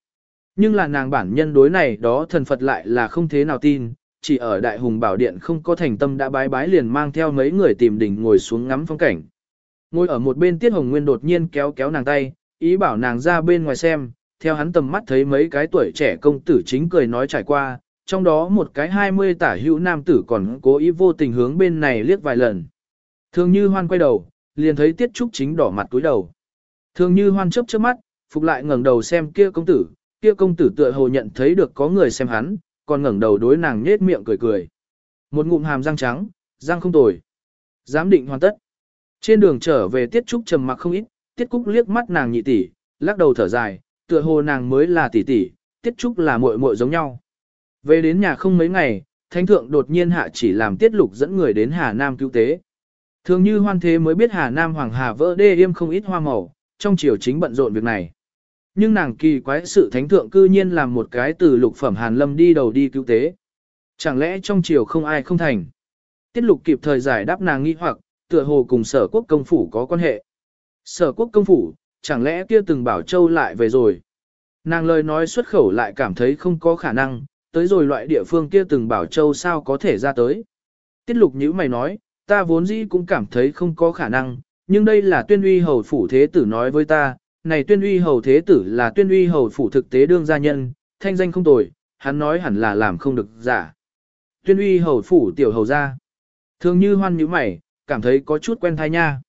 Nhưng là nàng bản nhân đối này đó thần Phật lại là không thế nào tin, chỉ ở Đại Hùng Bảo Điện không có thành tâm đã bái bái liền mang theo mấy người tìm đỉnh ngồi xuống ngắm phong cảnh. Ngồi ở một bên Tiết Hồng Nguyên đột nhiên kéo kéo nàng tay, ý bảo nàng ra bên ngoài xem, theo hắn tầm mắt thấy mấy cái tuổi trẻ công tử chính cười nói trải qua, trong đó một cái hai mươi tả hữu nam tử còn cố ý vô tình hướng bên này liếc vài lần. Thường như hoan quay đầu, liền thấy Tiết Trúc chính đỏ mặt túi đầu. Thường như hoan chớp chớp mắt, phục lại ngẩng đầu xem kia công tử, kia công tử tựa hồ nhận thấy được có người xem hắn, còn ngẩng đầu đối nàng nhết miệng cười cười. Một ngụm hàm răng trắng, răng không tồi. Giám định hoàn tất. Trên đường trở về Tiết Trúc trầm mặc không ít, Tiết Cúc liếc mắt nàng nhị tỷ, lắc đầu thở dài, tựa hồ nàng mới là tỷ tỷ, Tiết Trúc là muội muội giống nhau. Về đến nhà không mấy ngày, Thánh thượng đột nhiên hạ chỉ làm Tiết Lục dẫn người đến Hà Nam cứu tế. Thường như hoan thế mới biết Hà Nam Hoàng Hà vỡ đê yêm không ít hoa màu, trong triều chính bận rộn việc này. Nhưng nàng kỳ quái sự thánh thượng cư nhiên làm một cái từ lục phẩm Hàn Lâm đi đầu đi cứu tế. Chẳng lẽ trong triều không ai không thành? Tiết lục kịp thời giải đáp nàng nghi hoặc, tựa hồ cùng sở quốc công phủ có quan hệ. Sở quốc công phủ, chẳng lẽ kia từng bảo châu lại về rồi? Nàng lời nói xuất khẩu lại cảm thấy không có khả năng, tới rồi loại địa phương kia từng bảo châu sao có thể ra tới. Tiết lục như mày nói, ta vốn dĩ cũng cảm thấy không có khả năng, nhưng đây là tuyên uy hầu phủ thế tử nói với ta, này tuyên uy hầu thế tử là tuyên uy hầu phủ thực tế đương gia nhân, thanh danh không tồi, hắn nói hẳn là làm không được giả. Tuyên uy hầu phủ tiểu hầu gia. Thường như hoan như mày, cảm thấy có chút quen thai nha.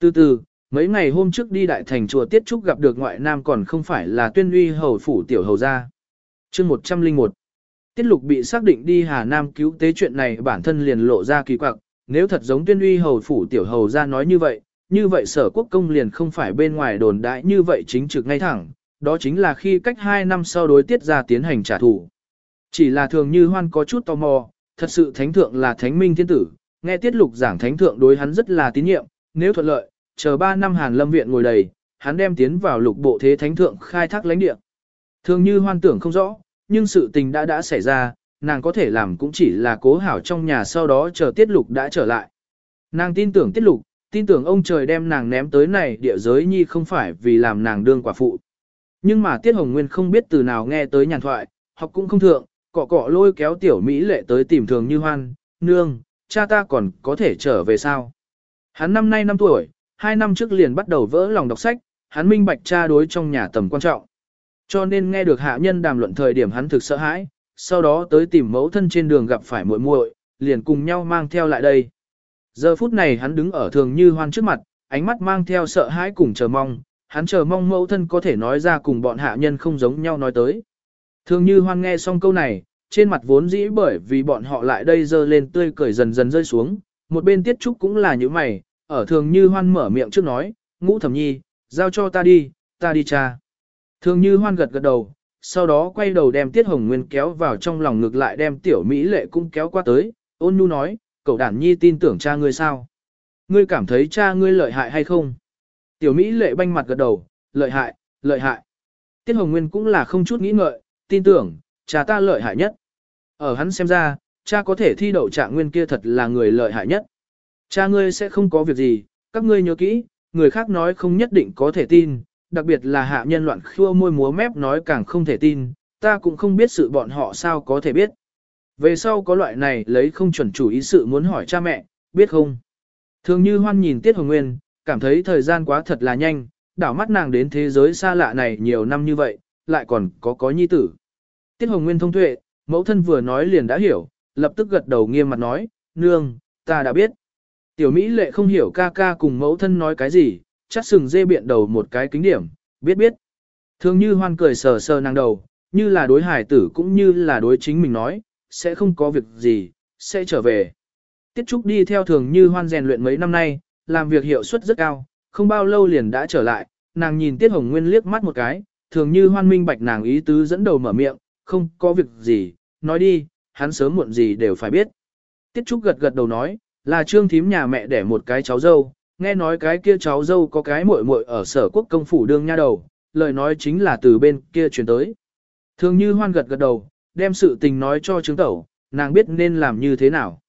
Từ từ, mấy ngày hôm trước đi đại thành chùa Tiết Trúc gặp được ngoại nam còn không phải là tuyên uy hầu phủ tiểu hầu gia. chương 101 Tiết lục bị xác định đi Hà Nam cứu tế chuyện này bản thân liền lộ ra kỳ quặc, nếu thật giống tuyên uy hầu phủ tiểu hầu ra nói như vậy, như vậy sở quốc công liền không phải bên ngoài đồn đại như vậy chính trực ngay thẳng, đó chính là khi cách 2 năm sau đối tiết ra tiến hành trả thù. Chỉ là thường như hoan có chút tò mò, thật sự thánh thượng là thánh minh thiên tử, nghe tiết lục giảng thánh thượng đối hắn rất là tín nhiệm, nếu thuận lợi, chờ 3 năm hàn lâm viện ngồi đầy, hắn đem tiến vào lục bộ thế thánh thượng khai thác lãnh địa. Thường như hoan tưởng không rõ, nhưng sự tình đã đã xảy ra, nàng có thể làm cũng chỉ là cố hảo trong nhà sau đó chờ tiết lục đã trở lại. Nàng tin tưởng tiết lục, tin tưởng ông trời đem nàng ném tới này địa giới nhi không phải vì làm nàng đương quả phụ. Nhưng mà Tiết Hồng Nguyên không biết từ nào nghe tới nhàn thoại, học cũng không thượng, cọ cọ lôi kéo tiểu Mỹ lệ tới tìm thường như hoan, nương, cha ta còn có thể trở về sao. Hắn năm nay 5 tuổi, 2 năm trước liền bắt đầu vỡ lòng đọc sách, hắn minh bạch cha đối trong nhà tầm quan trọng. Cho nên nghe được hạ nhân đàm luận thời điểm hắn thực sợ hãi, sau đó tới tìm mẫu thân trên đường gặp phải muội muội, liền cùng nhau mang theo lại đây. Giờ phút này hắn đứng ở thường như hoan trước mặt, ánh mắt mang theo sợ hãi cùng chờ mong, hắn chờ mong mẫu thân có thể nói ra cùng bọn hạ nhân không giống nhau nói tới. Thường như hoan nghe xong câu này, trên mặt vốn dĩ bởi vì bọn họ lại đây dơ lên tươi cười dần dần rơi xuống, một bên tiết trúc cũng là như mày, ở thường như hoan mở miệng trước nói, ngũ thẩm nhi, giao cho ta đi, ta đi cha. Thường như hoan gật gật đầu, sau đó quay đầu đem Tiết Hồng Nguyên kéo vào trong lòng ngược lại đem tiểu Mỹ lệ cũng kéo qua tới, ôn nhu nói, cậu đản nhi tin tưởng cha ngươi sao? Ngươi cảm thấy cha ngươi lợi hại hay không? Tiểu Mỹ lệ banh mặt gật đầu, lợi hại, lợi hại. Tiết Hồng Nguyên cũng là không chút nghĩ ngợi, tin tưởng, cha ta lợi hại nhất. Ở hắn xem ra, cha có thể thi đậu trạng nguyên kia thật là người lợi hại nhất. Cha ngươi sẽ không có việc gì, các ngươi nhớ kỹ, người khác nói không nhất định có thể tin, đặc biệt là hạ nhân loạn khua môi múa mép nói càng không thể tin, ta cũng không biết sự bọn họ sao có thể biết. Về sau có loại này lấy không chuẩn chủ ý sự muốn hỏi cha mẹ, biết không? Thường như hoan nhìn Tiết Hồng Nguyên, cảm thấy thời gian quá thật là nhanh, đảo mắt nàng đến thế giới xa lạ này nhiều năm như vậy, lại còn có có nhi tử. Tiết Hồng Nguyên thông tuệ, mẫu thân vừa nói liền đã hiểu, lập tức gật đầu nghiêm mặt nói, nương, ta đã biết. Tiểu Mỹ lệ không hiểu ca ca cùng mẫu thân nói cái gì, chắc sừng dê biện đầu một cái kính điểm, biết biết. Thường như hoan cười sờ sờ nàng đầu, như là đối hải tử cũng như là đối chính mình nói, sẽ không có việc gì, sẽ trở về. Tiết Trúc đi theo thường như hoan rèn luyện mấy năm nay, làm việc hiệu suất rất cao, không bao lâu liền đã trở lại, nàng nhìn Tiết Hồng Nguyên liếc mắt một cái, thường như hoan minh bạch nàng ý tứ dẫn đầu mở miệng, không có việc gì, nói đi, hắn sớm muộn gì đều phải biết. Tiết Trúc gật gật đầu nói, là trương thím nhà mẹ đẻ một cái cháu dâu, nghe nói cái kia cháu dâu có cái muội muội ở sở quốc công phủ đương nha đầu, lời nói chính là từ bên kia truyền tới. Thường như hoan gật gật đầu, đem sự tình nói cho trương tẩu, nàng biết nên làm như thế nào.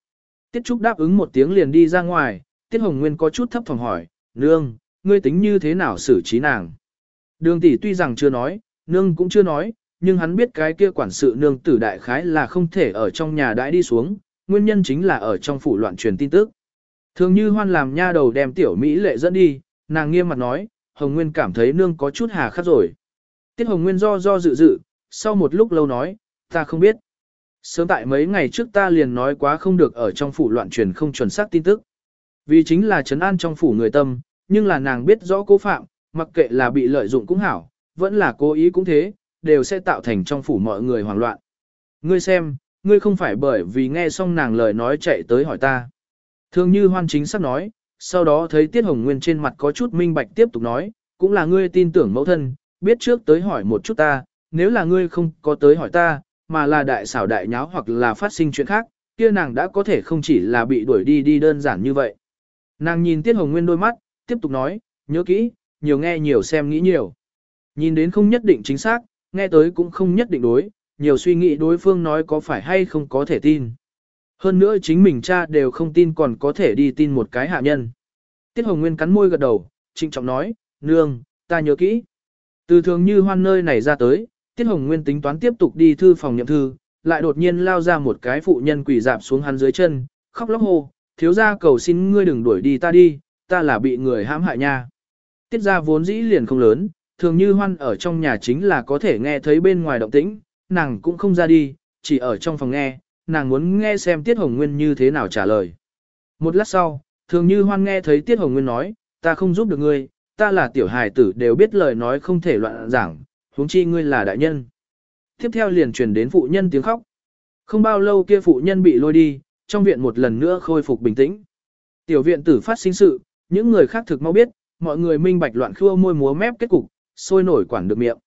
Tiết Trúc đáp ứng một tiếng liền đi ra ngoài, Tiết Hồng Nguyên có chút thấp phòng hỏi, nương, ngươi tính như thế nào xử trí nàng. Đường tỷ tuy rằng chưa nói, nương cũng chưa nói, nhưng hắn biết cái kia quản sự nương tử đại khái là không thể ở trong nhà đãi đi xuống, nguyên nhân chính là ở trong phủ loạn truyền tin tức. Thường như hoan làm nha đầu đem tiểu Mỹ lệ dẫn đi, nàng nghiêm mặt nói, Hồng Nguyên cảm thấy nương có chút hà khắc rồi. Tiết Hồng Nguyên do do dự dự, sau một lúc lâu nói, ta không biết. Sớm tại mấy ngày trước ta liền nói quá không được ở trong phủ loạn truyền không chuẩn xác tin tức. Vì chính là trấn an trong phủ người tâm, nhưng là nàng biết rõ cố phạm, mặc kệ là bị lợi dụng cũng hảo, vẫn là cố ý cũng thế, đều sẽ tạo thành trong phủ mọi người hoảng loạn. Ngươi xem, ngươi không phải bởi vì nghe xong nàng lời nói chạy tới hỏi ta. Thường như hoan chính sắp nói, sau đó thấy Tiết Hồng Nguyên trên mặt có chút minh bạch tiếp tục nói, cũng là ngươi tin tưởng mẫu thân, biết trước tới hỏi một chút ta, nếu là ngươi không có tới hỏi ta, mà là đại xảo đại nháo hoặc là phát sinh chuyện khác, kia nàng đã có thể không chỉ là bị đuổi đi đi đơn giản như vậy. Nàng nhìn Tiết Hồng Nguyên đôi mắt, tiếp tục nói, nhớ kỹ, nhiều nghe nhiều xem nghĩ nhiều. Nhìn đến không nhất định chính xác, nghe tới cũng không nhất định đối, nhiều suy nghĩ đối phương nói có phải hay không có thể tin. Hơn nữa chính mình cha đều không tin còn có thể đi tin một cái hạ nhân. Tiết Hồng Nguyên cắn môi gật đầu, trịnh trọng nói, nương, ta nhớ kỹ. Từ thường như hoan nơi này ra tới, Tiết Hồng Nguyên tính toán tiếp tục đi thư phòng nhậm thư, lại đột nhiên lao ra một cái phụ nhân quỷ dạp xuống hắn dưới chân, khóc lóc hô, thiếu gia cầu xin ngươi đừng đuổi đi ta đi, ta là bị người hãm hại nha. Tiết gia vốn dĩ liền không lớn, thường như hoan ở trong nhà chính là có thể nghe thấy bên ngoài động tĩnh, nàng cũng không ra đi, chỉ ở trong phòng nghe, nàng muốn nghe xem Tiết Hồng Nguyên như thế nào trả lời. Một lát sau, thường như hoan nghe thấy Tiết Hồng Nguyên nói, ta không giúp được ngươi, ta là tiểu hài tử đều biết lời nói không thể loạn giảng, huống chi ngươi là đại nhân. Tiếp theo liền truyền đến phụ nhân tiếng khóc. Không bao lâu kia phụ nhân bị lôi đi, trong viện một lần nữa khôi phục bình tĩnh. Tiểu viện tử phát sinh sự, những người khác thực mau biết, mọi người minh bạch loạn khua môi múa mép kết cục, sôi nổi quản được miệng.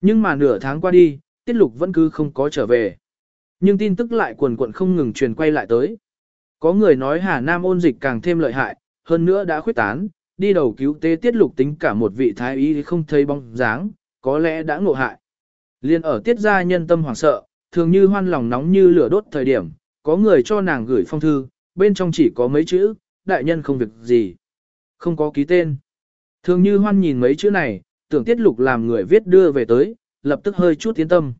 Nhưng mà nửa tháng qua đi, tiết lục vẫn cứ không có trở về. Nhưng tin tức lại quần quận không ngừng truyền quay lại tới. Có người nói Hà Nam ôn dịch càng thêm lợi hại, hơn nữa đã khuyết tán, đi đầu cứu tế tiết lục tính cả một vị thái y không thấy bóng dáng, có lẽ đã ngộ hại. Liên ở tiết gia nhân tâm hoảng sợ, thường như hoan lòng nóng như lửa đốt thời điểm, có người cho nàng gửi phong thư, bên trong chỉ có mấy chữ, đại nhân không việc gì. Không có ký tên. Thường như hoan nhìn mấy chữ này, tưởng tiết lục làm người viết đưa về tới, lập tức hơi chút tiến tâm.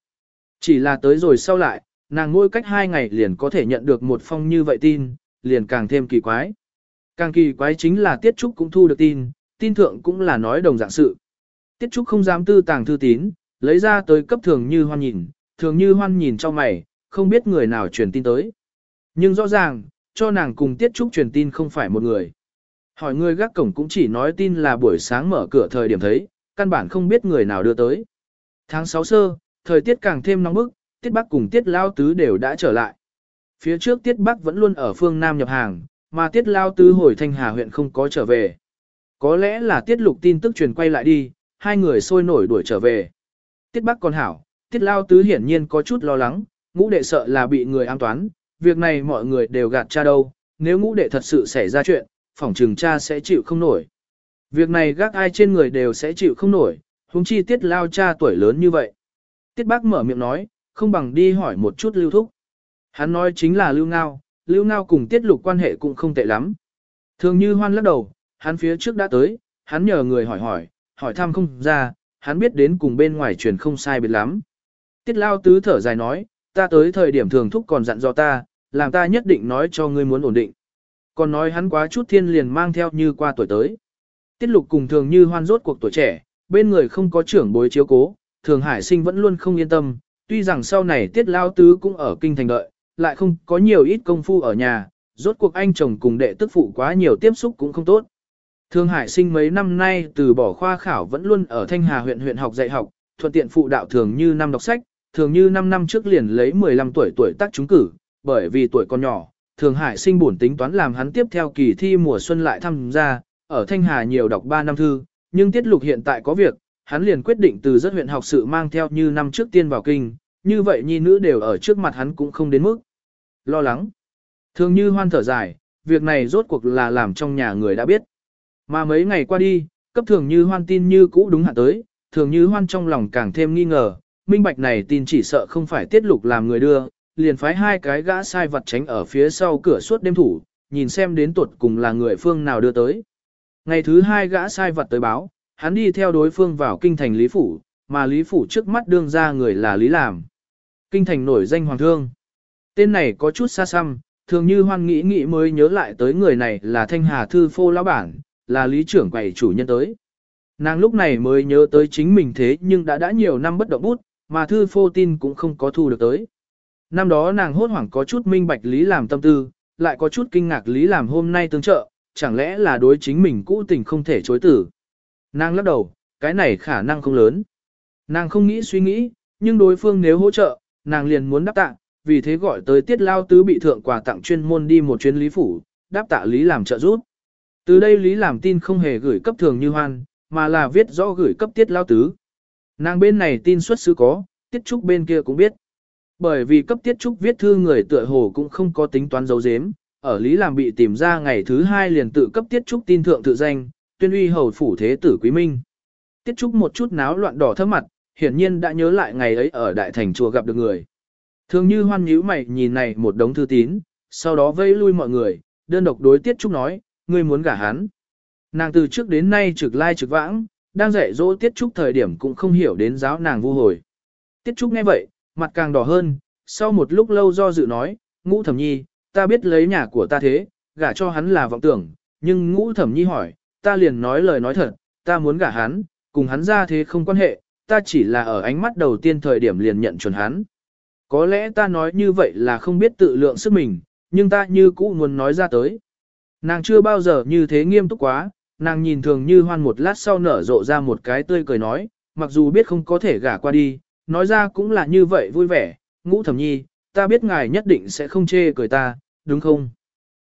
Chỉ là tới rồi sau lại, nàng mỗi cách hai ngày liền có thể nhận được một phong như vậy tin, liền càng thêm kỳ quái. Càng kỳ quái chính là tiết trúc cũng thu được tin, tin thượng cũng là nói đồng dạng sự. Tiết trúc không dám tư tàng thư tín, lấy ra tới cấp thường như hoan nhìn, thường như hoan nhìn cho mày, không biết người nào truyền tin tới. Nhưng rõ ràng, cho nàng cùng tiết trúc truyền tin không phải một người. Hỏi người gác cổng cũng chỉ nói tin là buổi sáng mở cửa thời điểm thấy, căn bản không biết người nào đưa tới. Tháng 6 sơ, thời tiết càng thêm nóng bức, Tiết Bắc cùng Tiết Lao Tứ đều đã trở lại. Phía trước Tiết Bắc vẫn luôn ở phương Nam nhập hàng, mà Tiết Lao Tứ hồi Thanh Hà huyện không có trở về. Có lẽ là Tiết Lục tin tức truyền quay lại đi, hai người sôi nổi đuổi trở về. Tiết Bắc còn hảo, Tiết Lao Tứ hiển nhiên có chút lo lắng, ngũ đệ sợ là bị người an toán, việc này mọi người đều gạt cha đâu, nếu ngũ đệ thật sự xảy ra chuyện, phỏng trừng cha sẽ chịu không nổi. Việc này gác ai trên người đều sẽ chịu không nổi, huống chi Tiết Lao cha tuổi lớn như vậy. Tiết Bắc mở miệng nói, không bằng đi hỏi một chút Lưu Thúc. Hắn nói chính là Lưu Ngao, Lưu Ngao cùng Tiết Lục quan hệ cũng không tệ lắm. Thường như hoan lắc đầu, hắn phía trước đã tới, hắn nhờ người hỏi hỏi, hỏi thăm không ra, hắn biết đến cùng bên ngoài truyền không sai biệt lắm. Tiết Lao Tứ thở dài nói, ta tới thời điểm thường thúc còn dặn dò ta, làm ta nhất định nói cho ngươi muốn ổn định. Còn nói hắn quá chút thiên liền mang theo như qua tuổi tới. Tiết lục cùng thường như hoan rốt cuộc tuổi trẻ, bên người không có trưởng bối chiếu cố, thường hải sinh vẫn luôn không yên tâm, tuy rằng sau này tiết lao tứ cũng ở kinh thành đợi, lại không có nhiều ít công phu ở nhà, rốt cuộc anh chồng cùng đệ tức phụ quá nhiều tiếp xúc cũng không tốt. Thường Hải sinh mấy năm nay từ bỏ khoa khảo vẫn luôn ở Thanh Hà huyện huyện học dạy học, thuận tiện phụ đạo thường như năm đọc sách, thường như 5 năm trước liền lấy 15 tuổi tuổi tác trúng cử, bởi vì tuổi còn nhỏ, thường Hải sinh bổn tính toán làm hắn tiếp theo kỳ thi mùa xuân lại tham gia, ở Thanh Hà nhiều đọc 3 năm thư, nhưng tiết lục hiện tại có việc, hắn liền quyết định từ rất huyện học sự mang theo như năm trước tiên vào kinh, như vậy nhi nữ đều ở trước mặt hắn cũng không đến mức lo lắng. Thường như hoan thở dài, việc này rốt cuộc là làm trong nhà người đã biết. Mà mấy ngày qua đi, cấp thường như hoan tin như cũ đúng hạn tới, thường như hoan trong lòng càng thêm nghi ngờ, minh bạch này tin chỉ sợ không phải tiết lục làm người đưa, liền phái hai cái gã sai vật tránh ở phía sau cửa suốt đêm thủ, nhìn xem đến tuột cùng là người phương nào đưa tới. Ngày thứ hai gã sai vật tới báo, hắn đi theo đối phương vào kinh thành Lý Phủ, mà Lý Phủ trước mắt đương ra người là Lý Làm. Kinh thành nổi danh hoàng thương. Tên này có chút xa xăm, thường như hoan nghĩ nghĩ mới nhớ lại tới người này là Thanh Hà Thư Phô Lão Bản, là lý trưởng quầy chủ nhân tới. Nàng lúc này mới nhớ tới chính mình thế nhưng đã đã nhiều năm bất động bút, mà thư phô tin cũng không có thu được tới. Năm đó nàng hốt hoảng có chút minh bạch lý làm tâm tư, lại có chút kinh ngạc lý làm hôm nay tương trợ, chẳng lẽ là đối chính mình cũ tình không thể chối tử. Nàng lắc đầu, cái này khả năng không lớn. Nàng không nghĩ suy nghĩ, nhưng đối phương nếu hỗ trợ, nàng liền muốn đáp tạ, vì thế gọi tới tiết lao tứ bị thượng quà tặng chuyên môn đi một chuyến lý phủ, đáp tạ lý làm trợ giúp. Từ đây lý làm tin không hề gửi cấp thường như hoan, mà là viết rõ gửi cấp tiết lao tứ. Nàng bên này tin xuất xứ có, tiết trúc bên kia cũng biết. Bởi vì cấp tiết trúc viết thư người tựa hồ cũng không có tính toán dấu dếm, ở lý làm bị tìm ra ngày thứ hai liền tự cấp tiết trúc tin thượng tự danh, tuyên uy hầu phủ thế tử quý minh. Tiết trúc một chút náo loạn đỏ thơm mặt, hiển nhiên đã nhớ lại ngày ấy ở đại thành chùa gặp được người. Thường như hoan nhíu mày nhìn này một đống thư tín, sau đó vây lui mọi người, đơn độc đối tiết trúc nói, ngươi muốn gả hắn. Nàng từ trước đến nay trực lai trực vãng, đang dạy dỗ Tiết Trúc thời điểm cũng không hiểu đến giáo nàng vu hồi. Tiết Trúc nghe vậy, mặt càng đỏ hơn, sau một lúc lâu do dự nói, ngũ thẩm nhi, ta biết lấy nhà của ta thế, gả cho hắn là vọng tưởng, nhưng ngũ thẩm nhi hỏi, ta liền nói lời nói thật, ta muốn gả hắn, cùng hắn ra thế không quan hệ, ta chỉ là ở ánh mắt đầu tiên thời điểm liền nhận chuẩn hắn. Có lẽ ta nói như vậy là không biết tự lượng sức mình, nhưng ta như cũ muốn nói ra tới. Nàng chưa bao giờ như thế nghiêm túc quá, nàng nhìn thường như hoan một lát sau nở rộ ra một cái tươi cười nói, mặc dù biết không có thể gả qua đi, nói ra cũng là như vậy vui vẻ, ngũ thẩm nhi, ta biết ngài nhất định sẽ không chê cười ta, đúng không?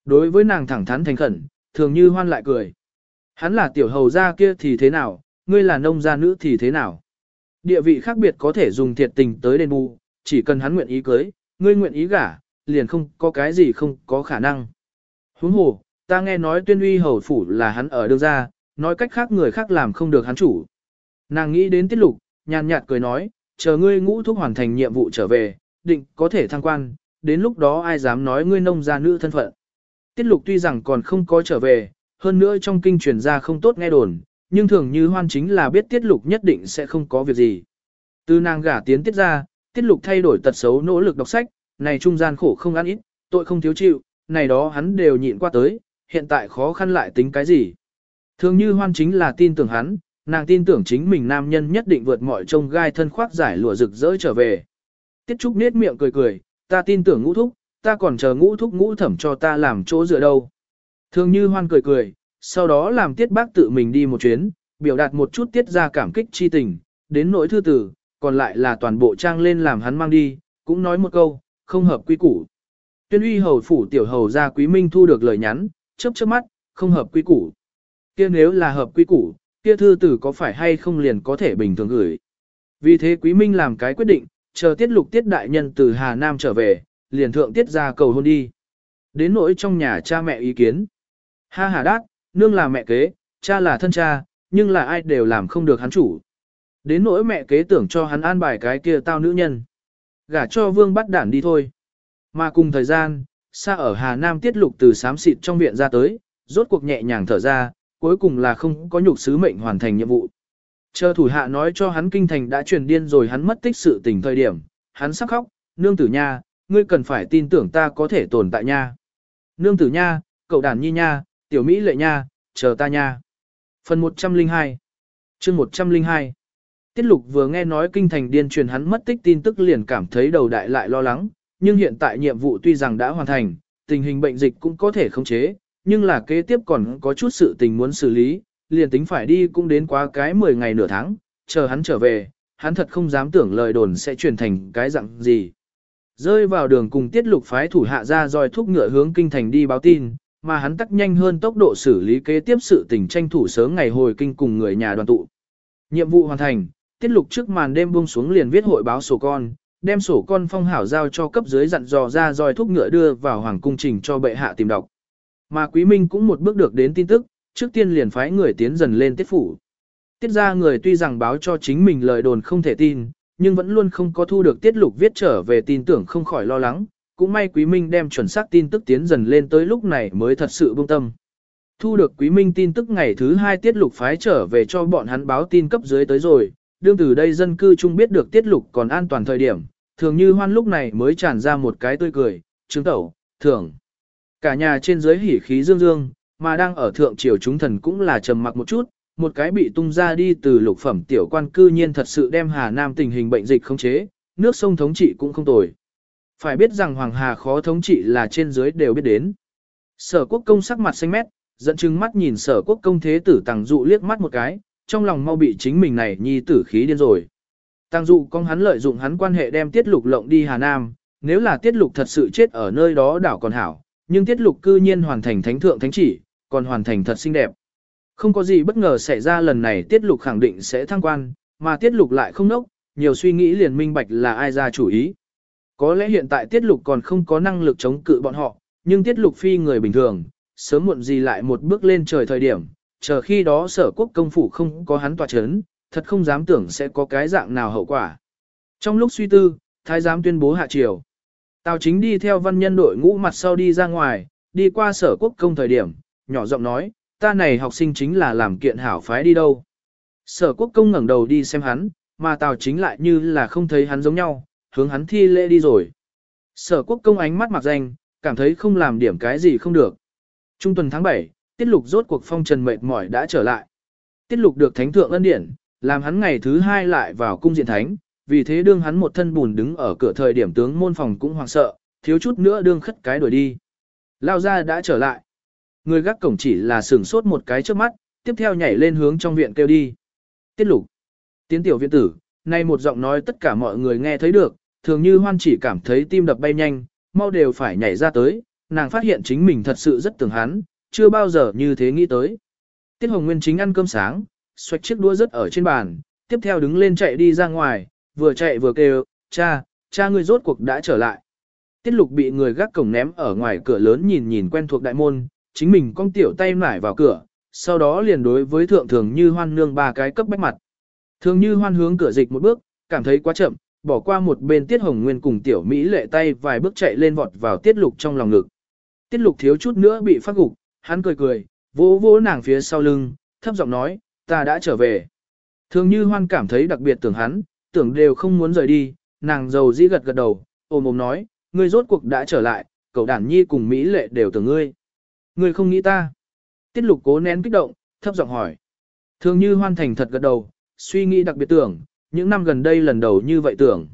Đối với nàng thẳng thắn thành khẩn, thường như hoan lại cười. Hắn là tiểu hầu gia kia thì thế nào, ngươi là nông gia nữ thì thế nào? Địa vị khác biệt có thể dùng thiệt tình tới đền bù, chỉ cần hắn nguyện ý cưới, ngươi nguyện ý gả, liền không có cái gì không có khả năng. Huống hồ, Ta nghe nói tuyên uy hầu phủ là hắn ở đương gia, nói cách khác người khác làm không được hắn chủ. Nàng nghĩ đến tiết lục, nhàn nhạt cười nói, chờ ngươi ngũ thúc hoàn thành nhiệm vụ trở về, định có thể thăng quan, đến lúc đó ai dám nói ngươi nông gia nữ thân phận. Tiết lục tuy rằng còn không có trở về, hơn nữa trong kinh truyền ra không tốt nghe đồn, nhưng thường như hoan chính là biết tiết lục nhất định sẽ không có việc gì. Từ nàng gả tiến tiết ra, tiết lục thay đổi tật xấu nỗ lực đọc sách, này trung gian khổ không ăn ít, tội không thiếu chịu, này đó hắn đều nhịn qua tới, hiện tại khó khăn lại tính cái gì. Thường như hoan chính là tin tưởng hắn, nàng tin tưởng chính mình nam nhân nhất định vượt mọi trông gai thân khoác giải lụa rực rỡ trở về. Tiết Trúc nết miệng cười cười, ta tin tưởng ngũ thúc, ta còn chờ ngũ thúc ngũ thẩm cho ta làm chỗ dựa đâu. Thường như hoan cười cười, sau đó làm tiết bác tự mình đi một chuyến, biểu đạt một chút tiết ra cảm kích chi tình, đến nỗi thư tử, còn lại là toàn bộ trang lên làm hắn mang đi, cũng nói một câu, không hợp quy củ. Tuyên uy hầu phủ tiểu hầu ra quý minh thu được lời nhắn, chớp chớp mắt, không hợp quy củ. Kia nếu là hợp quy củ, kia thư tử có phải hay không liền có thể bình thường gửi. Vì thế Quý Minh làm cái quyết định, chờ tiết lục tiết đại nhân từ Hà Nam trở về, liền thượng tiết ra cầu hôn đi. Đến nỗi trong nhà cha mẹ ý kiến. Ha hà đát, nương là mẹ kế, cha là thân cha, nhưng là ai đều làm không được hắn chủ. Đến nỗi mẹ kế tưởng cho hắn an bài cái kia tao nữ nhân. Gả cho vương bắt đản đi thôi. Mà cùng thời gian, xa ở Hà Nam tiết lục từ sám xịt trong viện ra tới, rốt cuộc nhẹ nhàng thở ra, cuối cùng là không có nhục sứ mệnh hoàn thành nhiệm vụ. Chờ thủ hạ nói cho hắn kinh thành đã truyền điên rồi hắn mất tích sự tình thời điểm, hắn sắp khóc, nương tử nha, ngươi cần phải tin tưởng ta có thể tồn tại nha. Nương tử nha, cậu đàn nhi nha, tiểu Mỹ lệ nha, chờ ta nha. Phần 102 chương 102 Tiết lục vừa nghe nói kinh thành điên truyền hắn mất tích tin tức liền cảm thấy đầu đại lại lo lắng, nhưng hiện tại nhiệm vụ tuy rằng đã hoàn thành, tình hình bệnh dịch cũng có thể khống chế, nhưng là kế tiếp còn có chút sự tình muốn xử lý, liền tính phải đi cũng đến quá cái 10 ngày nửa tháng, chờ hắn trở về, hắn thật không dám tưởng lời đồn sẽ truyền thành cái dạng gì. Rơi vào đường cùng tiết lục phái thủ hạ ra roi thúc ngựa hướng kinh thành đi báo tin, mà hắn tắc nhanh hơn tốc độ xử lý kế tiếp sự tình tranh thủ sớm ngày hồi kinh cùng người nhà đoàn tụ. Nhiệm vụ hoàn thành, tiết lục trước màn đêm buông xuống liền viết hội báo sổ con, đem sổ con phong hảo giao cho cấp dưới dặn dò ra dòi thúc ngựa đưa vào hoàng cung trình cho bệ hạ tìm đọc. Mà Quý Minh cũng một bước được đến tin tức, trước tiên liền phái người tiến dần lên tiết phủ. Tiết ra người tuy rằng báo cho chính mình lời đồn không thể tin, nhưng vẫn luôn không có thu được tiết lục viết trở về tin tưởng không khỏi lo lắng, cũng may Quý Minh đem chuẩn xác tin tức tiến dần lên tới lúc này mới thật sự bông tâm. Thu được Quý Minh tin tức ngày thứ hai tiết lục phái trở về cho bọn hắn báo tin cấp dưới tới rồi, đương từ đây dân cư chung biết được tiết lục còn an toàn thời điểm, thường như hoan lúc này mới tràn ra một cái tươi cười, chứng tẩu, thưởng. Cả nhà trên dưới hỉ khí dương dương, mà đang ở thượng triều chúng thần cũng là trầm mặc một chút, một cái bị tung ra đi từ lục phẩm tiểu quan cư nhiên thật sự đem Hà Nam tình hình bệnh dịch không chế, nước sông thống trị cũng không tồi. Phải biết rằng Hoàng Hà khó thống trị là trên dưới đều biết đến. Sở quốc công sắc mặt xanh mét, dẫn chứng mắt nhìn sở quốc công thế tử tàng dụ liếc mắt một cái, trong lòng mau bị chính mình này nhi tử khí điên rồi. Tàng dụ con hắn lợi dụng hắn quan hệ đem tiết lục lộng đi Hà Nam, nếu là tiết lục thật sự chết ở nơi đó đảo còn hảo, nhưng tiết lục cư nhiên hoàn thành thánh thượng thánh chỉ, còn hoàn thành thật xinh đẹp. Không có gì bất ngờ xảy ra lần này tiết lục khẳng định sẽ thăng quan, mà tiết lục lại không nốc, nhiều suy nghĩ liền minh bạch là ai ra chủ ý. Có lẽ hiện tại tiết lục còn không có năng lực chống cự bọn họ, nhưng tiết lục phi người bình thường, sớm muộn gì lại một bước lên trời thời điểm, chờ khi đó sở quốc công phủ không có hắn tòa chấn, thật không dám tưởng sẽ có cái dạng nào hậu quả. Trong lúc suy tư, thái giám tuyên bố hạ triều. Tào chính đi theo văn nhân đội ngũ mặt sau đi ra ngoài, đi qua sở quốc công thời điểm, nhỏ giọng nói, ta này học sinh chính là làm kiện hảo phái đi đâu. Sở quốc công ngẩng đầu đi xem hắn, mà tào chính lại như là không thấy hắn giống nhau, hướng hắn thi lễ đi rồi. Sở quốc công ánh mắt mặc danh, cảm thấy không làm điểm cái gì không được. Trung tuần tháng 7, tiết lục rốt cuộc phong trần mệt mỏi đã trở lại. Tiết lục được thánh thượng ân điển, làm hắn ngày thứ hai lại vào cung diện thánh, vì thế đương hắn một thân bùn đứng ở cửa thời điểm tướng môn phòng cũng hoảng sợ, thiếu chút nữa đương khất cái đuổi đi. Lao ra đã trở lại. Người gác cổng chỉ là sửng sốt một cái trước mắt, tiếp theo nhảy lên hướng trong viện kêu đi. Tiết lục. Tiến tiểu viện tử, nay một giọng nói tất cả mọi người nghe thấy được, thường như hoan chỉ cảm thấy tim đập bay nhanh, mau đều phải nhảy ra tới, nàng phát hiện chính mình thật sự rất tưởng hắn, chưa bao giờ như thế nghĩ tới. Tiết Hồng Nguyên chính ăn cơm sáng, xoạch chiếc đũa rất ở trên bàn, tiếp theo đứng lên chạy đi ra ngoài, vừa chạy vừa kêu, cha, cha ngươi rốt cuộc đã trở lại. Tiết lục bị người gác cổng ném ở ngoài cửa lớn nhìn nhìn quen thuộc đại môn, chính mình cong tiểu tay nải vào cửa, sau đó liền đối với thượng thường như hoan nương ba cái cấp bách mặt. Thường như hoan hướng cửa dịch một bước, cảm thấy quá chậm, bỏ qua một bên tiết hồng nguyên cùng tiểu Mỹ lệ tay vài bước chạy lên vọt vào tiết lục trong lòng ngực. Tiết lục thiếu chút nữa bị phát gục, hắn cười cười, vỗ vỗ nàng phía sau lưng, thấp giọng nói, ta đã trở về. Thường như hoan cảm thấy đặc biệt tưởng hắn, tưởng đều không muốn rời đi, nàng giàu dĩ gật gật đầu, ôm ôm nói, ngươi rốt cuộc đã trở lại, cậu đản nhi cùng Mỹ lệ đều tưởng ngươi. Ngươi không nghĩ ta. Tiết lục cố nén kích động, thấp giọng hỏi. Thường như hoan thành thật gật đầu, suy nghĩ đặc biệt tưởng, những năm gần đây lần đầu như vậy tưởng.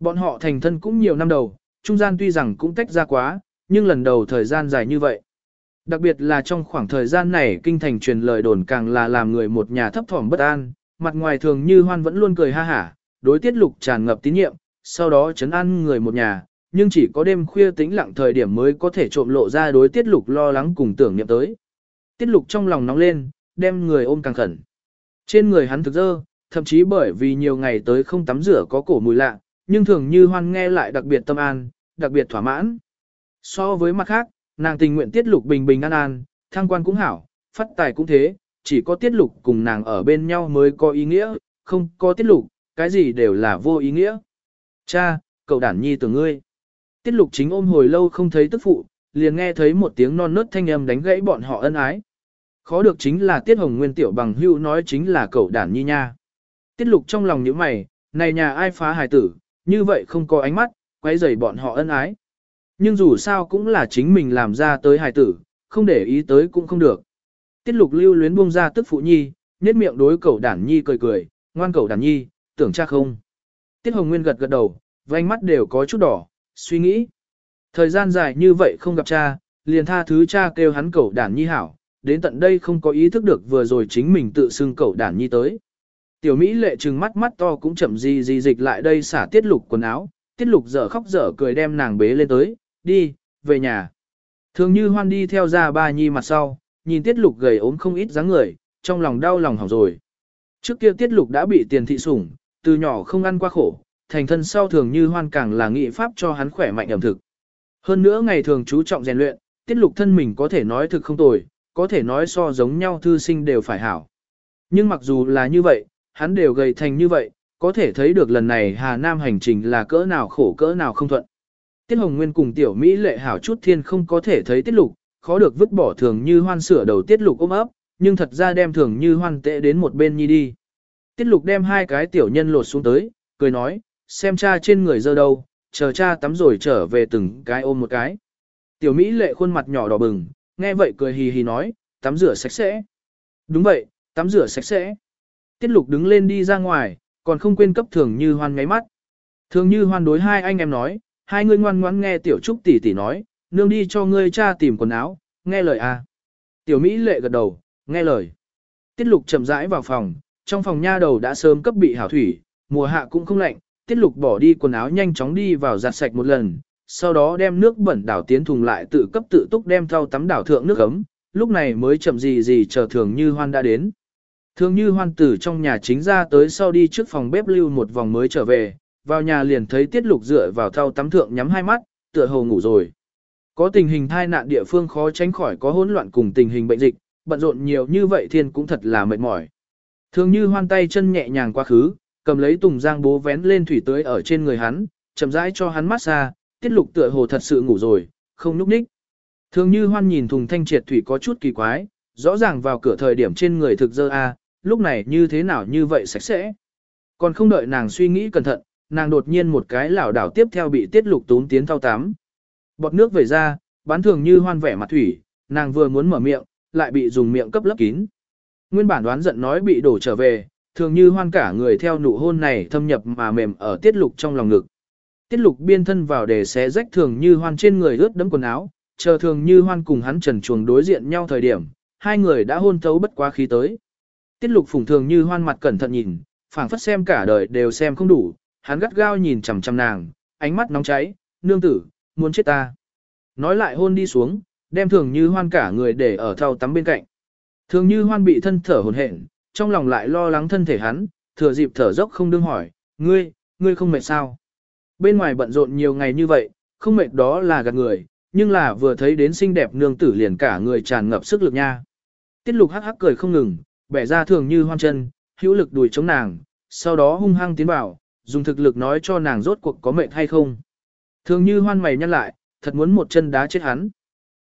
Bọn họ thành thân cũng nhiều năm đầu, trung gian tuy rằng cũng tách ra quá, nhưng lần đầu thời gian dài như vậy. Đặc biệt là trong khoảng thời gian này kinh thành truyền lời đồn càng là làm người một nhà thấp thỏm bất an, mặt ngoài thường như hoan vẫn luôn cười ha hả, đối tiết lục tràn ngập tín nhiệm, sau đó chấn an người một nhà, nhưng chỉ có đêm khuya tĩnh lặng thời điểm mới có thể trộm lộ ra đối tiết lục lo lắng cùng tưởng niệm tới. Tiết lục trong lòng nóng lên, đem người ôm càng khẩn. Trên người hắn thực dơ, thậm chí bởi vì nhiều ngày tới không tắm rửa có cổ mùi lạ, nhưng thường như hoan nghe lại đặc biệt tâm an, đặc biệt thỏa mãn. So với mặt khác, nàng tình nguyện tiết lục bình bình an an, thăng quan cũng hảo, phát tài cũng thế, chỉ có tiết lục cùng nàng ở bên nhau mới có ý nghĩa, không có tiết lục, cái gì đều là vô ý nghĩa. Cha, cậu đản nhi tưởng ngươi. Tiết lục chính ôm hồi lâu không thấy tức phụ, liền nghe thấy một tiếng non nớt thanh âm đánh gãy bọn họ ân ái. Khó được chính là Tiết Hồng Nguyên tiểu bằng hưu nói chính là cậu đản nhi nha. Tiết lục trong lòng những mày, này nhà ai phá hài tử, như vậy không có ánh mắt, quay rầy bọn họ ân ái. Nhưng dù sao cũng là chính mình làm ra tới hài tử, không để ý tới cũng không được. Tiết lục lưu luyến buông ra tức phụ nhi, nhét miệng đối cậu đản nhi cười cười, ngoan cậu đản nhi, tưởng cha không. Tiết Hồng Nguyên gật gật đầu, vành mắt đều có chút đỏ, suy nghĩ. Thời gian dài như vậy không gặp cha, liền tha thứ cha kêu hắn cậu đản nhi hảo, đến tận đây không có ý thức được vừa rồi chính mình tự xưng cậu đản nhi tới. Tiểu Mỹ lệ trừng mắt mắt to cũng chậm gì gì dịch lại đây xả tiết lục quần áo, tiết lục dở khóc dở cười đem nàng bế lên tới, đi, về nhà. Thường như hoan đi theo ra ba nhi mặt sau, nhìn tiết lục gầy ốm không ít dáng người, trong lòng đau lòng hỏng rồi. Trước kia tiết lục đã bị tiền thị sủng, từ nhỏ không ăn qua khổ, thành thân sau thường như hoan càng là nghị pháp cho hắn khỏe mạnh ẩm thực. Hơn nữa ngày thường chú trọng rèn luyện, tiết lục thân mình có thể nói thực không tồi, có thể nói so giống nhau thư sinh đều phải hảo. Nhưng mặc dù là như vậy, hắn đều gầy thành như vậy, có thể thấy được lần này Hà Nam hành trình là cỡ nào khổ cỡ nào không thuận. Tiết Hồng Nguyên cùng tiểu Mỹ lệ hảo chút thiên không có thể thấy tiết lục, khó được vứt bỏ thường như hoan sửa đầu tiết lục ôm ấp, nhưng thật ra đem thường như hoan tệ đến một bên nhi đi. Tiết lục đem hai cái tiểu nhân lột xuống tới, cười nói, xem cha trên người dơ đâu, chờ cha tắm rồi trở về từng cái ôm một cái. Tiểu Mỹ lệ khuôn mặt nhỏ đỏ bừng, nghe vậy cười hì hì nói, tắm rửa sạch sẽ. Đúng vậy, tắm rửa sạch sẽ. Tiết lục đứng lên đi ra ngoài, còn không quên cấp thường như hoan ngáy mắt. Thường như hoan đối hai anh em nói, hai người ngoan ngoãn nghe tiểu trúc tỷ tỷ nói, nương đi cho ngươi cha tìm quần áo, nghe lời à. Tiểu Mỹ lệ gật đầu, nghe lời. Tiết lục chậm rãi vào phòng, trong phòng nha đầu đã sớm cấp bị hảo thủy, mùa hạ cũng không lạnh, tiết lục bỏ đi quần áo nhanh chóng đi vào giặt sạch một lần, sau đó đem nước bẩn đảo tiến thùng lại tự cấp tự túc đem thau tắm đảo thượng nước ấm, lúc này mới chậm gì gì chờ thường như hoan đã đến. Thường như hoan tử trong nhà chính ra tới sau đi trước phòng bếp lưu một vòng mới trở về, vào nhà liền thấy tiết lục dựa vào thau tắm thượng nhắm hai mắt, tựa hồ ngủ rồi. Có tình hình thai nạn địa phương khó tránh khỏi có hỗn loạn cùng tình hình bệnh dịch, bận rộn nhiều như vậy thiên cũng thật là mệt mỏi. Thường như hoan tay chân nhẹ nhàng qua khứ, cầm lấy tùng giang bố vén lên thủy tưới ở trên người hắn, chậm rãi cho hắn mát xa, tiết lục tựa hồ thật sự ngủ rồi, không núp ních. Thường như hoan nhìn thùng thanh triệt thủy có chút kỳ quái, rõ ràng vào cửa thời điểm trên người thực dơ a, lúc này như thế nào như vậy sạch sẽ. Còn không đợi nàng suy nghĩ cẩn thận, nàng đột nhiên một cái lảo đảo tiếp theo bị tiết lục tún tiến thao tám. Bọt nước về ra, bán thường như hoan vẻ mặt thủy, nàng vừa muốn mở miệng, lại bị dùng miệng cấp lấp kín. Nguyên bản đoán giận nói bị đổ trở về, thường như hoan cả người theo nụ hôn này thâm nhập mà mềm ở tiết lục trong lòng ngực. Tiết lục biên thân vào để xé rách thường như hoan trên người ướt đẫm quần áo, chờ thường như hoan cùng hắn trần chuồng đối diện nhau thời điểm, hai người đã hôn thấu bất quá khí tới. Tiết lục phùng thường như hoan mặt cẩn thận nhìn, phảng phất xem cả đời đều xem không đủ, hắn gắt gao nhìn chằm chằm nàng, ánh mắt nóng cháy, nương tử, muốn chết ta. Nói lại hôn đi xuống, đem thường như hoan cả người để ở thau tắm bên cạnh. Thường như hoan bị thân thở hồn hển, trong lòng lại lo lắng thân thể hắn, thừa dịp thở dốc không đương hỏi, ngươi, ngươi không mệt sao? Bên ngoài bận rộn nhiều ngày như vậy, không mệt đó là gạt người, nhưng là vừa thấy đến xinh đẹp nương tử liền cả người tràn ngập sức lực nha. Tiết lục hắc hắc cười không ngừng, bẻ ra thường như hoan chân, hữu lực đùi chống nàng, sau đó hung hăng tiến vào, dùng thực lực nói cho nàng rốt cuộc có mệnh hay không. Thường như hoan mày nhăn lại, thật muốn một chân đá chết hắn.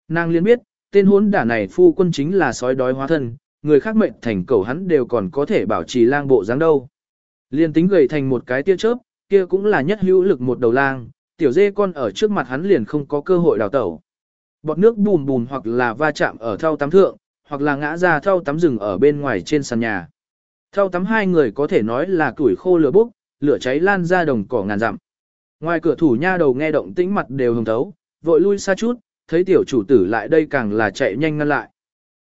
Nàng liền biết, tên hốn đả này phu quân chính là sói đói hóa thân, người khác mệnh thành cầu hắn đều còn có thể bảo trì lang bộ dáng đâu. Liên tính gầy thành một cái tia chớp, kia cũng là nhất hữu lực một đầu lang, tiểu dê con ở trước mặt hắn liền không có cơ hội đào tẩu. Bọt nước bùn bùn hoặc là va chạm ở thau tắm thượng, hoặc là ngã ra thau tắm rừng ở bên ngoài trên sàn nhà. Thau tắm hai người có thể nói là tuổi khô lửa bốc, lửa cháy lan ra đồng cỏ ngàn dặm. Ngoài cửa thủ nha đầu nghe động tĩnh mặt đều hồng thấu, vội lui xa chút, thấy tiểu chủ tử lại đây càng là chạy nhanh ngăn lại.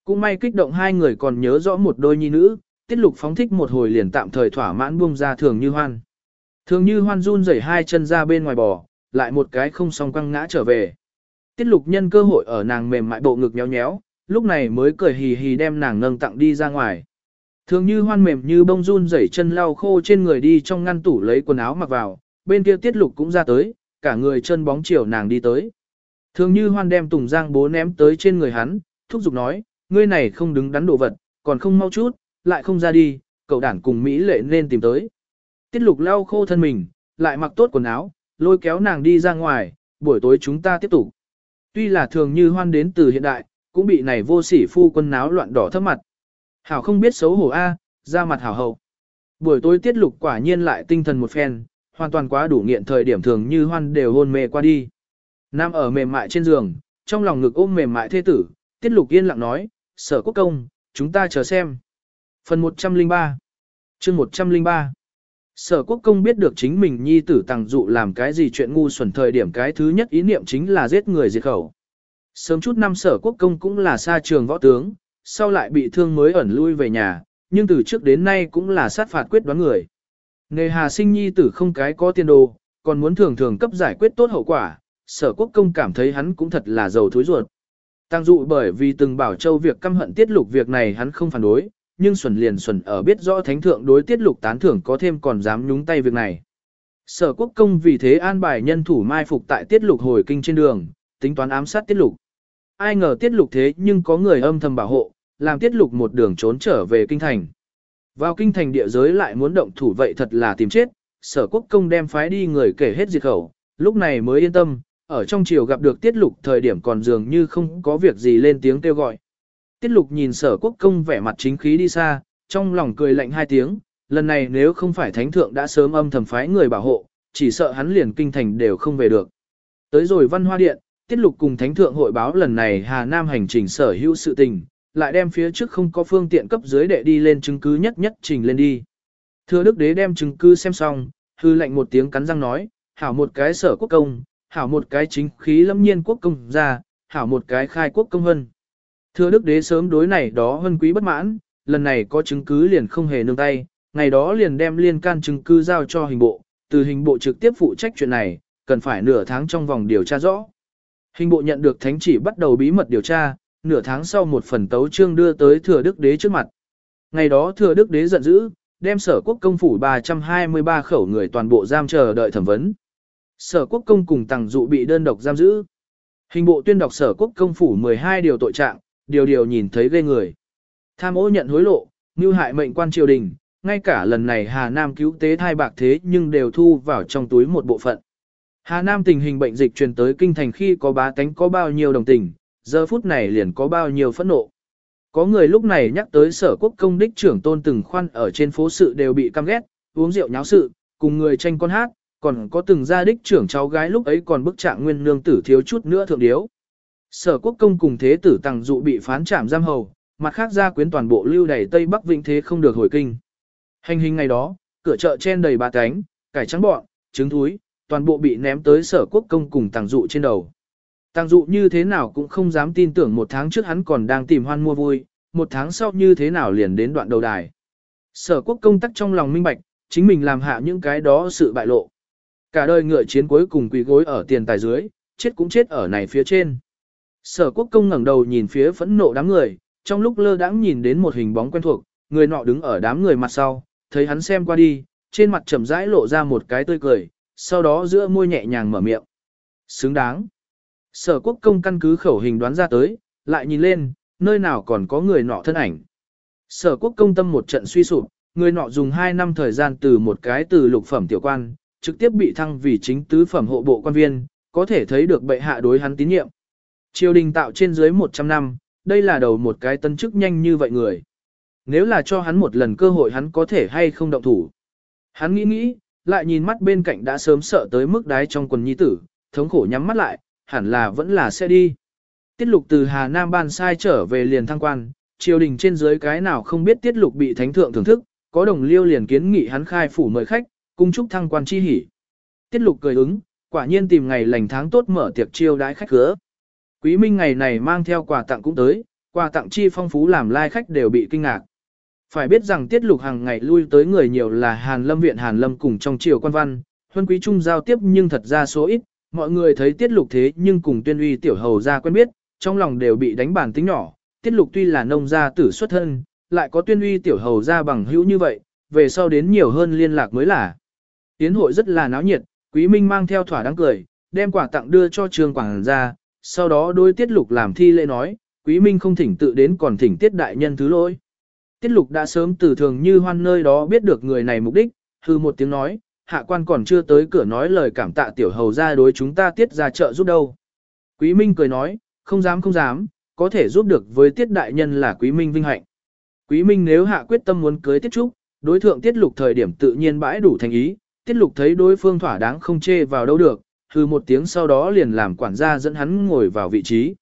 Cũng may kích động hai người còn nhớ rõ một đôi nhi nữ, tiết lục phóng thích một hồi liền tạm thời thỏa mãn buông ra thường như hoan. Thường như hoan run rẩy hai chân ra bên ngoài bò, lại một cái không song quăng ngã trở về. Tiết lục nhân cơ hội ở nàng mềm mại bộ ngực nhéo nhéo, lúc này mới cười hì hì đem nàng nâng tặng đi ra ngoài. Thường như hoan mềm như bông run rẩy chân lau khô trên người đi trong ngăn tủ lấy quần áo mặc vào, bên kia tiết lục cũng ra tới, cả người chân bóng chiều nàng đi tới. Thường như hoan đem tùng giang bố ném tới trên người hắn, thúc giục nói, ngươi này không đứng đắn đồ vật, còn không mau chút, lại không ra đi, cậu đản cùng Mỹ lệ nên tìm tới. Tiết lục lau khô thân mình, lại mặc tốt quần áo, lôi kéo nàng đi ra ngoài, buổi tối chúng ta tiếp tục. Tuy là thường như hoan đến từ hiện đại, cũng bị này vô sỉ phu quân náo loạn đỏ thấp mặt. Hảo không biết xấu hổ A, à, ra mặt hảo hậu. Buổi tối tiết lục quả nhiên lại tinh thần một phen, hoàn toàn quá đủ nghiện thời điểm thường như hoan đều hôn mê qua đi. Nam ở mềm mại trên giường, trong lòng ngực ôm mềm mại thê tử, tiết lục yên lặng nói, sở quốc công, chúng ta chờ xem. Phần 103 chương 103 Sở quốc công biết được chính mình nhi tử tàng dụ làm cái gì chuyện ngu xuẩn thời điểm cái thứ nhất ý niệm chính là giết người diệt khẩu. Sớm chút năm sở quốc công cũng là xa trường võ tướng, sau lại bị thương mới ẩn lui về nhà, nhưng từ trước đến nay cũng là sát phạt quyết đoán người. Nghề hà sinh nhi tử không cái có tiền đồ, còn muốn thường thường cấp giải quyết tốt hậu quả, sở quốc công cảm thấy hắn cũng thật là giàu thối ruột. Tăng dụ bởi vì từng bảo châu việc căm hận tiết lục việc này hắn không phản đối, nhưng xuẩn liền xuẩn ở biết rõ thánh thượng đối tiết lục tán thưởng có thêm còn dám nhúng tay việc này. Sở quốc công vì thế an bài nhân thủ mai phục tại tiết lục hồi kinh trên đường, tính toán ám sát tiết lục. Ai ngờ tiết lục thế nhưng có người âm thầm bảo hộ, làm tiết lục một đường trốn trở về kinh thành. Vào kinh thành địa giới lại muốn động thủ vậy thật là tìm chết, sở quốc công đem phái đi người kể hết diệt khẩu, lúc này mới yên tâm, ở trong chiều gặp được tiết lục thời điểm còn dường như không có việc gì lên tiếng kêu gọi. Tiết lục nhìn sở quốc công vẻ mặt chính khí đi xa, trong lòng cười lạnh hai tiếng, lần này nếu không phải thánh thượng đã sớm âm thầm phái người bảo hộ, chỉ sợ hắn liền kinh thành đều không về được. Tới rồi văn hoa điện, tiết lục cùng thánh thượng hội báo lần này Hà Nam hành trình sở hữu sự tình, lại đem phía trước không có phương tiện cấp dưới đệ đi lên chứng cứ nhất nhất trình lên đi. Thưa đức đế đem chứng cứ xem xong, hư lệnh một tiếng cắn răng nói, hảo một cái sở quốc công, hảo một cái chính khí lâm nhiên quốc công ra, hảo một cái khai quốc công hân. Thưa đức đế sớm đối này đó hân quý bất mãn, lần này có chứng cứ liền không hề nương tay, ngày đó liền đem liên can chứng cứ giao cho hình bộ, từ hình bộ trực tiếp phụ trách chuyện này, cần phải nửa tháng trong vòng điều tra rõ. Hình bộ nhận được thánh chỉ bắt đầu bí mật điều tra, nửa tháng sau một phần tấu trương đưa tới thừa đức đế trước mặt. Ngày đó thừa đức đế giận dữ, đem sở quốc công phủ 323 khẩu người toàn bộ giam chờ đợi thẩm vấn. Sở quốc công cùng tàng dụ bị đơn độc giam giữ. Hình bộ tuyên đọc sở quốc công phủ 12 điều tội trạng, điều điều nhìn thấy ghê người. Tham ô nhận hối lộ, như hại mệnh quan triều đình, ngay cả lần này Hà Nam cứu tế thai bạc thế nhưng đều thu vào trong túi một bộ phận. Hà Nam tình hình bệnh dịch truyền tới kinh thành khi có bá tánh có bao nhiêu đồng tình, giờ phút này liền có bao nhiêu phẫn nộ. Có người lúc này nhắc tới sở quốc công đích trưởng tôn từng khoan ở trên phố sự đều bị căm ghét, uống rượu nháo sự, cùng người tranh con hát, còn có từng gia đích trưởng cháu gái lúc ấy còn bức trạng nguyên nương tử thiếu chút nữa thượng điếu. Sở quốc công cùng thế tử tàng dụ bị phán trảm giam hầu, mặt khác gia quyến toàn bộ lưu đầy Tây Bắc Vĩnh thế không được hồi kinh. Hành hình ngày đó, cửa chợ chen đầy bà cánh, cải trắng bọn, trứng thúi, toàn bộ bị ném tới sở quốc công cùng tàng dụ trên đầu. Tàng dụ như thế nào cũng không dám tin tưởng một tháng trước hắn còn đang tìm hoan mua vui, một tháng sau như thế nào liền đến đoạn đầu đài. Sở quốc công tắc trong lòng minh bạch, chính mình làm hạ những cái đó sự bại lộ. Cả đời ngựa chiến cuối cùng quỳ gối ở tiền tài dưới, chết cũng chết ở này phía trên. Sở quốc công ngẩng đầu nhìn phía phẫn nộ đám người, trong lúc lơ đãng nhìn đến một hình bóng quen thuộc, người nọ đứng ở đám người mặt sau, thấy hắn xem qua đi, trên mặt trầm rãi lộ ra một cái tươi cười, sau đó giữa môi nhẹ nhàng mở miệng. Xứng đáng. Sở quốc công căn cứ khẩu hình đoán ra tới, lại nhìn lên, nơi nào còn có người nọ thân ảnh. Sở quốc công tâm một trận suy sụp, người nọ dùng 2 năm thời gian từ một cái từ lục phẩm tiểu quan, trực tiếp bị thăng vì chính tứ phẩm hộ bộ quan viên, có thể thấy được bệ hạ đối hắn tín nhiệm. Triều đình tạo trên dưới 100 năm, đây là đầu một cái tân chức nhanh như vậy người. Nếu là cho hắn một lần cơ hội hắn có thể hay không động thủ. Hắn nghĩ nghĩ, lại nhìn mắt bên cạnh đã sớm sợ tới mức đái trong quần nhi tử, thống khổ nhắm mắt lại, hẳn là vẫn là sẽ đi. Tiết lục từ Hà Nam ban sai trở về liền thăng quan, triều đình trên dưới cái nào không biết tiết lục bị thánh thượng thưởng thức, có đồng liêu liền kiến nghị hắn khai phủ mời khách, cung chúc thăng quan chi hỉ. Tiết lục cười ứng, quả nhiên tìm ngày lành tháng tốt mở tiệc chiêu đãi khách cửa Quý minh ngày này mang theo quà tặng cũng tới, quà tặng chi phong phú làm lai khách đều bị kinh ngạc. Phải biết rằng tiết lục hàng ngày lui tới người nhiều là Hàn Lâm viện Hàn Lâm cùng trong triều quan văn, huân quý trung giao tiếp nhưng thật ra số ít, mọi người thấy tiết lục thế nhưng cùng tuyên uy tiểu hầu ra quen biết, trong lòng đều bị đánh bản tính nhỏ, tiết lục tuy là nông gia tử xuất thân, lại có tuyên uy tiểu hầu ra bằng hữu như vậy, về sau đến nhiều hơn liên lạc mới là. Tiến hội rất là náo nhiệt, Quý Minh mang theo thỏa đáng cười, đem quà tặng đưa cho trường quảng ra, sau đó đôi tiết lục làm thi lễ nói, Quý Minh không thỉnh tự đến còn thỉnh tiết đại nhân thứ lỗi. Tiết lục đã sớm từ thường như hoan nơi đó biết được người này mục đích, hư một tiếng nói, hạ quan còn chưa tới cửa nói lời cảm tạ tiểu hầu ra đối chúng ta tiết ra trợ giúp đâu. Quý Minh cười nói, không dám không dám, có thể giúp được với tiết đại nhân là Quý Minh vinh hạnh. Quý Minh nếu hạ quyết tâm muốn cưới tiết trúc, đối thượng tiết lục thời điểm tự nhiên bãi đủ thành ý, tiết lục thấy đối phương thỏa đáng không chê vào đâu được, hư một tiếng sau đó liền làm quản gia dẫn hắn ngồi vào vị trí.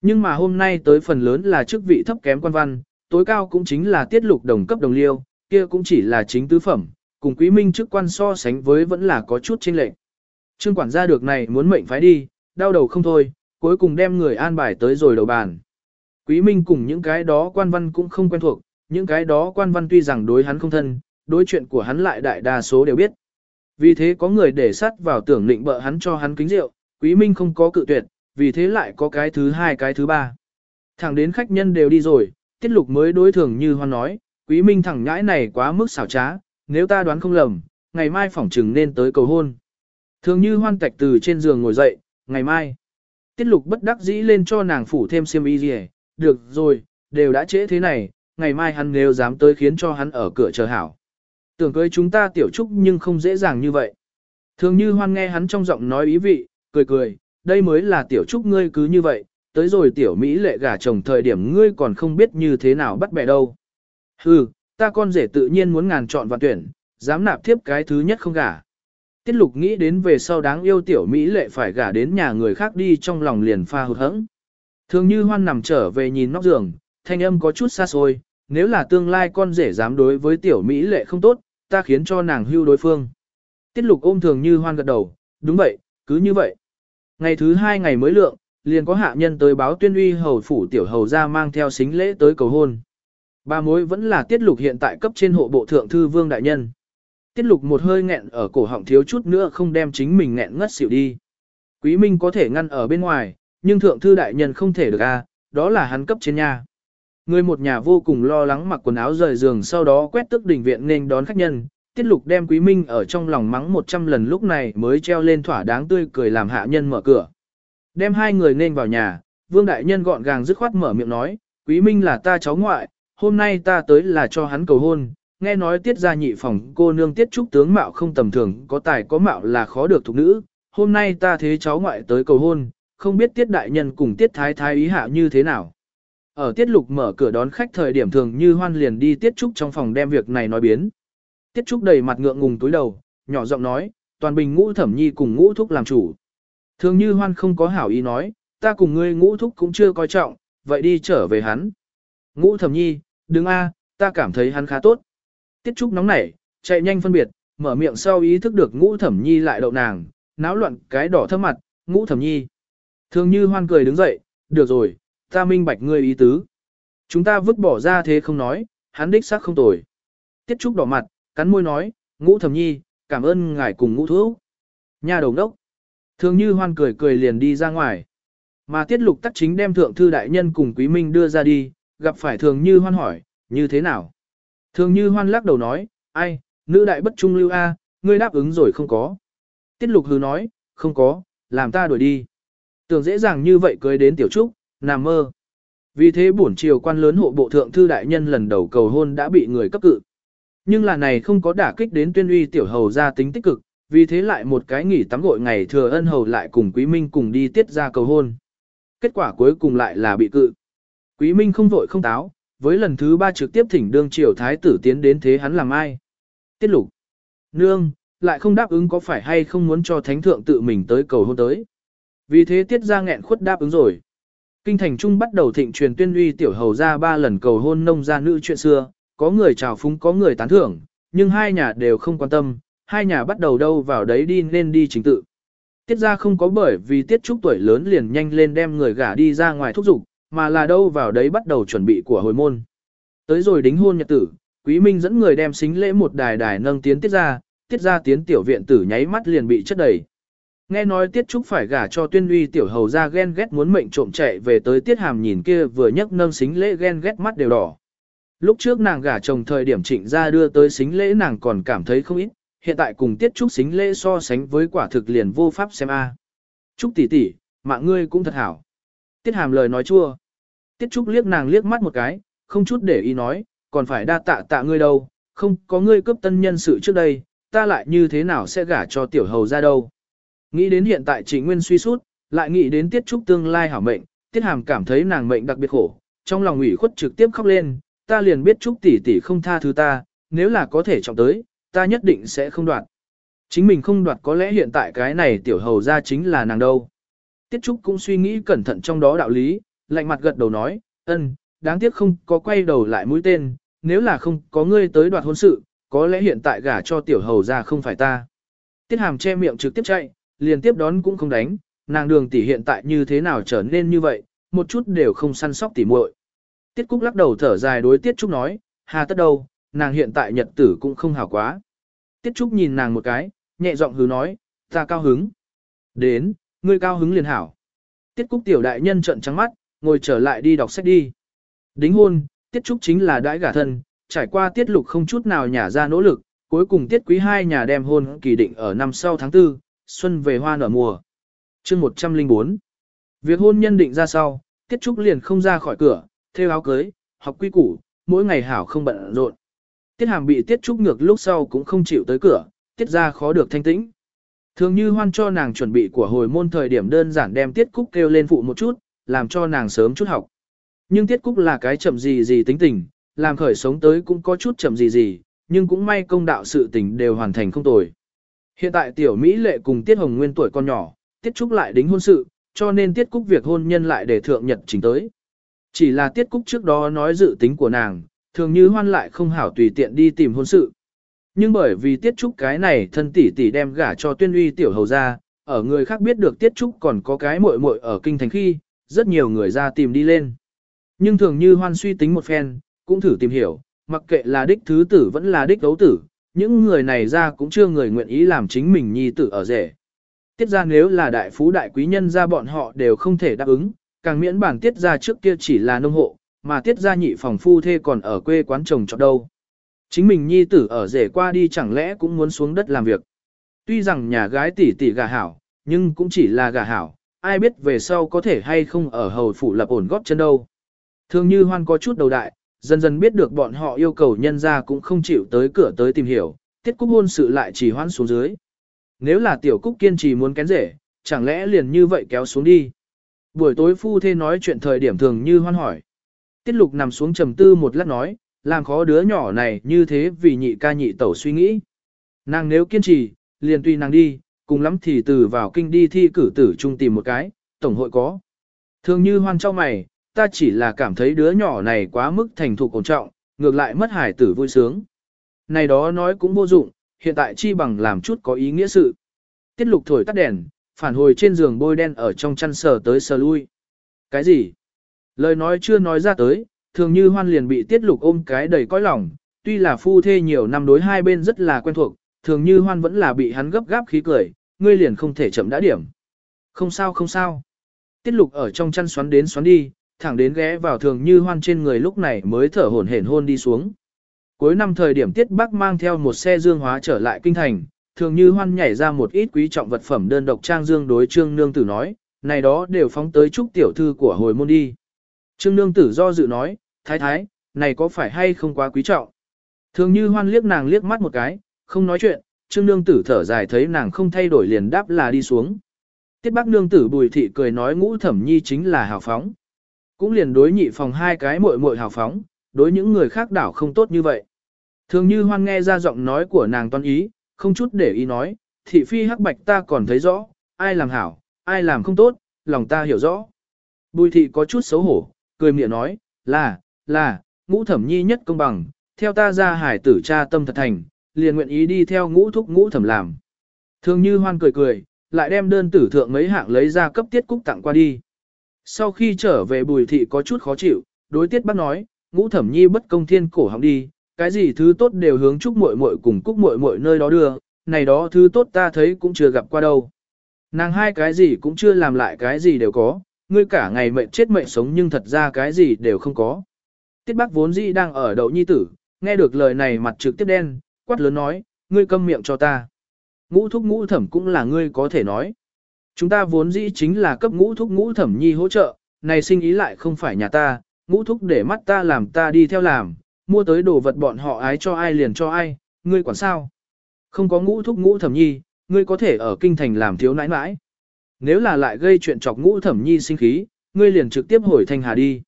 Nhưng mà hôm nay tới phần lớn là chức vị thấp kém quan văn, tối cao cũng chính là tiết lục đồng cấp đồng liêu, kia cũng chỉ là chính tứ phẩm, cùng quý minh chức quan so sánh với vẫn là có chút chênh lệch. Trương quản gia được này muốn mệnh phái đi, đau đầu không thôi, cuối cùng đem người an bài tới rồi đầu bàn. Quý minh cùng những cái đó quan văn cũng không quen thuộc, những cái đó quan văn tuy rằng đối hắn không thân, đối chuyện của hắn lại đại đa số đều biết. Vì thế có người để sắt vào tưởng định bợ hắn cho hắn kính rượu, quý minh không có cự tuyệt, vì thế lại có cái thứ hai cái thứ ba. Thẳng đến khách nhân đều đi rồi, tiết lục mới đối thường như hoan nói, quý minh thẳng nhãi này quá mức xảo trá, nếu ta đoán không lầm, ngày mai phỏng trừng nên tới cầu hôn. Thường như hoan tạch từ trên giường ngồi dậy, ngày mai. Tiết lục bất đắc dĩ lên cho nàng phủ thêm xiêm y gì được rồi, đều đã trễ thế này, ngày mai hắn nếu dám tới khiến cho hắn ở cửa chờ hảo. Tưởng cưới chúng ta tiểu trúc nhưng không dễ dàng như vậy. Thường như hoan nghe hắn trong giọng nói ý vị, cười cười, đây mới là tiểu trúc ngươi cứ như vậy, tới rồi tiểu Mỹ lệ gả chồng thời điểm ngươi còn không biết như thế nào bắt bẻ đâu. Hừ, ta con rể tự nhiên muốn ngàn chọn và tuyển, dám nạp tiếp cái thứ nhất không gả. Tiết lục nghĩ đến về sau đáng yêu tiểu Mỹ lệ phải gả đến nhà người khác đi trong lòng liền pha hụt hẫng. Thường như hoan nằm trở về nhìn nóc giường, thanh âm có chút xa xôi, nếu là tương lai con rể dám đối với tiểu Mỹ lệ không tốt, ta khiến cho nàng hưu đối phương. Tiết lục ôm thường như hoan gật đầu, đúng vậy, cứ như vậy. Ngày thứ hai ngày mới lượng, liền có hạ nhân tới báo tuyên uy hầu phủ tiểu hầu ra mang theo xính lễ tới cầu hôn. Ba mối vẫn là tiết lục hiện tại cấp trên hộ bộ thượng thư vương đại nhân. Tiết lục một hơi nghẹn ở cổ họng thiếu chút nữa không đem chính mình nghẹn ngất xỉu đi. Quý Minh có thể ngăn ở bên ngoài, nhưng thượng thư đại nhân không thể được a, đó là hắn cấp trên nhà. Người một nhà vô cùng lo lắng mặc quần áo rời giường sau đó quét tức đỉnh viện nên đón khách nhân, tiết lục đem quý minh ở trong lòng mắng 100 lần lúc này mới treo lên thỏa đáng tươi cười làm hạ nhân mở cửa. Đem hai người nên vào nhà, vương đại nhân gọn gàng dứt khoát mở miệng nói, quý minh là ta cháu ngoại, hôm nay ta tới là cho hắn cầu hôn, nghe nói tiết gia nhị phòng cô nương tiết trúc tướng mạo không tầm thường, có tài có mạo là khó được thuộc nữ, hôm nay ta thế cháu ngoại tới cầu hôn, không biết tiết đại nhân cùng tiết thái thái ý hạ như thế nào. Ở tiết lục mở cửa đón khách thời điểm thường như hoan liền đi tiết trúc trong phòng đem việc này nói biến. Tiết trúc đầy mặt ngượng ngùng túi đầu, nhỏ giọng nói, toàn bình ngũ thẩm nhi cùng ngũ thúc làm chủ. Thường như hoan không có hảo ý nói, ta cùng ngươi ngũ thúc cũng chưa coi trọng, vậy đi trở về hắn. Ngũ thẩm nhi, đứng a, ta cảm thấy hắn khá tốt. Tiết trúc nóng nảy, chạy nhanh phân biệt, mở miệng sau ý thức được ngũ thẩm nhi lại đậu nàng, náo loạn cái đỏ thấp mặt, ngũ thẩm nhi. Thường như hoan cười đứng dậy, được rồi, ta minh bạch ngươi ý tứ. Chúng ta vứt bỏ ra thế không nói, hắn đích xác không tồi. Tiết Trúc đỏ mặt, cắn môi nói, ngũ thẩm nhi, cảm ơn ngài cùng ngũ thúc. Nhà đầu đốc. Thường như hoan cười cười liền đi ra ngoài. Mà tiết lục tắc chính đem thượng thư đại nhân cùng quý minh đưa ra đi, gặp phải thường như hoan hỏi, như thế nào? Thường như hoan lắc đầu nói, ai, nữ đại bất trung lưu A, ngươi đáp ứng rồi không có. Tiết lục hứ nói, không có, làm ta đuổi đi. Tưởng dễ dàng như vậy cưới đến tiểu trúc, nằm mơ. Vì thế bổn triều quan lớn hộ bộ thượng thư đại nhân lần đầu cầu hôn đã bị người cấp cự. Nhưng là này không có đả kích đến tuyên uy tiểu hầu ra tính tích cực, vì thế lại một cái nghỉ tắm gội ngày thừa ân hầu lại cùng Quý Minh cùng đi tiết ra cầu hôn. Kết quả cuối cùng lại là bị cự. Quý Minh không vội không táo, với lần thứ ba trực tiếp thỉnh đương triều thái tử tiến đến thế hắn làm ai. Tiết lục. Nương, lại không đáp ứng có phải hay không muốn cho thánh thượng tự mình tới cầu hôn tới. Vì thế tiết ra nghẹn khuất đáp ứng rồi. Kinh thành trung bắt đầu thịnh truyền tuyên uy tiểu hầu ra ba lần cầu hôn nông gia nữ chuyện xưa, có người chào phúng có người tán thưởng, nhưng hai nhà đều không quan tâm, hai nhà bắt đầu đâu vào đấy đi nên đi chính tự. Tiết ra không có bởi vì tiết trúc tuổi lớn liền nhanh lên đem người gả đi ra ngoài thúc giục, mà là đâu vào đấy bắt đầu chuẩn bị của hồi môn. Tới rồi đính hôn nhật tử, Quý Minh dẫn người đem xính lễ một đài đài nâng tiến tiết ra, tiết ra tiến tiểu viện tử nháy mắt liền bị chất đầy. Nghe nói Tiết Trúc phải gả cho tuyên uy tiểu hầu ra ghen ghét muốn mệnh trộm chạy về tới Tiết Hàm nhìn kia vừa nhấc nâng xính lễ ghen ghét mắt đều đỏ. Lúc trước nàng gả chồng thời điểm trịnh ra đưa tới xính lễ nàng còn cảm thấy không ít, hiện tại cùng tiết trúc xính lễ so sánh với quả thực liền vô pháp xem a. Trúc tỷ tỷ, mạng ngươi cũng thật hảo. Tiết hàm lời nói chua. Tiết trúc liếc nàng liếc mắt một cái, không chút để ý nói, còn phải đa tạ tạ ngươi đâu, không có ngươi cướp tân nhân sự trước đây, ta lại như thế nào sẽ gả cho tiểu hầu ra đâu. Nghĩ đến hiện tại chỉ nguyên suy sút, lại nghĩ đến tiết trúc tương lai hảo mệnh, tiết hàm cảm thấy nàng mệnh đặc biệt khổ, trong lòng ủy khuất trực tiếp khóc lên, ta liền biết trúc tỷ tỷ không tha thứ ta, nếu là có thể trọng tới, ta nhất định sẽ không đoạt. Chính mình không đoạt có lẽ hiện tại cái này tiểu hầu ra chính là nàng đâu. Tiết Trúc cũng suy nghĩ cẩn thận trong đó đạo lý, lạnh mặt gật đầu nói, ân, đáng tiếc không có quay đầu lại mũi tên, nếu là không có ngươi tới đoạt hôn sự, có lẽ hiện tại gả cho tiểu hầu ra không phải ta. Tiết Hàm che miệng trực tiếp chạy, liền tiếp đón cũng không đánh, nàng đường tỷ hiện tại như thế nào trở nên như vậy, một chút đều không săn sóc tỉ muội. Tiết Cúc lắc đầu thở dài đối Tiết Trúc nói, hà tất đâu, nàng hiện tại nhật tử cũng không hảo quá. Tiết Trúc nhìn nàng một cái, nhẹ giọng hứ nói, ta cao hứng. Đến, ngươi cao hứng liền hảo. Tiết Cúc tiểu đại nhân trợn trắng mắt, ngồi trở lại đi đọc sách đi. Đính hôn, Tiết Trúc chính là đãi gả thân, trải qua Tiết Lục không chút nào nhả ra nỗ lực, cuối cùng Tiết Quý hai nhà đem hôn kỳ định ở năm sau tháng 4, xuân về hoa nở mùa. chương 104 Việc hôn nhân định ra sau, Tiết Trúc liền không ra khỏi cửa, theo áo cưới, học quy củ, mỗi ngày hảo không bận rộn. Tiết Hàm bị Tiết Trúc ngược lúc sau cũng không chịu tới cửa, Tiết ra khó được thanh tĩnh. Thường như hoan cho nàng chuẩn bị của hồi môn thời điểm đơn giản đem Tiết Cúc kêu lên phụ một chút, làm cho nàng sớm chút học. Nhưng Tiết Cúc là cái chậm gì gì tính tình, làm khởi sống tới cũng có chút chậm gì gì, nhưng cũng may công đạo sự tình đều hoàn thành không tồi. Hiện tại tiểu Mỹ lệ cùng Tiết Hồng Nguyên tuổi con nhỏ, Tiết Trúc lại đính hôn sự, cho nên Tiết Cúc việc hôn nhân lại để thượng nhật trình tới. Chỉ là Tiết Cúc trước đó nói dự tính của nàng, thường như hoan lại không hảo tùy tiện đi tìm hôn sự. Nhưng bởi vì Tiết Trúc cái này thân tỷ tỷ đem gả cho tuyên uy tiểu hầu ra, ở người khác biết được Tiết Trúc còn có cái muội muội ở kinh thành khi, rất nhiều người ra tìm đi lên. Nhưng thường như hoan suy tính một phen, cũng thử tìm hiểu, mặc kệ là đích thứ tử vẫn là đích đấu tử, những người này ra cũng chưa người nguyện ý làm chính mình nhi tử ở rể. Tiết ra nếu là đại phú đại quý nhân ra bọn họ đều không thể đáp ứng, càng miễn bản tiết ra trước kia chỉ là nông hộ, mà tiết ra nhị phòng phu thê còn ở quê quán chồng trọt đâu. Chính mình nhi tử ở rể qua đi chẳng lẽ cũng muốn xuống đất làm việc. Tuy rằng nhà gái tỷ tỷ gà hảo, nhưng cũng chỉ là gà hảo, ai biết về sau có thể hay không ở hầu phủ lập ổn góp chân đâu. Thường như hoan có chút đầu đại, dần dần biết được bọn họ yêu cầu nhân ra cũng không chịu tới cửa tới tìm hiểu, tiết cúc hôn sự lại chỉ hoan xuống dưới. Nếu là tiểu cúc kiên trì muốn kén rể, chẳng lẽ liền như vậy kéo xuống đi. Buổi tối phu thê nói chuyện thời điểm thường như hoan hỏi. Tiết lục nằm xuống trầm tư một lát nói, làm khó đứa nhỏ này như thế vì nhị ca nhị tẩu suy nghĩ. Nàng nếu kiên trì, liền tùy nàng đi, cùng lắm thì từ vào kinh đi thi cử tử trung tìm một cái, tổng hội có. Thường như hoan cho mày, ta chỉ là cảm thấy đứa nhỏ này quá mức thành thục ổn trọng, ngược lại mất hải tử vui sướng. Này đó nói cũng vô dụng, hiện tại chi bằng làm chút có ý nghĩa sự. Tiết lục thổi tắt đèn, phản hồi trên giường bôi đen ở trong chăn sờ tới sờ lui. Cái gì? Lời nói chưa nói ra tới, thường như hoan liền bị tiết lục ôm cái đầy cõi lòng, tuy là phu thê nhiều năm đối hai bên rất là quen thuộc, thường như hoan vẫn là bị hắn gấp gáp khí cười, ngươi liền không thể chậm đã điểm. Không sao không sao. Tiết lục ở trong chăn xoắn đến xoắn đi, thẳng đến ghé vào thường như hoan trên người lúc này mới thở hổn hển hôn đi xuống. Cuối năm thời điểm Tiết Bắc mang theo một xe dương hóa trở lại kinh thành, thường như hoan nhảy ra một ít quý trọng vật phẩm đơn độc trang dương đối trương nương tử nói, này đó đều phóng tới trúc tiểu thư của hồi môn đi. Trương nương tử do dự nói, thái thái, này có phải hay không quá quý trọng? Thường như hoan liếc nàng liếc mắt một cái, không nói chuyện, trương nương tử thở dài thấy nàng không thay đổi liền đáp là đi xuống. Tiết bác nương tử bùi thị cười nói ngũ thẩm nhi chính là hào phóng. Cũng liền đối nhị phòng hai cái muội muội hào phóng, đối những người khác đảo không tốt như vậy. Thường như hoan nghe ra giọng nói của nàng toan ý, không chút để ý nói, thị phi hắc bạch ta còn thấy rõ, ai làm hảo, ai làm không tốt, lòng ta hiểu rõ. Bùi thị có chút xấu hổ, cười miệng nói, là, là, ngũ thẩm nhi nhất công bằng, theo ta ra hải tử cha tâm thật thành, liền nguyện ý đi theo ngũ thúc ngũ thẩm làm. Thường như hoan cười cười, lại đem đơn tử thượng mấy hạng lấy ra cấp tiết cúc tặng qua đi. Sau khi trở về bùi thị có chút khó chịu, đối tiết bác nói, ngũ thẩm nhi bất công thiên cổ họng đi, cái gì thứ tốt đều hướng chúc muội muội cùng cúc muội muội nơi đó đưa, này đó thứ tốt ta thấy cũng chưa gặp qua đâu. Nàng hai cái gì cũng chưa làm lại cái gì đều có, ngươi cả ngày mệnh chết mệnh sống nhưng thật ra cái gì đều không có. Tiết Bác vốn dĩ đang ở đậu nhi tử, nghe được lời này mặt trực tiếp đen, quát lớn nói, ngươi câm miệng cho ta. Ngũ thúc ngũ thẩm cũng là ngươi có thể nói. Chúng ta vốn dĩ chính là cấp ngũ thúc ngũ thẩm nhi hỗ trợ, này sinh ý lại không phải nhà ta, ngũ thúc để mắt ta làm ta đi theo làm, mua tới đồ vật bọn họ ái cho ai liền cho ai, ngươi quản sao? Không có ngũ thúc ngũ thẩm nhi, ngươi có thể ở kinh thành làm thiếu nãi nãi. Nếu là lại gây chuyện chọc ngũ thẩm nhi sinh khí, ngươi liền trực tiếp hồi thanh hà đi.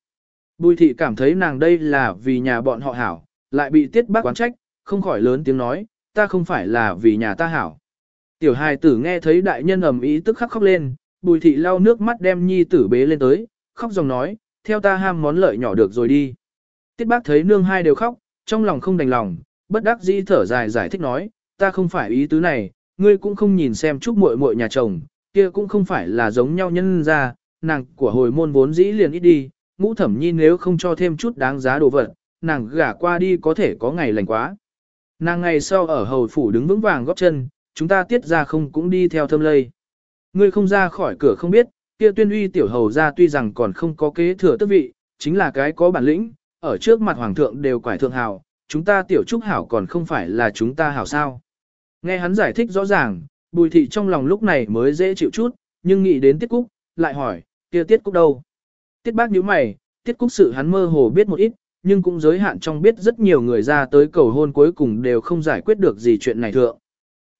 Bùi thị cảm thấy nàng đây là vì nhà bọn họ hảo, lại bị tiết bác quán trách, không khỏi lớn tiếng nói, ta không phải là vì nhà ta hảo. Tiểu hài tử nghe thấy đại nhân ầm ý tức khắc khóc lên, bùi thị lau nước mắt đem nhi tử bế lên tới, khóc dòng nói, theo ta ham món lợi nhỏ được rồi đi. Tiết bác thấy nương hai đều khóc, trong lòng không đành lòng, bất đắc dĩ thở dài giải thích nói, ta không phải ý tứ này, ngươi cũng không nhìn xem chúc muội muội nhà chồng, kia cũng không phải là giống nhau nhân ra, nàng của hồi môn vốn dĩ liền ít đi, ngũ thẩm nhi nếu không cho thêm chút đáng giá đồ vật, nàng gả qua đi có thể có ngày lành quá. Nàng ngày sau ở hầu phủ đứng vững vàng góp chân, chúng ta tiết ra không cũng đi theo thâm lây. Ngươi không ra khỏi cửa không biết, kia tuyên uy tiểu hầu ra tuy rằng còn không có kế thừa tước vị, chính là cái có bản lĩnh, ở trước mặt hoàng thượng đều quải thượng hào, chúng ta tiểu trúc hảo còn không phải là chúng ta hảo sao. Nghe hắn giải thích rõ ràng, bùi thị trong lòng lúc này mới dễ chịu chút, nhưng nghĩ đến tiết cúc, lại hỏi, kia tiết cúc đâu? Tiết bác nhíu mày, tiết cúc sự hắn mơ hồ biết một ít, nhưng cũng giới hạn trong biết rất nhiều người ra tới cầu hôn cuối cùng đều không giải quyết được gì chuyện này thượng.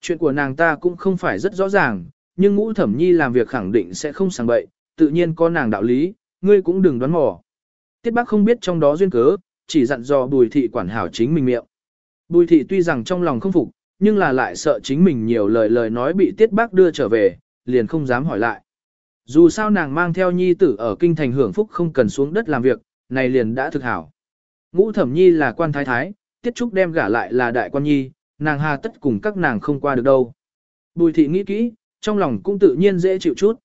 Chuyện của nàng ta cũng không phải rất rõ ràng, nhưng ngũ thẩm nhi làm việc khẳng định sẽ không sàng bậy, tự nhiên có nàng đạo lý, ngươi cũng đừng đoán mò. Tiết bác không biết trong đó duyên cớ, chỉ dặn dò bùi thị quản hảo chính mình miệng. Bùi thị tuy rằng trong lòng không phục, nhưng là lại sợ chính mình nhiều lời lời nói bị tiết bác đưa trở về, liền không dám hỏi lại. Dù sao nàng mang theo nhi tử ở kinh thành hưởng phúc không cần xuống đất làm việc, này liền đã thực hảo. Ngũ thẩm nhi là quan thái thái, tiết trúc đem gả lại là đại quan nhi, nàng hà tất cùng các nàng không qua được đâu. Bùi thị nghĩ kỹ, trong lòng cũng tự nhiên dễ chịu chút.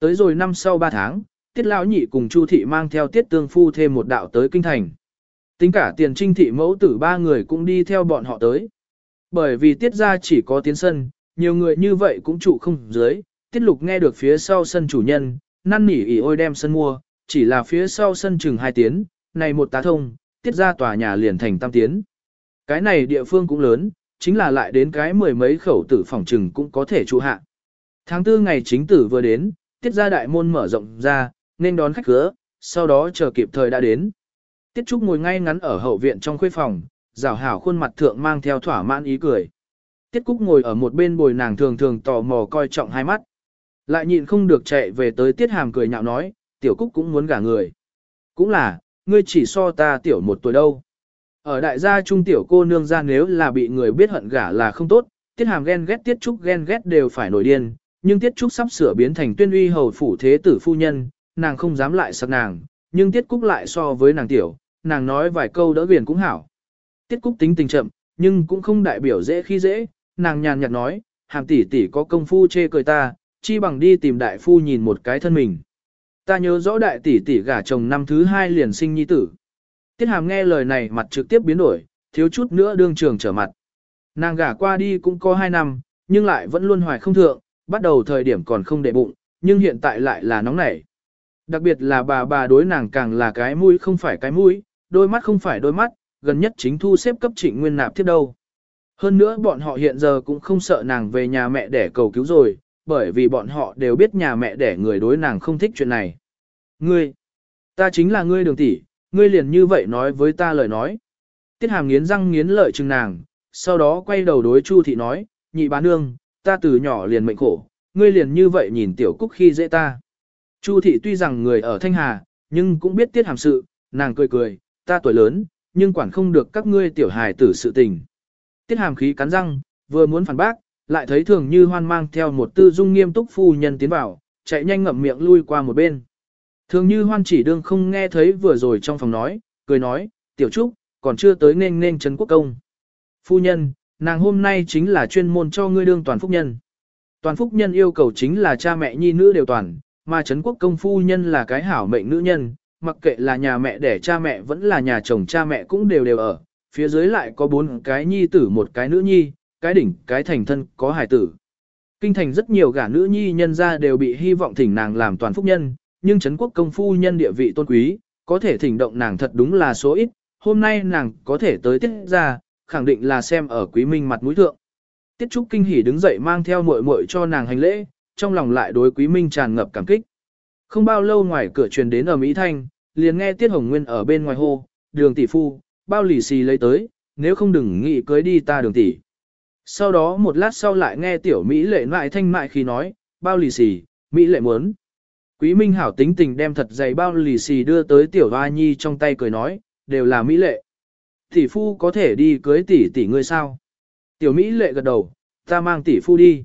Tới rồi năm sau 3 tháng, tiết lão nhị cùng chu thị mang theo tiết tương phu thêm một đạo tới kinh thành. Tính cả tiền trinh thị mẫu tử ba người cũng đi theo bọn họ tới. Bởi vì tiết ra chỉ có tiến sân, nhiều người như vậy cũng trụ không dưới, tiết lục nghe được phía sau sân chủ nhân, năn nỉ ỉ ôi đem sân mua, chỉ là phía sau sân chừng hai tiến, này một tá thông, tiết ra tòa nhà liền thành tam tiến. Cái này địa phương cũng lớn, chính là lại đến cái mười mấy khẩu tử phòng trừng cũng có thể trụ hạ. Tháng tư ngày chính tử vừa đến, tiết ra đại môn mở rộng ra, nên đón khách cửa, sau đó chờ kịp thời đã đến. Tiết Trúc ngồi ngay ngắn ở hậu viện trong khuê phòng, rảo hảo khuôn mặt thượng mang theo thỏa mãn ý cười. Tiết Cúc ngồi ở một bên bồi nàng thường thường tò mò coi trọng hai mắt. Lại nhịn không được chạy về tới Tiết Hàm cười nhạo nói, tiểu Cúc cũng muốn gả người. Cũng là, ngươi chỉ so ta tiểu một tuổi đâu. Ở đại gia trung tiểu cô nương ra nếu là bị người biết hận gả là không tốt, Tiết Hàm ghen ghét Tiết Trúc ghen ghét đều phải nổi điên, nhưng Tiết Trúc sắp sửa biến thành tuyên uy hầu phủ thế tử phu nhân, nàng không dám lại sặc nàng, nhưng Tiết Cúc lại so với nàng tiểu, nàng nói vài câu đỡ biển cũng hảo. Tiết Cúc tính tình chậm, nhưng cũng không đại biểu dễ khi dễ, nàng nhàn nhạt nói, hàm tỷ tỷ có công phu chê cười ta, chi bằng đi tìm đại phu nhìn một cái thân mình. Ta nhớ rõ đại tỷ tỷ gả chồng năm thứ hai liền sinh nhi tử. Tiết hàm nghe lời này mặt trực tiếp biến đổi, thiếu chút nữa đương trường trở mặt. Nàng gả qua đi cũng có hai năm, nhưng lại vẫn luôn hoài không thượng, bắt đầu thời điểm còn không để bụng, nhưng hiện tại lại là nóng nảy. Đặc biệt là bà bà đối nàng càng là cái mũi không phải cái mũi, đôi mắt không phải đôi mắt, gần nhất chính thu xếp cấp trịnh nguyên nạp tiếp đâu. Hơn nữa bọn họ hiện giờ cũng không sợ nàng về nhà mẹ để cầu cứu rồi, bởi vì bọn họ đều biết nhà mẹ để người đối nàng không thích chuyện này. Ngươi, ta chính là ngươi đường tỷ, ngươi liền như vậy nói với ta lời nói. Tiết hàm nghiến răng nghiến lợi chừng nàng, sau đó quay đầu đối Chu thị nói, nhị bán nương, ta từ nhỏ liền mệnh khổ, ngươi liền như vậy nhìn tiểu cúc khi dễ ta. Chu thị tuy rằng người ở Thanh Hà, nhưng cũng biết tiết hàm sự, nàng cười cười, ta tuổi lớn, nhưng quản không được các ngươi tiểu hài tử sự tình. Tiết hàm khí cắn răng, vừa muốn phản bác, lại thấy thường như hoan mang theo một tư dung nghiêm túc phu nhân tiến vào, chạy nhanh ngậm miệng lui qua một bên. Thường như hoan chỉ đương không nghe thấy vừa rồi trong phòng nói, cười nói, tiểu trúc, còn chưa tới nên nên Trấn Quốc Công. Phu nhân, nàng hôm nay chính là chuyên môn cho ngươi đương toàn phúc nhân. Toàn phúc nhân yêu cầu chính là cha mẹ nhi nữ đều toàn, mà Trấn Quốc Công phu nhân là cái hảo mệnh nữ nhân, mặc kệ là nhà mẹ đẻ cha mẹ vẫn là nhà chồng cha mẹ cũng đều đều ở, phía dưới lại có bốn cái nhi tử một cái nữ nhi, cái đỉnh, cái thành thân, có hài tử. Kinh thành rất nhiều gả nữ nhi nhân ra đều bị hy vọng thỉnh nàng làm toàn phúc nhân, nhưng Trấn quốc công phu nhân địa vị tôn quý, có thể thỉnh động nàng thật đúng là số ít, hôm nay nàng có thể tới tiết ra, khẳng định là xem ở quý minh mặt mũi thượng. Tiết Trúc kinh hỉ đứng dậy mang theo muội muội cho nàng hành lễ, trong lòng lại đối quý minh tràn ngập cảm kích. Không bao lâu ngoài cửa truyền đến ở Mỹ Thanh, liền nghe Tiết Hồng Nguyên ở bên ngoài hô, đường tỷ phu, bao lì xì lấy tới, nếu không đừng nghĩ cưới đi ta đường tỷ. Sau đó một lát sau lại nghe tiểu Mỹ lệ mại thanh mại khi nói, bao lì xì, Mỹ lệ muốn. Quý Minh hảo tính tình đem thật dày bao lì xì đưa tới tiểu hoa nhi trong tay cười nói, đều là Mỹ lệ. Tỷ phu có thể đi cưới tỷ tỷ ngươi sao? Tiểu Mỹ lệ gật đầu, ta mang tỷ phu đi.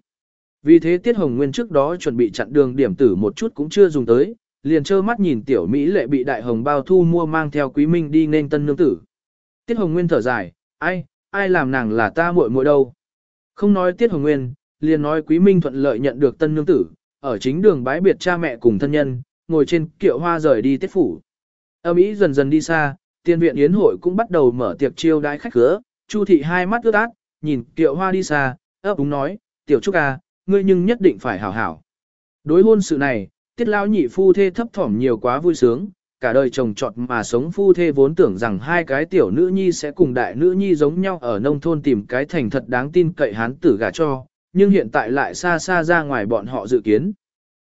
Vì thế Tiết Hồng Nguyên trước đó chuẩn bị chặn đường điểm tử một chút cũng chưa dùng tới, liền trơ mắt nhìn tiểu Mỹ lệ bị đại hồng bao thu mua mang theo quý minh đi nên tân nương tử. Tiết Hồng Nguyên thở dài, ai, ai làm nàng là ta muội muội đâu. Không nói Tiết Hồng Nguyên, liền nói quý minh thuận lợi nhận được tân nương tử, ở chính đường bái biệt cha mẹ cùng thân nhân, ngồi trên kiệu hoa rời đi tiết phủ. Âm ý dần dần đi xa, tiên viện yến hội cũng bắt đầu mở tiệc chiêu đái khách khứa, Chu thị hai mắt ướt át, nhìn kiệu hoa đi xa, ấp úng nói, tiểu trúc à, ngươi nhưng nhất định phải hảo hảo. Đối hôn sự này, tiết lão nhị phu thê thấp thỏm nhiều quá vui sướng, cả đời chồng trọt mà sống phu thê vốn tưởng rằng hai cái tiểu nữ nhi sẽ cùng đại nữ nhi giống nhau ở nông thôn tìm cái thành thật đáng tin cậy hán tử gả cho, nhưng hiện tại lại xa xa ra ngoài bọn họ dự kiến.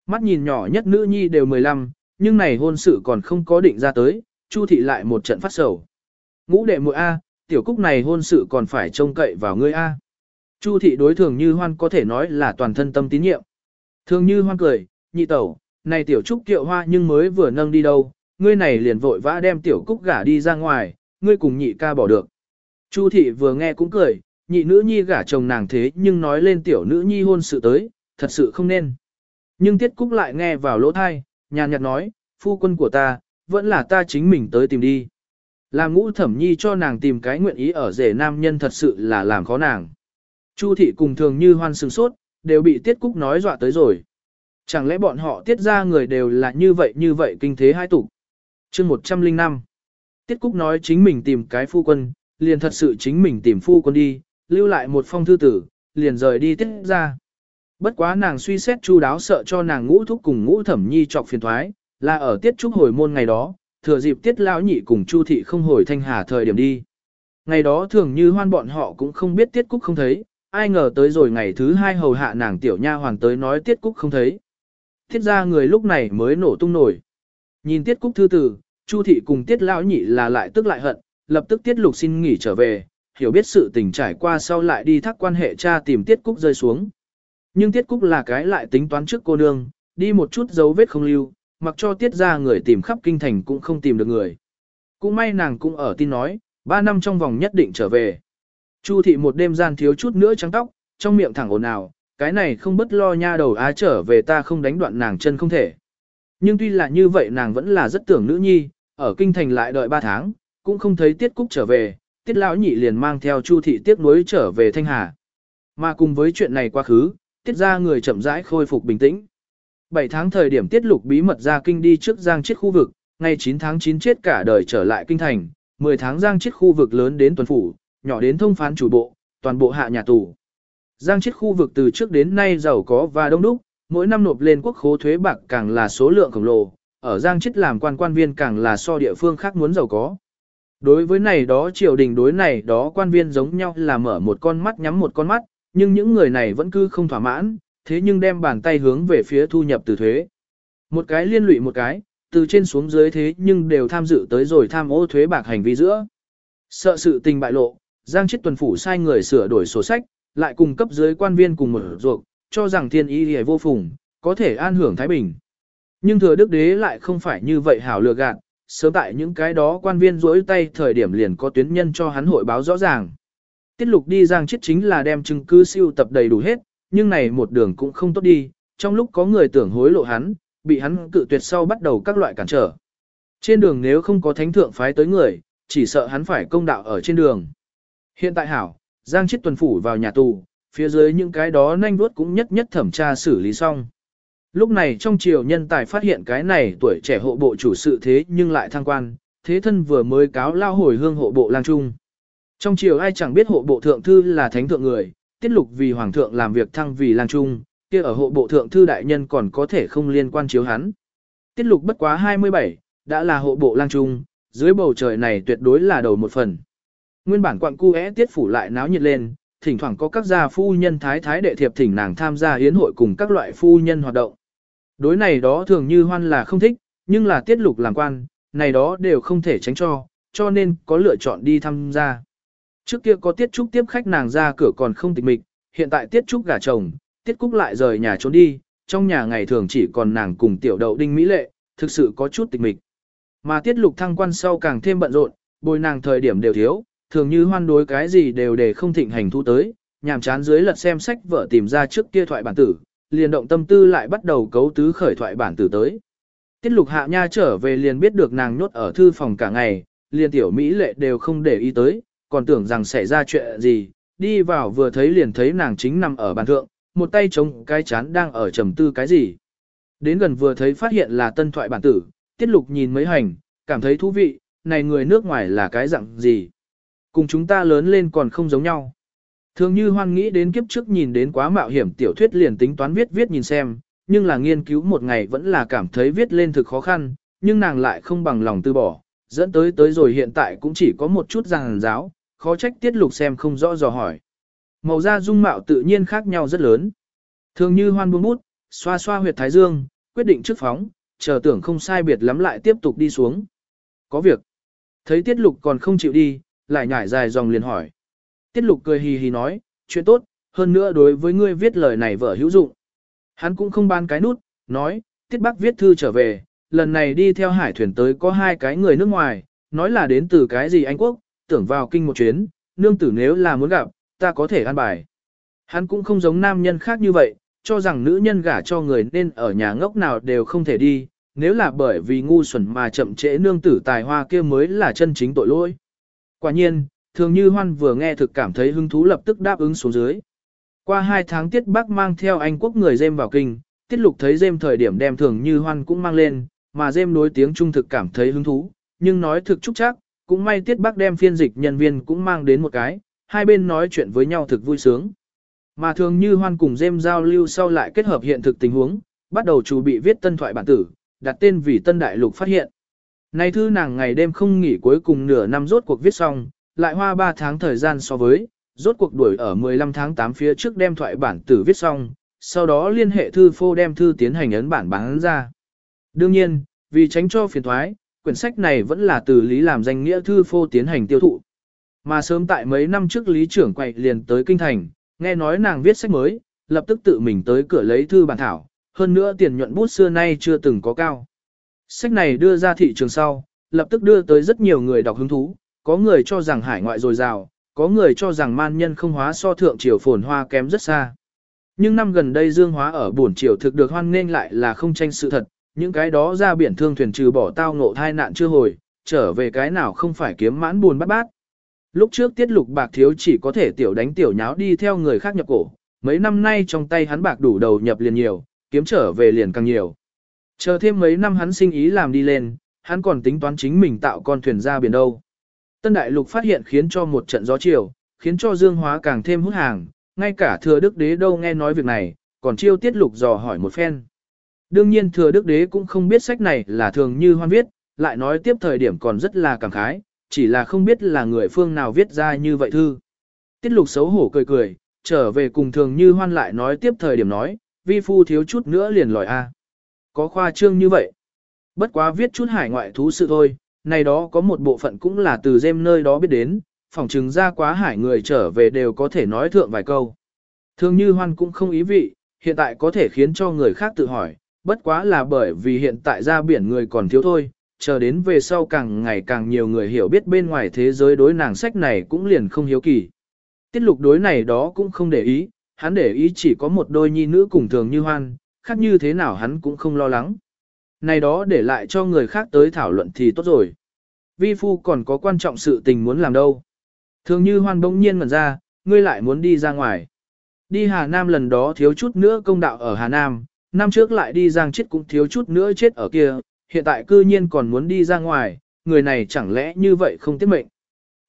Mắt nhìn nhỏ nhất nữ nhi đều 15, nhưng này hôn sự còn không có định ra tới, Chu thị lại một trận phát sầu. Ngũ đệ muội A, tiểu cúc này hôn sự còn phải trông cậy vào ngươi A. Chu thị đối thường như hoan có thể nói là toàn thân tâm tín nhiệm. Thường như hoan cười, nhị tẩu, này tiểu trúc kiệu hoa nhưng mới vừa nâng đi đâu, ngươi này liền vội vã đem tiểu cúc gả đi ra ngoài, ngươi cùng nhị ca bỏ được. Chu thị vừa nghe cũng cười, nhị nữ nhi gả chồng nàng thế nhưng nói lên tiểu nữ nhi hôn sự tới, thật sự không nên. Nhưng tiết cúc lại nghe vào lỗ thai, nhàn nhạt nói, phu quân của ta, vẫn là ta chính mình tới tìm đi. Làm ngũ thẩm nhi cho nàng tìm cái nguyện ý ở rể nam nhân thật sự là làm khó nàng. Chu thị cùng thường như hoan sừng sốt, đều bị tiết cúc nói dọa tới rồi. Chẳng lẽ bọn họ tiết ra người đều là như vậy như vậy kinh thế hai tục. chương 105. Tiết cúc nói chính mình tìm cái phu quân, liền thật sự chính mình tìm phu quân đi, lưu lại một phong thư tử, liền rời đi tiết ra. Bất quá nàng suy xét chu đáo sợ cho nàng ngũ thúc cùng ngũ thẩm nhi trọc phiền thoái, là ở tiết trúc hồi môn ngày đó, thừa dịp tiết lão nhị cùng chu thị không hồi thanh hà thời điểm đi. Ngày đó thường như hoan bọn họ cũng không biết tiết cúc không thấy, ai ngờ tới rồi ngày thứ hai hầu hạ nàng tiểu nha hoàng tới nói tiết cúc không thấy. Tiết ra người lúc này mới nổ tung nổi. Nhìn tiết cúc thư tử, chu thị cùng tiết lão nhị là lại tức lại hận, lập tức tiết lục xin nghỉ trở về, hiểu biết sự tình trải qua sau lại đi thắc quan hệ cha tìm tiết cúc rơi xuống. Nhưng tiết cúc là cái lại tính toán trước cô nương, đi một chút dấu vết không lưu, mặc cho tiết ra người tìm khắp kinh thành cũng không tìm được người. Cũng may nàng cũng ở tin nói, ba năm trong vòng nhất định trở về. Chu thị một đêm gian thiếu chút nữa trắng tóc, trong miệng thẳng ồn ào, cái này không bất lo nha đầu á trở về ta không đánh đoạn nàng chân không thể. Nhưng tuy là như vậy nàng vẫn là rất tưởng nữ nhi, ở kinh thành lại đợi ba tháng, cũng không thấy tiết cúc trở về, tiết lão nhị liền mang theo chu thị tiếc nuối trở về thanh hà. Mà cùng với chuyện này quá khứ, tiết ra người chậm rãi khôi phục bình tĩnh. 7 tháng thời điểm tiết lục bí mật ra kinh đi trước giang chết khu vực, ngày 9 tháng 9 chết cả đời trở lại kinh thành, 10 tháng giang chết khu vực lớn đến tuần phủ, nhỏ đến thông phán chủ bộ, toàn bộ hạ nhà tù. Giang chết khu vực từ trước đến nay giàu có và đông đúc, mỗi năm nộp lên quốc khố thuế bạc càng là số lượng khổng lồ, ở Giang chết làm quan quan viên càng là so địa phương khác muốn giàu có. Đối với này đó triều đình đối này đó quan viên giống nhau là mở một con mắt nhắm một con mắt, nhưng những người này vẫn cứ không thỏa mãn, thế nhưng đem bàn tay hướng về phía thu nhập từ thuế. Một cái liên lụy một cái, từ trên xuống dưới thế nhưng đều tham dự tới rồi tham ô thuế bạc hành vi giữa. Sợ sự tình bại lộ, Giang Chiết tuần phủ sai người sửa đổi sổ sách, lại cùng cấp dưới quan viên cùng một ruột, cho rằng thiên ý hề vô phùng, có thể an hưởng Thái Bình. Nhưng thừa đức đế lại không phải như vậy hảo lừa gạt, sớm tại những cái đó quan viên rỗi tay thời điểm liền có tuyến nhân cho hắn hội báo rõ ràng. Tiết lục đi giang chết chính là đem chứng cứ siêu tập đầy đủ hết, nhưng này một đường cũng không tốt đi, trong lúc có người tưởng hối lộ hắn, bị hắn cự tuyệt sau bắt đầu các loại cản trở. Trên đường nếu không có thánh thượng phái tới người, chỉ sợ hắn phải công đạo ở trên đường. Hiện tại hảo, giang chết tuần phủ vào nhà tù, phía dưới những cái đó nhanh đuốt cũng nhất nhất thẩm tra xử lý xong. Lúc này trong triều nhân tài phát hiện cái này tuổi trẻ hộ bộ chủ sự thế nhưng lại thăng quan, thế thân vừa mới cáo lao hồi hương hộ bộ lang trung. Trong triều ai chẳng biết hộ bộ thượng thư là thánh thượng người, tiết lục vì hoàng thượng làm việc thăng vì lang trung, kia ở hộ bộ thượng thư đại nhân còn có thể không liên quan chiếu hắn. Tiết lục bất quá 27, đã là hộ bộ lang trung, dưới bầu trời này tuyệt đối là đầu một phần. Nguyên bản quặng cu é tiết phủ lại náo nhiệt lên, thỉnh thoảng có các gia phu nhân thái thái đệ thiệp thỉnh nàng tham gia hiến hội cùng các loại phu nhân hoạt động. Đối này đó thường như hoan là không thích, nhưng là tiết lục làm quan, này đó đều không thể tránh cho, cho nên có lựa chọn đi tham gia. Trước kia có tiết trúc tiếp khách nàng ra cửa còn không tịch mịch, hiện tại tiết trúc gả chồng, tiết cúc lại rời nhà trốn đi, trong nhà ngày thường chỉ còn nàng cùng tiểu đậu đinh mỹ lệ, thực sự có chút tịch mịch. Mà tiết lục thăng quan sau càng thêm bận rộn, bồi nàng thời điểm đều thiếu, thường như hoan đối cái gì đều để không thịnh hành thu tới, nhàm chán dưới lật xem sách vợ tìm ra trước kia thoại bản tử, liền động tâm tư lại bắt đầu cấu tứ khởi thoại bản tử tới. Tiết lục hạ nha trở về liền biết được nàng nhốt ở thư phòng cả ngày, liền tiểu Mỹ lệ đều không để ý tới, còn tưởng rằng xảy ra chuyện gì, đi vào vừa thấy liền thấy nàng chính nằm ở bàn thượng, một tay chống cái chán đang ở trầm tư cái gì. Đến gần vừa thấy phát hiện là tân thoại bản tử, tiết lục nhìn mấy hành, cảm thấy thú vị, này người nước ngoài là cái dạng gì. Cùng chúng ta lớn lên còn không giống nhau. Thường như hoan nghĩ đến kiếp trước nhìn đến quá mạo hiểm tiểu thuyết liền tính toán viết viết nhìn xem, nhưng là nghiên cứu một ngày vẫn là cảm thấy viết lên thực khó khăn, nhưng nàng lại không bằng lòng từ bỏ, dẫn tới tới rồi hiện tại cũng chỉ có một chút ràng giáo, khó trách tiết lục xem không rõ dò hỏi. Màu da dung mạo tự nhiên khác nhau rất lớn. Thường như hoan buông bút, xoa xoa huyệt thái dương, quyết định trước phóng, chờ tưởng không sai biệt lắm lại tiếp tục đi xuống. Có việc. Thấy tiết lục còn không chịu đi, lại nhảy dài dòng liền hỏi. Tiết lục cười hì hì nói, chuyện tốt, hơn nữa đối với ngươi viết lời này vở hữu dụng. Hắn cũng không ban cái nút, nói, tiết bác viết thư trở về, lần này đi theo hải thuyền tới có hai cái người nước ngoài, nói là đến từ cái gì Anh Quốc, tưởng vào kinh một chuyến, nương tử nếu là muốn gặp, ta có thể ăn bài. Hắn cũng không giống nam nhân khác như vậy, cho rằng nữ nhân gả cho người nên ở nhà ngốc nào đều không thể đi, nếu là bởi vì ngu xuẩn mà chậm trễ nương tử tài hoa kia mới là chân chính tội lỗi. Quả nhiên, thường như hoan vừa nghe thực cảm thấy hứng thú lập tức đáp ứng xuống dưới. Qua hai tháng tiết bác mang theo Anh quốc người dêm vào kinh, tiết lục thấy dêm thời điểm đem thường như hoan cũng mang lên, mà dêm đối tiếng trung thực cảm thấy hứng thú, nhưng nói thực chúc chắc, cũng may tiết bác đem phiên dịch nhân viên cũng mang đến một cái, hai bên nói chuyện với nhau thực vui sướng. Mà thường như hoan cùng dêm giao lưu sau lại kết hợp hiện thực tình huống, bắt đầu chủ bị viết tân thoại bản tử, đặt tên vì tân đại lục phát hiện. Này thư nàng ngày đêm không nghỉ cuối cùng nửa năm rốt cuộc viết xong, lại hoa 3 tháng thời gian so với, rốt cuộc đuổi ở 15 tháng 8 phía trước đem thoại bản tử viết xong, sau đó liên hệ thư phô đem thư tiến hành ấn bản bán ra. Đương nhiên, vì tránh cho phiền thoái, quyển sách này vẫn là từ lý làm danh nghĩa thư phô tiến hành tiêu thụ. Mà sớm tại mấy năm trước lý trưởng quậy liền tới kinh thành, nghe nói nàng viết sách mới, lập tức tự mình tới cửa lấy thư bản thảo, hơn nữa tiền nhuận bút xưa nay chưa từng có cao. Sách này đưa ra thị trường sau, lập tức đưa tới rất nhiều người đọc hứng thú, có người cho rằng hải ngoại dồi dào, có người cho rằng man nhân không hóa so thượng triều phồn hoa kém rất xa. Nhưng năm gần đây dương hóa ở buồn triều thực được hoan nghênh lại là không tranh sự thật, những cái đó ra biển thương thuyền trừ bỏ tao ngộ thai nạn chưa hồi, trở về cái nào không phải kiếm mãn buồn bát bát. Lúc trước tiết lục bạc thiếu chỉ có thể tiểu đánh tiểu nháo đi theo người khác nhập cổ, mấy năm nay trong tay hắn bạc đủ đầu nhập liền nhiều, kiếm trở về liền càng nhiều. Chờ thêm mấy năm hắn sinh ý làm đi lên, hắn còn tính toán chính mình tạo con thuyền ra biển đâu. Tân đại lục phát hiện khiến cho một trận gió chiều, khiến cho dương hóa càng thêm hút hàng, ngay cả thừa đức đế đâu nghe nói việc này, còn chiêu tiết lục dò hỏi một phen. Đương nhiên thừa đức đế cũng không biết sách này là thường như hoan viết, lại nói tiếp thời điểm còn rất là cảm khái, chỉ là không biết là người phương nào viết ra như vậy thư. Tiết lục xấu hổ cười cười, trở về cùng thường như hoan lại nói tiếp thời điểm nói, vi phu thiếu chút nữa liền lòi a. Có khoa trương như vậy. Bất quá viết chút hải ngoại thú sự thôi, này đó có một bộ phận cũng là từ dêm nơi đó biết đến, phỏng chừng ra quá hải người trở về đều có thể nói thượng vài câu. Thường như hoan cũng không ý vị, hiện tại có thể khiến cho người khác tự hỏi, bất quá là bởi vì hiện tại ra biển người còn thiếu thôi, chờ đến về sau càng ngày càng nhiều người hiểu biết bên ngoài thế giới đối nàng sách này cũng liền không hiếu kỳ. Tiết lục đối này đó cũng không để ý, hắn để ý chỉ có một đôi nhi nữ cùng thường như hoan, khác như thế nào hắn cũng không lo lắng. Này đó để lại cho người khác tới thảo luận thì tốt rồi. Vi phu còn có quan trọng sự tình muốn làm đâu. Thường như hoan bỗng nhiên ngẩn ra, ngươi lại muốn đi ra ngoài. Đi Hà Nam lần đó thiếu chút nữa công đạo ở Hà Nam, năm trước lại đi Giang chết cũng thiếu chút nữa chết ở kia, hiện tại cư nhiên còn muốn đi ra ngoài, người này chẳng lẽ như vậy không tiết mệnh.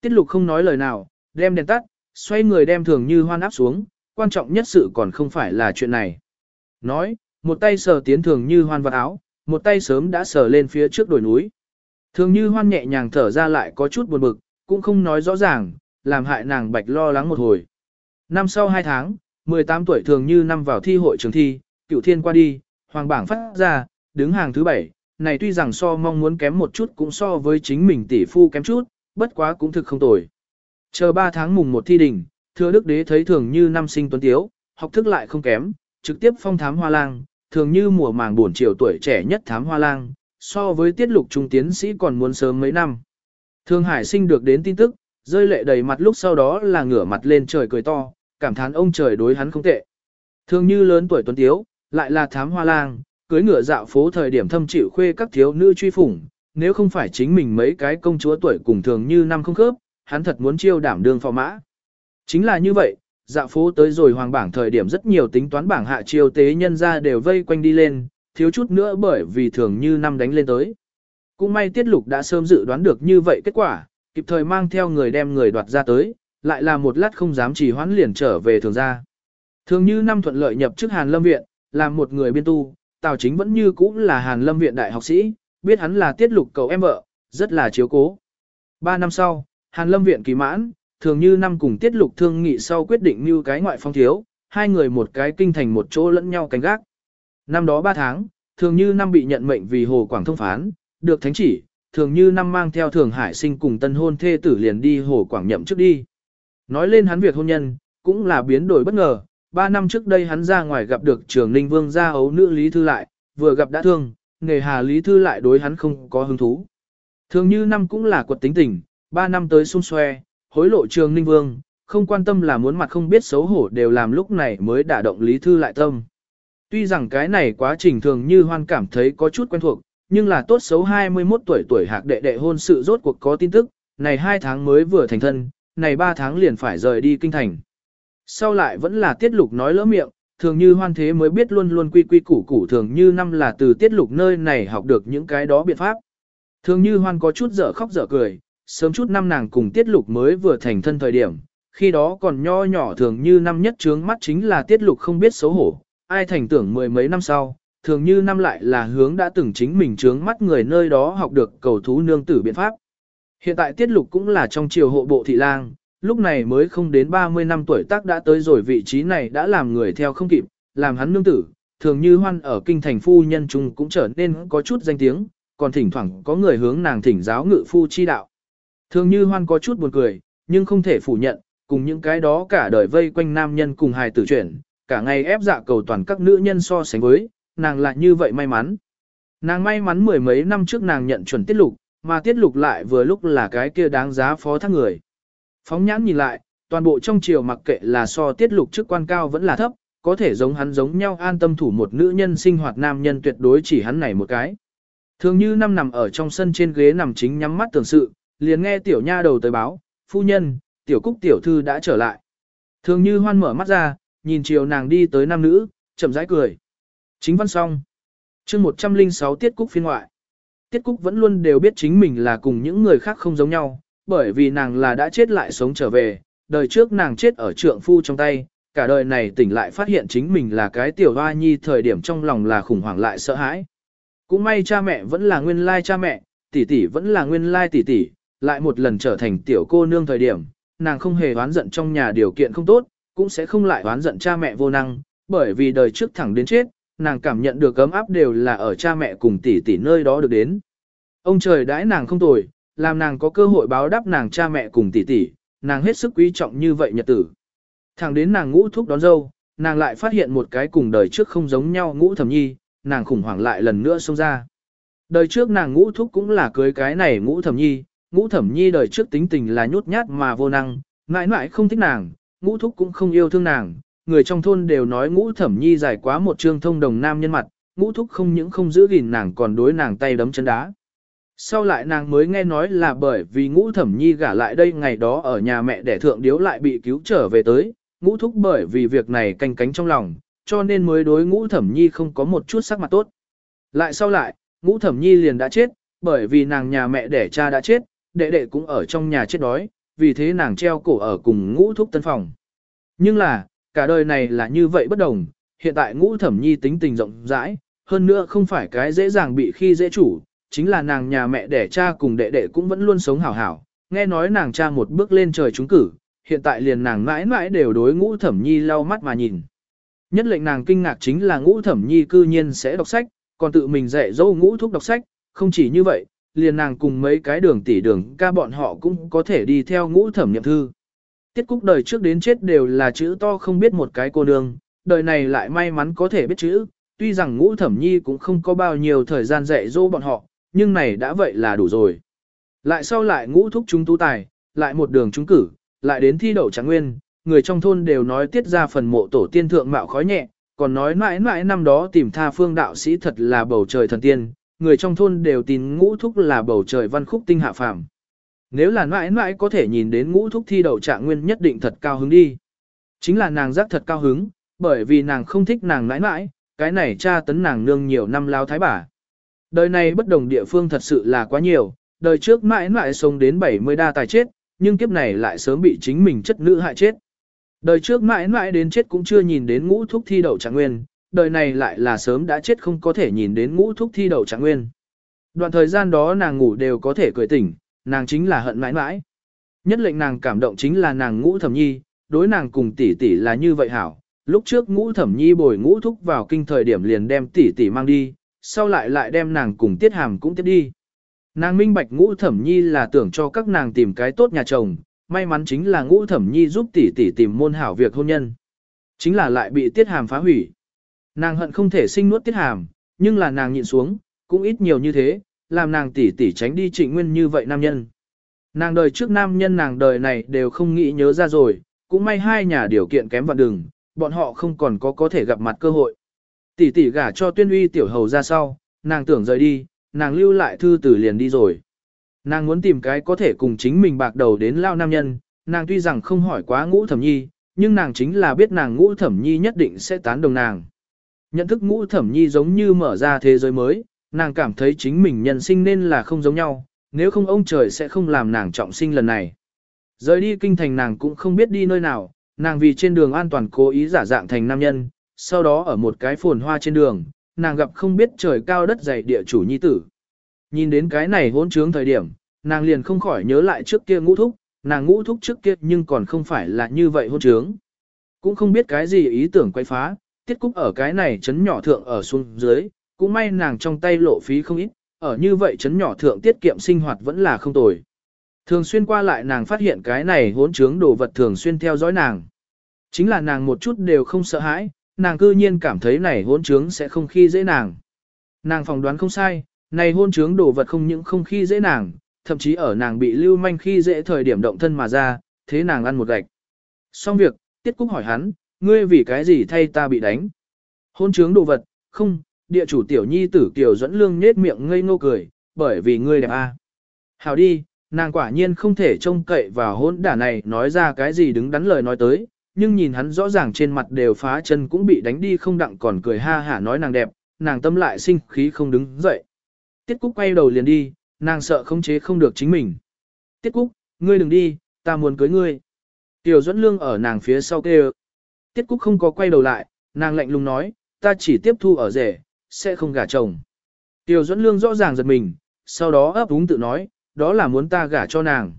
Tiết lục không nói lời nào, đem đèn tắt, xoay người đem thường như hoan áp xuống, quan trọng nhất sự còn không phải là chuyện này. Nói, một tay sờ tiến thường như hoan vật áo, một tay sớm đã sờ lên phía trước đồi núi. Thường như hoan nhẹ nhàng thở ra lại có chút buồn bực, cũng không nói rõ ràng, làm hại nàng bạch lo lắng một hồi. Năm sau 2 tháng, 18 tuổi thường như năm vào thi hội trường thi, cựu thiên qua đi, hoàng bảng phát ra, đứng hàng thứ 7, này tuy rằng so mong muốn kém một chút cũng so với chính mình tỷ phu kém chút, bất quá cũng thực không tồi. Chờ 3 tháng mùng một thi đỉnh, thưa đức đế thấy thường như năm sinh tuấn tiếu, học thức lại không kém, trực tiếp phong thám hoa lang, thường như mùa màng buồn chiều tuổi trẻ nhất thám hoa lang, so với tiết lục trung tiến sĩ còn muốn sớm mấy năm. thường Hải sinh được đến tin tức, rơi lệ đầy mặt lúc sau đó là ngửa mặt lên trời cười to, cảm thán ông trời đối hắn không tệ. Thường như lớn tuổi tuấn tiếu, lại là thám hoa lang, cưới ngựa dạo phố thời điểm thâm chịu khuê các thiếu nữ truy phủng, nếu không phải chính mình mấy cái công chúa tuổi cùng thường như năm không khớp, hắn thật muốn chiêu đảm đương phò mã. Chính là như vậy, dạo phố tới rồi hoàng bảng thời điểm rất nhiều tính toán bảng hạ chiêu tế nhân ra đều vây quanh đi lên, thiếu chút nữa bởi vì thường như năm đánh lên tới. Cũng may tiết lục đã sớm dự đoán được như vậy kết quả, kịp thời mang theo người đem người đoạt ra tới, lại là một lát không dám chỉ hoãn liền trở về thường ra. Thường như năm thuận lợi nhập chức Hàn Lâm Viện, làm một người biên tu, Tào Chính vẫn như cũ là Hàn Lâm Viện đại học sĩ, biết hắn là tiết lục cậu em vợ, rất là chiếu cố. Ba năm sau, Hàn Lâm Viện kỳ mãn, thường như năm cùng tiết lục thương nghị sau quyết định như cái ngoại phong thiếu, hai người một cái kinh thành một chỗ lẫn nhau canh gác. Năm đó ba tháng, thường như năm bị nhận mệnh vì Hồ Quảng thông phán, được thánh chỉ, thường như năm mang theo thường hải sinh cùng tân hôn thê tử liền đi Hồ Quảng nhậm trước đi. Nói lên hắn việc hôn nhân, cũng là biến đổi bất ngờ, ba năm trước đây hắn ra ngoài gặp được trường ninh vương gia ấu nữ Lý Thư Lại, vừa gặp đã thương, nghề hà Lý Thư Lại đối hắn không có hứng thú. Thường như năm cũng là quật tính tình, ba năm tới xung xoe, hối lộ trường ninh vương, không quan tâm là muốn mặt không biết xấu hổ đều làm lúc này mới đả động Lý Thư Lại tâm. Tuy rằng cái này quá trình thường như hoan cảm thấy có chút quen thuộc, nhưng là tốt xấu 21 tuổi tuổi hạc đệ đệ hôn sự rốt cuộc có tin tức, này 2 tháng mới vừa thành thân, này 3 tháng liền phải rời đi kinh thành. Sau lại vẫn là tiết lục nói lỡ miệng, thường như hoan thế mới biết luôn luôn quy quy củ củ thường như năm là từ tiết lục nơi này học được những cái đó biện pháp. Thường như hoan có chút dở khóc dở cười, sớm chút năm nàng cùng tiết lục mới vừa thành thân thời điểm, khi đó còn nho nhỏ thường như năm nhất trướng mắt chính là tiết lục không biết xấu hổ, ai thành tưởng mười mấy năm sau, thường như năm lại là hướng đã từng chính mình trướng mắt người nơi đó học được cầu thú nương tử biện pháp. Hiện tại tiết lục cũng là trong triều hộ bộ thị lang, lúc này mới không đến 30 năm tuổi tác đã tới rồi vị trí này đã làm người theo không kịp, làm hắn nương tử, thường như hoan ở kinh thành phu nhân trung cũng trở nên có chút danh tiếng, còn thỉnh thoảng có người hướng nàng thỉnh giáo ngự phu chi đạo. Thường như hoan có chút buồn cười, nhưng không thể phủ nhận, cùng những cái đó cả đời vây quanh nam nhân cùng hài tử chuyển, cả ngày ép dạ cầu toàn các nữ nhân so sánh với, nàng lại như vậy may mắn. Nàng may mắn mười mấy năm trước nàng nhận chuẩn tiết lục, mà tiết lục lại vừa lúc là cái kia đáng giá phó thác người. Phóng nhãn nhìn lại, toàn bộ trong triều mặc kệ là so tiết lục chức quan cao vẫn là thấp, có thể giống hắn giống nhau an tâm thủ một nữ nhân sinh hoạt nam nhân tuyệt đối chỉ hắn này một cái. Thường như năm nằm ở trong sân trên ghế nằm chính nhắm mắt tưởng sự, liền nghe tiểu nha đầu tới báo, phu nhân, tiểu cúc tiểu thư đã trở lại. Thường như hoan mở mắt ra, nhìn chiều nàng đi tới nam nữ, chậm rãi cười. Chính văn xong. chương 106 Tiết Cúc phiên ngoại. Tiết Cúc vẫn luôn đều biết chính mình là cùng những người khác không giống nhau, bởi vì nàng là đã chết lại sống trở về, đời trước nàng chết ở trượng phu trong tay, cả đời này tỉnh lại phát hiện chính mình là cái tiểu hoa nhi thời điểm trong lòng là khủng hoảng lại sợ hãi. Cũng may cha mẹ vẫn là nguyên lai cha mẹ, tỷ tỷ vẫn là nguyên lai tỷ tỷ, lại một lần trở thành tiểu cô nương thời điểm, nàng không hề oán giận trong nhà điều kiện không tốt, cũng sẽ không lại oán giận cha mẹ vô năng, bởi vì đời trước thẳng đến chết, nàng cảm nhận được ấm áp đều là ở cha mẹ cùng tỷ tỷ nơi đó được đến. Ông trời đãi nàng không tồi, làm nàng có cơ hội báo đáp nàng cha mẹ cùng tỷ tỷ, nàng hết sức quý trọng như vậy nhật tử. Thẳng đến nàng ngũ thúc đón dâu, nàng lại phát hiện một cái cùng đời trước không giống nhau ngũ thẩm nhi, nàng khủng hoảng lại lần nữa xông ra. Đời trước nàng ngũ thúc cũng là cưới cái này ngũ thẩm nhi, ngũ thẩm nhi đời trước tính tình là nhút nhát mà vô năng, mãi mãi không thích nàng, ngũ thúc cũng không yêu thương nàng, người trong thôn đều nói ngũ thẩm nhi dài quá một trương thông đồng nam nhân mặt, ngũ thúc không những không giữ gìn nàng còn đối nàng tay đấm chân đá. Sau lại nàng mới nghe nói là bởi vì ngũ thẩm nhi gả lại đây ngày đó ở nhà mẹ đẻ thượng điếu lại bị cứu trở về tới, ngũ thúc bởi vì việc này canh cánh trong lòng, cho nên mới đối ngũ thẩm nhi không có một chút sắc mặt tốt. Lại sau lại, ngũ thẩm nhi liền đã chết, bởi vì nàng nhà mẹ đẻ cha đã chết, đệ đệ cũng ở trong nhà chết đói, vì thế nàng treo cổ ở cùng ngũ thúc tân phòng. Nhưng là, cả đời này là như vậy bất đồng, hiện tại ngũ thẩm nhi tính tình rộng rãi, hơn nữa không phải cái dễ dàng bị khi dễ chủ, chính là nàng nhà mẹ đẻ cha cùng đệ đệ cũng vẫn luôn sống hảo hảo, nghe nói nàng cha một bước lên trời trúng cử, hiện tại liền nàng mãi mãi đều đối ngũ thẩm nhi lau mắt mà nhìn. Nhất lệnh nàng kinh ngạc chính là ngũ thẩm nhi cư nhiên sẽ đọc sách, còn tự mình dạy dỗ ngũ thúc đọc sách, không chỉ như vậy, liền nàng cùng mấy cái đường tỷ đường ca bọn họ cũng có thể đi theo ngũ thẩm niệm thư. Tiết Cúc đời trước đến chết đều là chữ to không biết một cái cô nương, đời này lại may mắn có thể biết chữ, tuy rằng ngũ thẩm nhi cũng không có bao nhiêu thời gian dạy dỗ bọn họ, nhưng này đã vậy là đủ rồi. Lại sau lại ngũ thúc chúng tu tài, lại một đường trúng cử, lại đến thi đậu trạng nguyên, người trong thôn đều nói tiết ra phần mộ tổ tiên thượng mạo khói nhẹ, còn nói mãi mãi năm đó tìm tha phương đạo sĩ thật là bầu trời thần tiên, người trong thôn đều tin ngũ thúc là bầu trời văn khúc tinh hạ phàm. Nếu là mãi mãi có thể nhìn đến ngũ thúc thi đậu trạng nguyên nhất định thật cao hứng đi. Chính là nàng giác thật cao hứng, bởi vì nàng không thích nàng mãi mãi, cái này cha tấn nàng nương nhiều năm lao thái bà. Đời này bất đồng địa phương thật sự là quá nhiều, đời trước mãi mãi sống đến 70 đa tài chết, nhưng kiếp này lại sớm bị chính mình chất nữ hại chết. Đời trước mãi mãi đến chết cũng chưa nhìn đến ngũ thúc thi đậu trạng nguyên, đời này lại là sớm đã chết không có thể nhìn đến ngũ thúc thi đậu trạng nguyên. Đoạn thời gian đó nàng ngủ đều có thể cười tỉnh, nàng chính là hận mãi mãi. Nhất lệnh nàng cảm động chính là nàng ngũ thẩm nhi, đối nàng cùng tỷ tỷ là như vậy hảo. Lúc trước ngũ thẩm nhi bồi ngũ thúc vào kinh thời điểm liền đem tỷ tỷ mang đi, sau lại lại đem nàng cùng tiết hàm cũng tiếp đi. Nàng minh bạch ngũ thẩm nhi là tưởng cho các nàng tìm cái tốt nhà chồng, may mắn chính là ngũ thẩm nhi giúp tỷ tỷ tìm môn hảo việc hôn nhân. Chính là lại bị tiết hàm phá hủy. Nàng hận không thể sinh nuốt tiết hàm, nhưng là nàng nhịn xuống, cũng ít nhiều như thế, làm nàng tỷ tỷ tránh đi trịnh nguyên như vậy nam nhân. Nàng đời trước nam nhân nàng đời này đều không nghĩ nhớ ra rồi, cũng may hai nhà điều kiện kém vạn đường, bọn họ không còn có có thể gặp mặt cơ hội. Tỷ tỷ gả cho tuyên uy tiểu hầu ra sau, nàng tưởng rời đi, nàng lưu lại thư tử liền đi rồi. Nàng muốn tìm cái có thể cùng chính mình bạc đầu đến lao nam nhân, nàng tuy rằng không hỏi quá ngũ thẩm nhi, nhưng nàng chính là biết nàng ngũ thẩm nhi nhất định sẽ tán đồng nàng. Nhận thức ngũ thẩm nhi giống như mở ra thế giới mới, nàng cảm thấy chính mình nhân sinh nên là không giống nhau, nếu không ông trời sẽ không làm nàng trọng sinh lần này. Rời đi kinh thành nàng cũng không biết đi nơi nào, nàng vì trên đường an toàn cố ý giả dạng thành nam nhân, sau đó ở một cái phồn hoa trên đường, nàng gặp không biết trời cao đất dày địa chủ nhi tử. Nhìn đến cái này hỗn trướng thời điểm, nàng liền không khỏi nhớ lại trước kia ngũ thúc, nàng ngũ thúc trước kia nhưng còn không phải là như vậy hỗn trướng. Cũng không biết cái gì ý tưởng quay phá, tiết cúc ở cái này chấn nhỏ thượng ở xuống dưới, cũng may nàng trong tay lộ phí không ít, ở như vậy chấn nhỏ thượng tiết kiệm sinh hoạt vẫn là không tồi. Thường xuyên qua lại nàng phát hiện cái này hỗn trướng đồ vật thường xuyên theo dõi nàng. Chính là nàng một chút đều không sợ hãi, nàng cư nhiên cảm thấy này hỗn trướng sẽ không khi dễ nàng. Nàng phỏng đoán không sai, này hôn trướng đồ vật không những không khi dễ nàng, thậm chí ở nàng bị lưu manh khi dễ thời điểm động thân mà ra, thế nàng ăn một gạch. Xong việc, Tiết Cúc hỏi hắn, ngươi vì cái gì thay ta bị đánh? Hôn trướng đồ vật, không, địa chủ tiểu nhi tử Kiều dẫn lương nết miệng ngây ngô cười, bởi vì ngươi đẹp a. À. Hào đi, nàng quả nhiên không thể trông cậy vào hôn đả này nói ra cái gì đứng đắn lời nói tới, nhưng nhìn hắn rõ ràng trên mặt đều phá chân cũng bị đánh đi không đặng còn cười ha hả nói nàng đẹp, nàng tâm lại sinh khí không đứng dậy. Tiết Cúc quay đầu liền đi, nàng sợ khống chế không được chính mình. Tiết Cúc, ngươi đừng đi, ta muốn cưới ngươi. Tiểu Duẫn Lương ở nàng phía sau kêu. Tiết Cúc không có quay đầu lại, nàng lạnh lùng nói, ta chỉ tiếp thu ở rể, sẽ không gả chồng. Tiêu Duẫn Lương rõ ràng giật mình, sau đó ấp úng tự nói, đó là muốn ta gả cho nàng.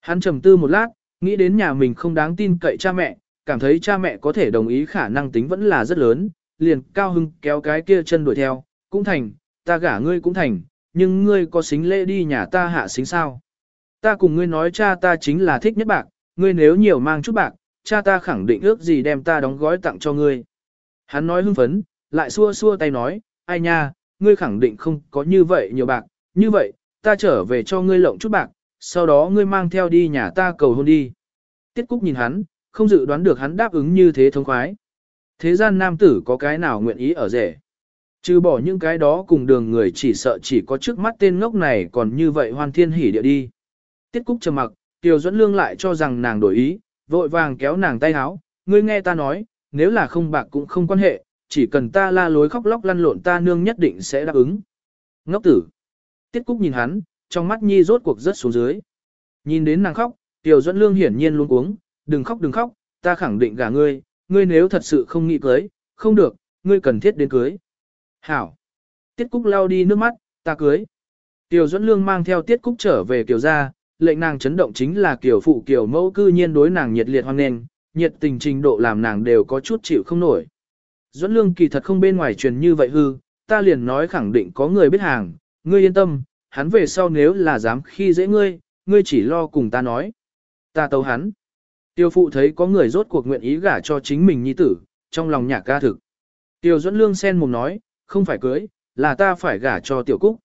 Hắn trầm tư một lát, nghĩ đến nhà mình không đáng tin cậy cha mẹ, cảm thấy cha mẹ có thể đồng ý khả năng tính vẫn là rất lớn, liền cao hưng kéo cái kia chân đuổi theo, cũng thành, ta gả ngươi cũng thành, nhưng ngươi có xính lễ đi nhà ta hạ xính sao. Ta cùng ngươi nói cha ta chính là thích nhất bạc, ngươi nếu nhiều mang chút bạc, cha ta khẳng định ước gì đem ta đóng gói tặng cho ngươi. Hắn nói hưng phấn, lại xua xua tay nói, ai nha, ngươi khẳng định không có như vậy nhiều bạc, như vậy, ta trở về cho ngươi lộng chút bạc, sau đó ngươi mang theo đi nhà ta cầu hôn đi. Tiết Cúc nhìn hắn, không dự đoán được hắn đáp ứng như thế thông khoái. Thế gian nam tử có cái nào nguyện ý ở rể. Trừ bỏ những cái đó cùng đường người chỉ sợ chỉ có trước mắt tên ngốc này còn như vậy hoan thiên hỉ địa đi. Tiết Cúc trầm mặc, Tiêu Duẫn Lương lại cho rằng nàng đổi ý, vội vàng kéo nàng tay áo, ngươi nghe ta nói, nếu là không bạc cũng không quan hệ, chỉ cần ta la lối khóc lóc lăn lộn ta nương nhất định sẽ đáp ứng. Ngốc tử. Tiết Cúc nhìn hắn, trong mắt nhi rốt cuộc rất xuống dưới. Nhìn đến nàng khóc, Tiêu Duẫn Lương hiển nhiên luôn uống, đừng khóc đừng khóc, ta khẳng định gả ngươi, ngươi nếu thật sự không nghĩ cưới, không được, ngươi cần thiết đến cưới. Hảo. Tiết Cúc lau đi nước mắt, ta cưới. Tiểu Duẫn Lương mang theo Tiết Cúc trở về Kiều gia, lệnh nàng chấn động chính là Kiều phụ Kiều mẫu cư nhiên đối nàng nhiệt liệt hoan nghênh, nhiệt tình trình độ làm nàng đều có chút chịu không nổi. Duẫn Lương kỳ thật không bên ngoài truyền như vậy hư, ta liền nói khẳng định có người biết hàng, ngươi yên tâm, hắn về sau nếu là dám khi dễ ngươi, ngươi chỉ lo cùng ta nói. Ta tấu hắn. Tiêu phụ thấy có người rốt cuộc nguyện ý gả cho chính mình nhi tử, trong lòng nhạc ca thực. Tiêu Duẫn Lương sen mồm nói, không phải cưới, là ta phải gả cho Tiểu Cúc.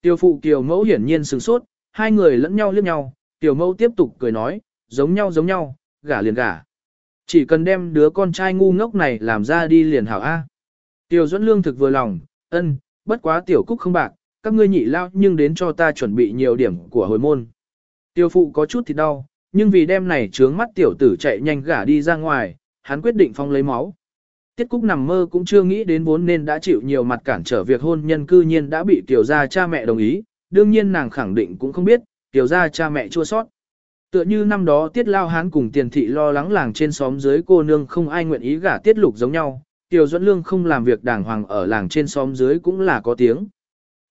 Tiêu phụ Kiều mẫu hiển nhiên sửng sốt, hai người lẫn nhau liếc nhau, Tiểu mẫu tiếp tục cười nói, giống nhau giống nhau, gả liền gả. Chỉ cần đem đứa con trai ngu ngốc này làm ra đi liền hảo A. Tiểu dẫn Lương thực vừa lòng, ân, bất quá Tiểu Cúc không bạc, các ngươi nhị lao nhưng đến cho ta chuẩn bị nhiều điểm của hồi môn. Tiêu phụ có chút thì đau, nhưng vì đêm này trướng mắt tiểu tử chạy nhanh gả đi ra ngoài, hắn quyết định phong lấy máu. Tiết Cúc nằm mơ cũng chưa nghĩ đến vốn nên đã chịu nhiều mặt cản trở việc hôn nhân cư nhiên đã bị tiểu gia cha mẹ đồng ý, đương nhiên nàng khẳng định cũng không biết, tiểu gia cha mẹ chua sót. Tựa như năm đó Tiết Lao Hán cùng tiền thị lo lắng làng trên xóm dưới cô nương không ai nguyện ý gả Tiết Lục giống nhau, Tiểu Duẫn Lương không làm việc đàng hoàng ở làng trên xóm dưới cũng là có tiếng.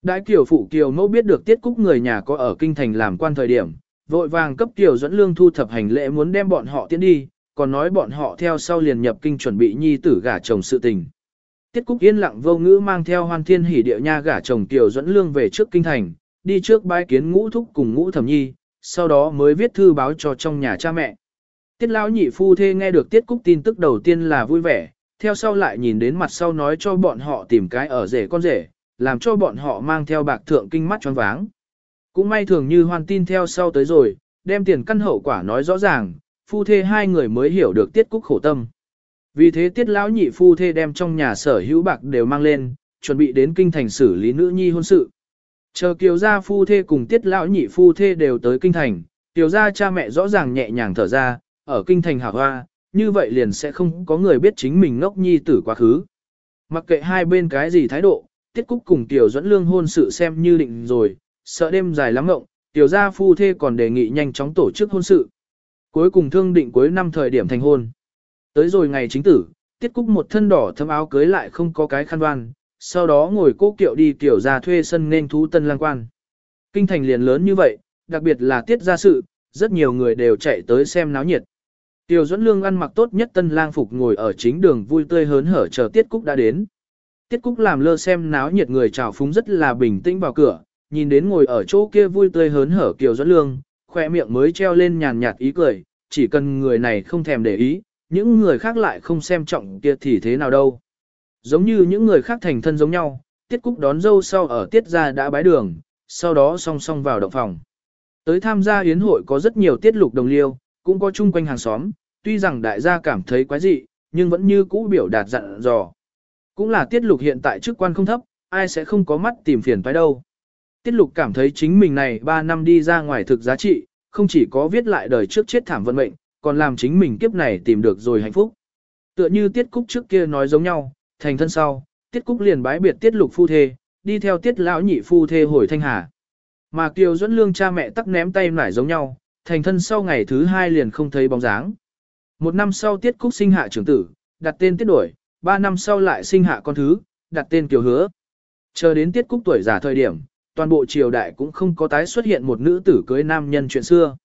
Đại kiểu phụ Kiều mẫu biết được Tiết Cúc người nhà có ở kinh thành làm quan thời điểm, vội vàng cấp Tiểu Duẫn Lương thu thập hành lễ muốn đem bọn họ tiến đi, còn nói bọn họ theo sau liền nhập kinh chuẩn bị nhi tử gả chồng sự tình. Tiết Cúc yên lặng vô ngữ mang theo Hoan Thiên Hỉ địa nha gả chồng Tiểu Duẫn Lương về trước kinh thành, đi trước bái kiến ngũ thúc cùng ngũ thẩm nhi, sau đó mới viết thư báo cho trong nhà cha mẹ. Tiết lão nhị phu thê nghe được Tiết Cúc tin tức đầu tiên là vui vẻ, theo sau lại nhìn đến mặt sau nói cho bọn họ tìm cái ở rể con rể, làm cho bọn họ mang theo bạc thượng kinh mắt choáng váng. Cũng may thường như hoan tin theo sau tới rồi, đem tiền căn hậu quả nói rõ ràng, phu thê hai người mới hiểu được tiết cúc khổ tâm. Vì thế tiết lão nhị phu thê đem trong nhà sở hữu bạc đều mang lên, chuẩn bị đến kinh thành xử lý nữ nhi hôn sự. Chờ kiều gia phu thê cùng tiết lão nhị phu thê đều tới kinh thành, kiều gia cha mẹ rõ ràng nhẹ nhàng thở ra, ở kinh thành hạ hoa, như vậy liền sẽ không có người biết chính mình ngốc nhi tử quá khứ. Mặc kệ hai bên cái gì thái độ, tiết cúc cùng tiểu dẫn lương hôn sự xem như định rồi, sợ đêm dài lắm ngộng, tiểu gia phu thê còn đề nghị nhanh chóng tổ chức hôn sự. Cuối cùng thương định cuối năm thời điểm thành hôn. Tới rồi ngày chính tử, tiết cúc một thân đỏ thâm áo cưới lại không có cái khăn đoan, sau đó ngồi cố kiệu đi tiểu ra thuê sân nên thú tân lang quan. Kinh thành liền lớn như vậy, đặc biệt là tiết gia sự, rất nhiều người đều chạy tới xem náo nhiệt. Tiểu dẫn Lương ăn mặc tốt nhất tân lang phục ngồi ở chính đường vui tươi hớn hở chờ Tiết Cúc đã đến. Tiết Cúc làm lơ xem náo nhiệt người chào phúng rất là bình tĩnh vào cửa, nhìn đến ngồi ở chỗ kia vui tươi hớn hở Kiều dẫn Lương, khoe miệng mới treo lên nhàn nhạt ý cười, chỉ cần người này không thèm để ý, những người khác lại không xem trọng kia thì thế nào đâu. Giống như những người khác thành thân giống nhau, Tiết Cúc đón dâu sau ở Tiết gia đã bái đường, sau đó song song vào động phòng. Tới tham gia yến hội có rất nhiều tiết lục đồng liêu, cũng có chung quanh hàng xóm, tuy rằng đại gia cảm thấy quái dị, nhưng vẫn như cũ biểu đạt dặn dò. Cũng là tiết lục hiện tại chức quan không thấp, ai sẽ không có mắt tìm phiền phải đâu. Tiết lục cảm thấy chính mình này 3 năm đi ra ngoài thực giá trị, không chỉ có viết lại đời trước chết thảm vận mệnh, còn làm chính mình kiếp này tìm được rồi hạnh phúc. Tựa như tiết cúc trước kia nói giống nhau, thành thân sau, tiết cúc liền bái biệt tiết lục phu thê, đi theo tiết lão nhị phu thê hồi thanh hà. Mà Kiều Duẫn Lương cha mẹ tắc ném tay nải giống nhau, thành thân sau ngày thứ hai liền không thấy bóng dáng. Một năm sau tiết cúc sinh hạ trưởng tử, đặt tên tiết đổi, ba năm sau lại sinh hạ con thứ, đặt tên kiều hứa. Chờ đến tiết cúc tuổi già thời điểm, toàn bộ triều đại cũng không có tái xuất hiện một nữ tử cưới nam nhân chuyện xưa.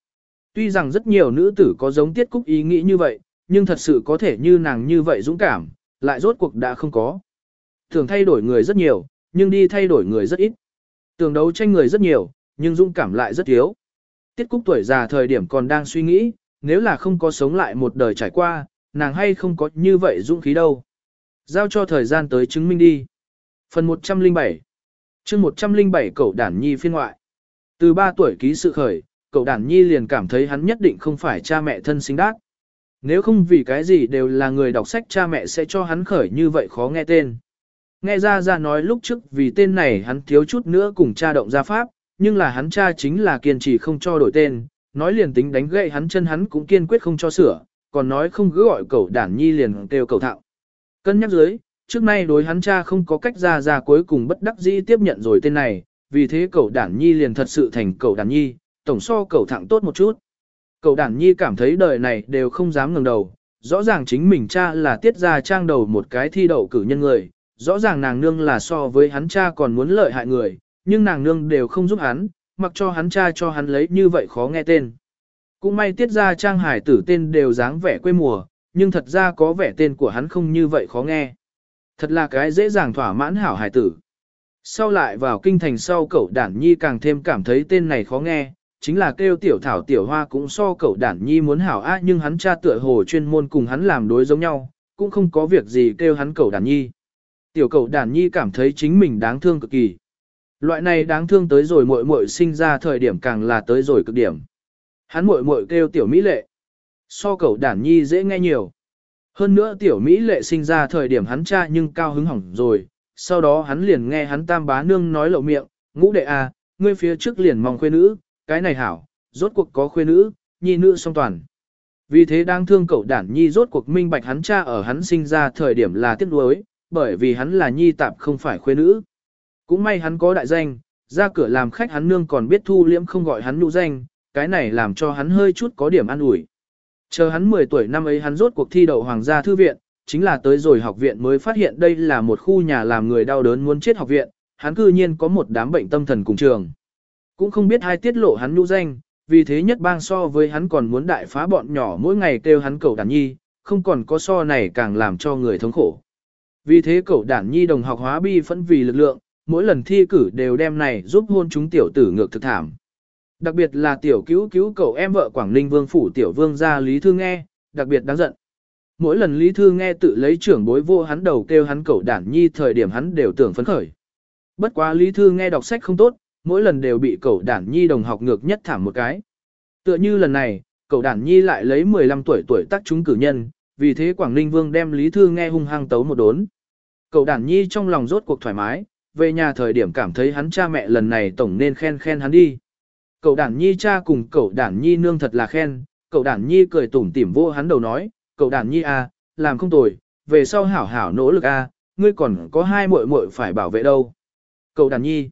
Tuy rằng rất nhiều nữ tử có giống tiết cúc ý nghĩ như vậy, nhưng thật sự có thể như nàng như vậy dũng cảm, lại rốt cuộc đã không có. Thường thay đổi người rất nhiều, nhưng đi thay đổi người rất ít. Tưởng đấu tranh người rất nhiều, nhưng dũng cảm lại rất thiếu. Tiết cúc tuổi già thời điểm còn đang suy nghĩ, nếu là không có sống lại một đời trải qua, nàng hay không có như vậy dũng khí đâu. Giao cho thời gian tới chứng minh đi. Phần 107 chương 107 cậu đản nhi phiên ngoại. Từ 3 tuổi ký sự khởi, cậu đản nhi liền cảm thấy hắn nhất định không phải cha mẹ thân sinh đác. Nếu không vì cái gì đều là người đọc sách cha mẹ sẽ cho hắn khởi như vậy khó nghe tên. Nghe ra ra nói lúc trước vì tên này hắn thiếu chút nữa cùng cha động ra pháp, nhưng là hắn cha chính là kiên trì không cho đổi tên, nói liền tính đánh gậy hắn chân hắn cũng kiên quyết không cho sửa, còn nói không cứ gọi cậu đản nhi liền kêu cầu thạo. Cân nhắc dưới, trước nay đối hắn cha không có cách ra ra cuối cùng bất đắc dĩ tiếp nhận rồi tên này, vì thế cậu đản nhi liền thật sự thành cậu đản nhi, tổng so cậu thẳng tốt một chút. Cậu đản nhi cảm thấy đời này đều không dám ngẩng đầu, rõ ràng chính mình cha là tiết ra trang đầu một cái thi đậu cử nhân người, rõ ràng nàng nương là so với hắn cha còn muốn lợi hại người, nhưng nàng nương đều không giúp hắn, mặc cho hắn cha cho hắn lấy như vậy khó nghe tên. Cũng may tiết ra trang hải tử tên đều dáng vẻ quê mùa, nhưng thật ra có vẻ tên của hắn không như vậy khó nghe. Thật là cái dễ dàng thỏa mãn hảo hải tử. Sau lại vào kinh thành sau cậu đản nhi càng thêm cảm thấy tên này khó nghe, chính là kêu tiểu thảo tiểu hoa cũng so cậu đản nhi muốn hảo á nhưng hắn cha tựa hồ chuyên môn cùng hắn làm đối giống nhau, cũng không có việc gì kêu hắn cậu đản nhi. Tiểu cậu đản nhi cảm thấy chính mình đáng thương cực kỳ. Loại này đáng thương tới rồi muội muội sinh ra thời điểm càng là tới rồi cực điểm. Hắn muội muội kêu tiểu mỹ lệ. So cậu đản nhi dễ nghe nhiều. Hơn nữa tiểu mỹ lệ sinh ra thời điểm hắn cha nhưng cao hứng hỏng rồi, sau đó hắn liền nghe hắn tam bá nương nói lậu miệng, ngũ đệ a, à, ngươi phía trước liền mong khuê nữ, cái này hảo, rốt cuộc có khuê nữ, nhi nữ song toàn. Vì thế đang thương cậu đản nhi rốt cuộc minh bạch hắn cha ở hắn sinh ra thời điểm là tiếc nuối, bởi vì hắn là nhi tạp không phải khuê nữ. Cũng may hắn có đại danh, ra cửa làm khách hắn nương còn biết thu liễm không gọi hắn nhũ danh, cái này làm cho hắn hơi chút có điểm an ủi. Chờ hắn 10 tuổi năm ấy hắn rốt cuộc thi đậu hoàng gia thư viện, chính là tới rồi học viện mới phát hiện đây là một khu nhà làm người đau đớn muốn chết học viện, hắn cư nhiên có một đám bệnh tâm thần cùng trường. Cũng không biết hai tiết lộ hắn nhũ danh, vì thế nhất bang so với hắn còn muốn đại phá bọn nhỏ mỗi ngày kêu hắn cậu đàn nhi, không còn có so này càng làm cho người thống khổ. Vì thế cậu đản nhi đồng học hóa bi phẫn vì lực lượng, mỗi lần thi cử đều đem này giúp hôn chúng tiểu tử ngược thực thảm. Đặc biệt là tiểu cứu cứu cậu em vợ Quảng Ninh Vương Phủ tiểu vương gia Lý Thư Nghe, đặc biệt đáng giận. Mỗi lần Lý Thư Nghe tự lấy trưởng bối vô hắn đầu kêu hắn cậu đản nhi thời điểm hắn đều tưởng phấn khởi. Bất quá Lý Thư Nghe đọc sách không tốt, mỗi lần đều bị cậu đản nhi đồng học ngược nhất thảm một cái. Tựa như lần này, cậu đản nhi lại lấy 15 tuổi tuổi tác chúng cử nhân, vì thế Quảng Ninh Vương đem Lý Thư Nghe hung hăng tấu một đốn. Cậu đản nhi trong lòng rốt cuộc thoải mái, về nhà thời điểm cảm thấy hắn cha mẹ lần này tổng nên khen khen hắn đi. Cậu đản nhi cha cùng cậu đản nhi nương thật là khen, cậu đản nhi cười tủm tỉm vô hắn đầu nói, cậu đản nhi à, làm không tồi, về sau hảo hảo nỗ lực a, à, ngươi còn có hai muội muội phải bảo vệ đâu. Cậu đản nhi,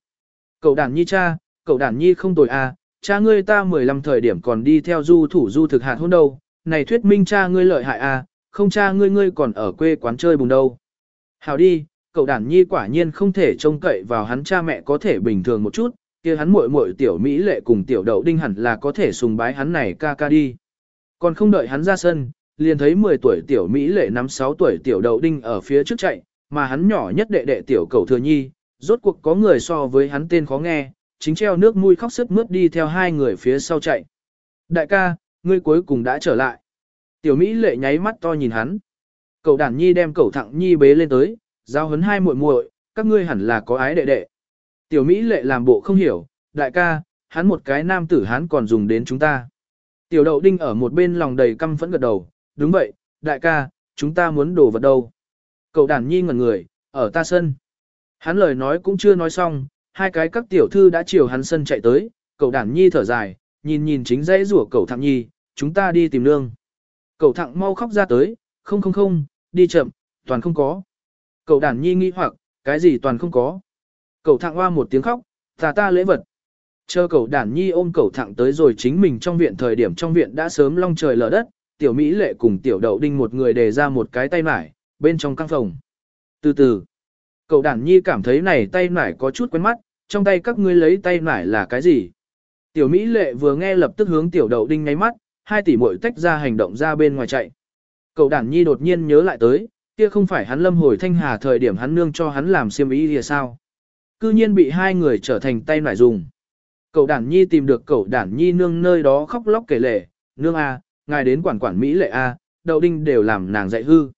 cậu đản nhi cha, cậu đản nhi không tồi à, cha ngươi ta 15 thời điểm còn đi theo du thủ du thực hạt hôn đâu, này thuyết minh cha ngươi lợi hại à, không cha ngươi ngươi còn ở quê quán chơi bùng đâu. hào đi, cậu đản nhi quả nhiên không thể trông cậy vào hắn cha mẹ có thể bình thường một chút, kia hắn muội muội tiểu Mỹ lệ cùng tiểu đậu đinh hẳn là có thể sùng bái hắn này ca ca đi. Còn không đợi hắn ra sân, liền thấy 10 tuổi tiểu Mỹ lệ năm 6 tuổi tiểu đậu đinh ở phía trước chạy, mà hắn nhỏ nhất đệ đệ tiểu cầu thừa nhi, rốt cuộc có người so với hắn tên khó nghe, chính treo nước mũi khóc sức mướt đi theo hai người phía sau chạy. Đại ca, ngươi cuối cùng đã trở lại. Tiểu Mỹ lệ nháy mắt to nhìn hắn. Cậu đản nhi đem cậu thẳng nhi bế lên tới, giao hấn hai muội muội, các ngươi hẳn là có ái đệ đệ. Tiểu Mỹ lệ làm bộ không hiểu, đại ca, hắn một cái nam tử hắn còn dùng đến chúng ta. Tiểu đậu đinh ở một bên lòng đầy căm phẫn gật đầu, đúng vậy, đại ca, chúng ta muốn đổ vật đâu. Cậu đản nhi ngẩn người, ở ta sân. Hắn lời nói cũng chưa nói xong, hai cái các tiểu thư đã chiều hắn sân chạy tới, cậu đản nhi thở dài, nhìn nhìn chính dãy rủa cậu thẳng nhi, chúng ta đi tìm nương. Cậu thẳng mau khóc ra tới, không không không, đi chậm, toàn không có. Cậu đản nhi nghĩ hoặc, cái gì toàn không có. Cậu thẳng hoa một tiếng khóc, ta ta lễ vật. Chờ cậu đản nhi ôm cậu thẳng tới rồi chính mình trong viện thời điểm trong viện đã sớm long trời lở đất, tiểu Mỹ lệ cùng tiểu đậu đinh một người đề ra một cái tay mải, bên trong căng phòng. Từ từ, cậu đản nhi cảm thấy này tay nải có chút quen mắt, trong tay các ngươi lấy tay nải là cái gì? Tiểu Mỹ lệ vừa nghe lập tức hướng tiểu đậu đinh ngáy mắt, hai tỷ muội tách ra hành động ra bên ngoài chạy. Cậu đản nhi đột nhiên nhớ lại tới, kia không phải hắn lâm hồi thanh hà thời điểm hắn nương cho hắn làm xiêm ý thì sao. Cư nhiên bị hai người trở thành tay nải dùng. Cậu đản nhi tìm được cậu đản nhi nương nơi đó khóc lóc kể lể, nương a, ngài đến quản quản Mỹ lệ a, đậu đinh đều làm nàng dạy hư.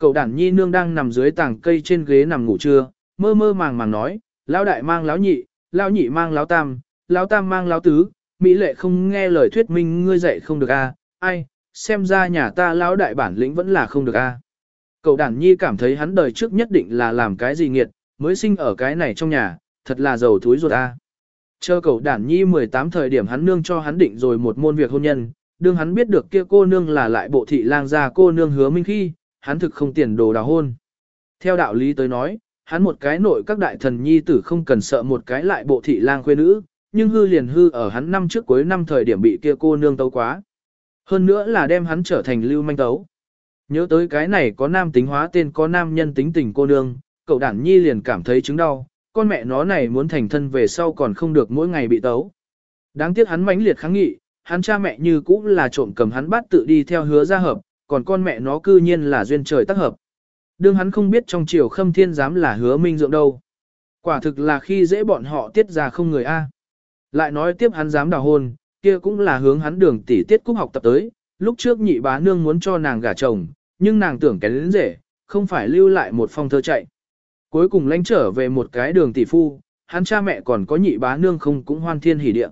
Cậu đản nhi nương đang nằm dưới tảng cây trên ghế nằm ngủ trưa, mơ mơ màng màng nói, lão đại mang lão nhị, lão nhị mang lão tam, lão tam mang lão tứ, Mỹ lệ không nghe lời thuyết minh ngươi dạy không được a, ai, xem ra nhà ta lão đại bản lĩnh vẫn là không được a. Cậu đản nhi cảm thấy hắn đời trước nhất định là làm cái gì nghiệt, mới sinh ở cái này trong nhà, thật là giàu thúi ruột a. Chờ cậu đản nhi 18 thời điểm hắn nương cho hắn định rồi một môn việc hôn nhân, đương hắn biết được kia cô nương là lại bộ thị lang gia cô nương hứa minh khi, hắn thực không tiền đồ đào hôn. Theo đạo lý tới nói, hắn một cái nội các đại thần nhi tử không cần sợ một cái lại bộ thị lang khuê nữ, nhưng hư liền hư ở hắn năm trước cuối năm thời điểm bị kia cô nương tấu quá. Hơn nữa là đem hắn trở thành lưu manh tấu. Nhớ tới cái này có nam tính hóa tên có nam nhân tính tình cô nương, cậu đản nhi liền cảm thấy chứng đau, con mẹ nó này muốn thành thân về sau còn không được mỗi ngày bị tấu. Đáng tiếc hắn mãnh liệt kháng nghị, hắn cha mẹ như cũ là trộm cầm hắn bắt tự đi theo hứa ra hợp, còn con mẹ nó cư nhiên là duyên trời tác hợp. Đương hắn không biết trong triều khâm thiên dám là hứa minh dưỡng đâu. Quả thực là khi dễ bọn họ tiết ra không người A. Lại nói tiếp hắn dám đào hôn, kia cũng là hướng hắn đường tỷ tiết cúc học tập tới, lúc trước nhị bá nương muốn cho nàng gả chồng, nhưng nàng tưởng kén đến rể, không phải lưu lại một phong thơ chạy. Cuối cùng lãnh trở về một cái đường tỷ phu, hắn cha mẹ còn có nhị bá nương không cũng hoan thiên hỉ địa.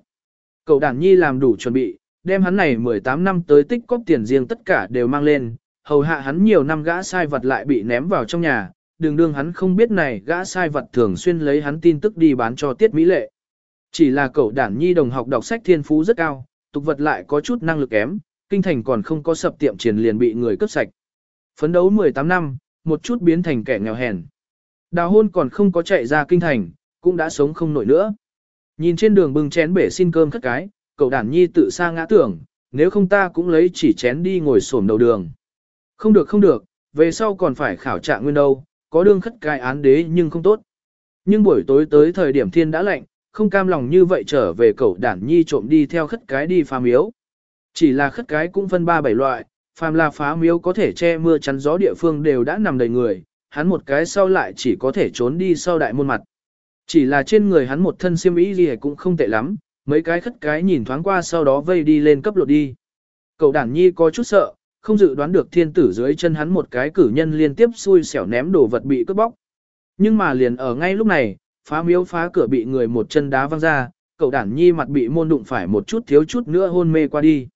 Cậu đàn nhi làm đủ chuẩn bị, đem hắn này 18 năm tới tích cóp tiền riêng tất cả đều mang lên, hầu hạ hắn nhiều năm gã sai vật lại bị ném vào trong nhà, đường đương hắn không biết này gã sai vật thường xuyên lấy hắn tin tức đi bán cho tiết mỹ lệ. Chỉ là cậu đản nhi đồng học đọc sách thiên phú rất cao, tục vật lại có chút năng lực kém, kinh thành còn không có sập tiệm triển liền bị người cướp sạch. Phấn đấu 18 năm, một chút biến thành kẻ nghèo hèn. Đào hôn còn không có chạy ra kinh thành, cũng đã sống không nổi nữa. Nhìn trên đường bưng chén bể xin cơm khất cái, cậu đản nhi tự sa ngã tưởng, nếu không ta cũng lấy chỉ chén đi ngồi xổm đầu đường. Không được không được, về sau còn phải khảo trạng nguyên đâu, có đương khất cái án đế nhưng không tốt. Nhưng buổi tối tới thời điểm thiên đã lạnh, không cam lòng như vậy trở về cậu đản nhi trộm đi theo khất cái đi phá miếu. Chỉ là khất cái cũng phân ba bảy loại, phàm là phá miếu có thể che mưa chắn gió địa phương đều đã nằm đầy người, hắn một cái sau lại chỉ có thể trốn đi sau đại môn mặt. Chỉ là trên người hắn một thân xiêm y gì cũng không tệ lắm, mấy cái khất cái nhìn thoáng qua sau đó vây đi lên cấp lột đi. Cậu đản nhi có chút sợ, không dự đoán được thiên tử dưới chân hắn một cái cử nhân liên tiếp xui xẻo ném đồ vật bị cướp bóc. Nhưng mà liền ở ngay lúc này, phá miếu phá cửa bị người một chân đá văng ra, cậu đản nhi mặt bị môn đụng phải một chút thiếu chút nữa hôn mê qua đi.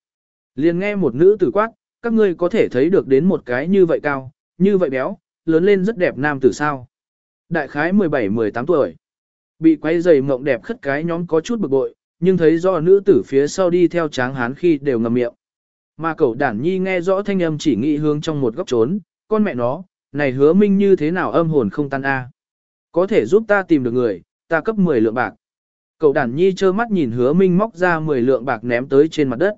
Liền nghe một nữ tử quát, các ngươi có thể thấy được đến một cái như vậy cao, như vậy béo, lớn lên rất đẹp nam tử sao. Đại khái 17-18 tuổi. Bị quay giày mộng đẹp khất cái nhóm có chút bực bội, nhưng thấy do nữ tử phía sau đi theo tráng hán khi đều ngầm miệng. Mà cậu đản nhi nghe rõ thanh âm chỉ nghĩ hướng trong một góc trốn, con mẹ nó, này hứa minh như thế nào âm hồn không tan a Có thể giúp ta tìm được người, ta cấp 10 lượng bạc. Cậu đản nhi trơ mắt nhìn hứa minh móc ra 10 lượng bạc ném tới trên mặt đất.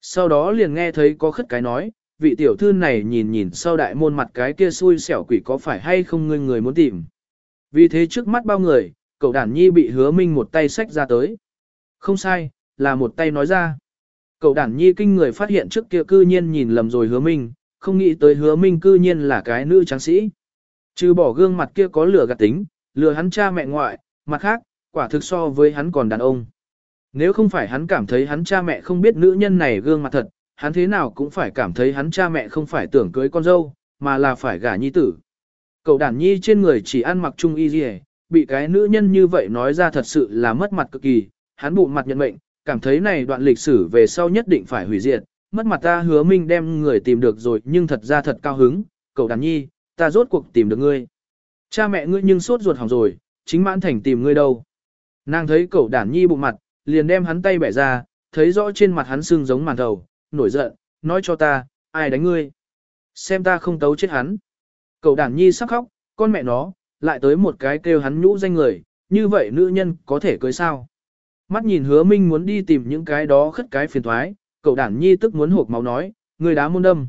Sau đó liền nghe thấy có khất cái nói, vị tiểu thư này nhìn nhìn sau đại môn mặt cái kia xui xẻo quỷ có phải hay không ngươi người muốn tìm. Vì thế trước mắt bao người, cậu đản nhi bị hứa minh một tay xách ra tới. Không sai, là một tay nói ra. Cậu đản nhi kinh người phát hiện trước kia cư nhiên nhìn lầm rồi hứa minh, không nghĩ tới hứa minh cư nhiên là cái nữ tráng sĩ. Trừ bỏ gương mặt kia có lửa gạt tính, lừa hắn cha mẹ ngoại, mặt khác, quả thực so với hắn còn đàn ông. Nếu không phải hắn cảm thấy hắn cha mẹ không biết nữ nhân này gương mặt thật, hắn thế nào cũng phải cảm thấy hắn cha mẹ không phải tưởng cưới con dâu, mà là phải gả nhi tử. Cậu Đản nhi trên người chỉ ăn mặc trung y gì bị cái nữ nhân như vậy nói ra thật sự là mất mặt cực kỳ, hắn bụng mặt nhận mệnh, cảm thấy này đoạn lịch sử về sau nhất định phải hủy diệt, mất mặt ta hứa minh đem người tìm được rồi nhưng thật ra thật cao hứng, cậu đàn nhi, ta rốt cuộc tìm được ngươi. Cha mẹ ngươi nhưng sốt ruột hỏng rồi, chính mãn thành tìm ngươi đâu. Nàng thấy cậu đàn nhi bụng mặt, liền đem hắn tay bẻ ra, thấy rõ trên mặt hắn sưng giống màn đầu, nổi giận, nói cho ta, ai đánh ngươi. Xem ta không tấu chết hắn. Cậu đàn nhi sắc khóc, con mẹ nó, lại tới một cái kêu hắn nhũ danh người, như vậy nữ nhân có thể cưới sao. Mắt nhìn hứa minh muốn đi tìm những cái đó khất cái phiền thoái, cậu đản nhi tức muốn hộp máu nói, người đá môn đâm.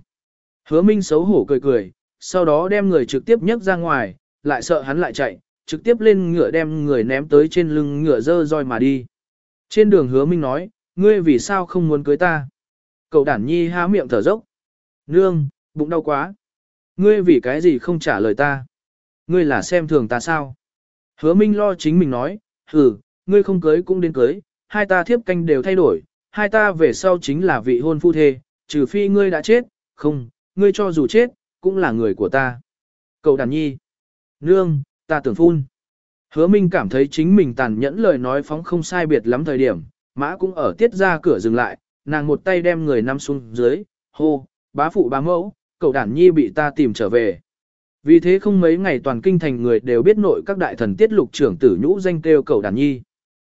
Hứa minh xấu hổ cười cười, sau đó đem người trực tiếp nhấc ra ngoài, lại sợ hắn lại chạy, trực tiếp lên ngựa đem người ném tới trên lưng ngựa dơ roi mà đi. Trên đường hứa minh nói, ngươi vì sao không muốn cưới ta? Cậu đản nhi há miệng thở dốc. Nương, bụng đau quá. Ngươi vì cái gì không trả lời ta? Ngươi là xem thường ta sao? Hứa minh lo chính mình nói, hừ, ngươi không cưới cũng đến cưới, hai ta thiếp canh đều thay đổi, hai ta về sau chính là vị hôn phu thê, trừ phi ngươi đã chết, không, ngươi cho dù chết, cũng là người của ta. Cậu đàn nhi. Nương, ta tưởng phun. Hứa Minh cảm thấy chính mình tàn nhẫn lời nói phóng không sai biệt lắm thời điểm, mã cũng ở tiết ra cửa dừng lại, nàng một tay đem người nằm xuống dưới, hô, bá phụ bá mẫu, cậu đàn nhi bị ta tìm trở về. Vì thế không mấy ngày toàn kinh thành người đều biết nội các đại thần tiết lục trưởng tử nhũ danh kêu cậu đàn nhi.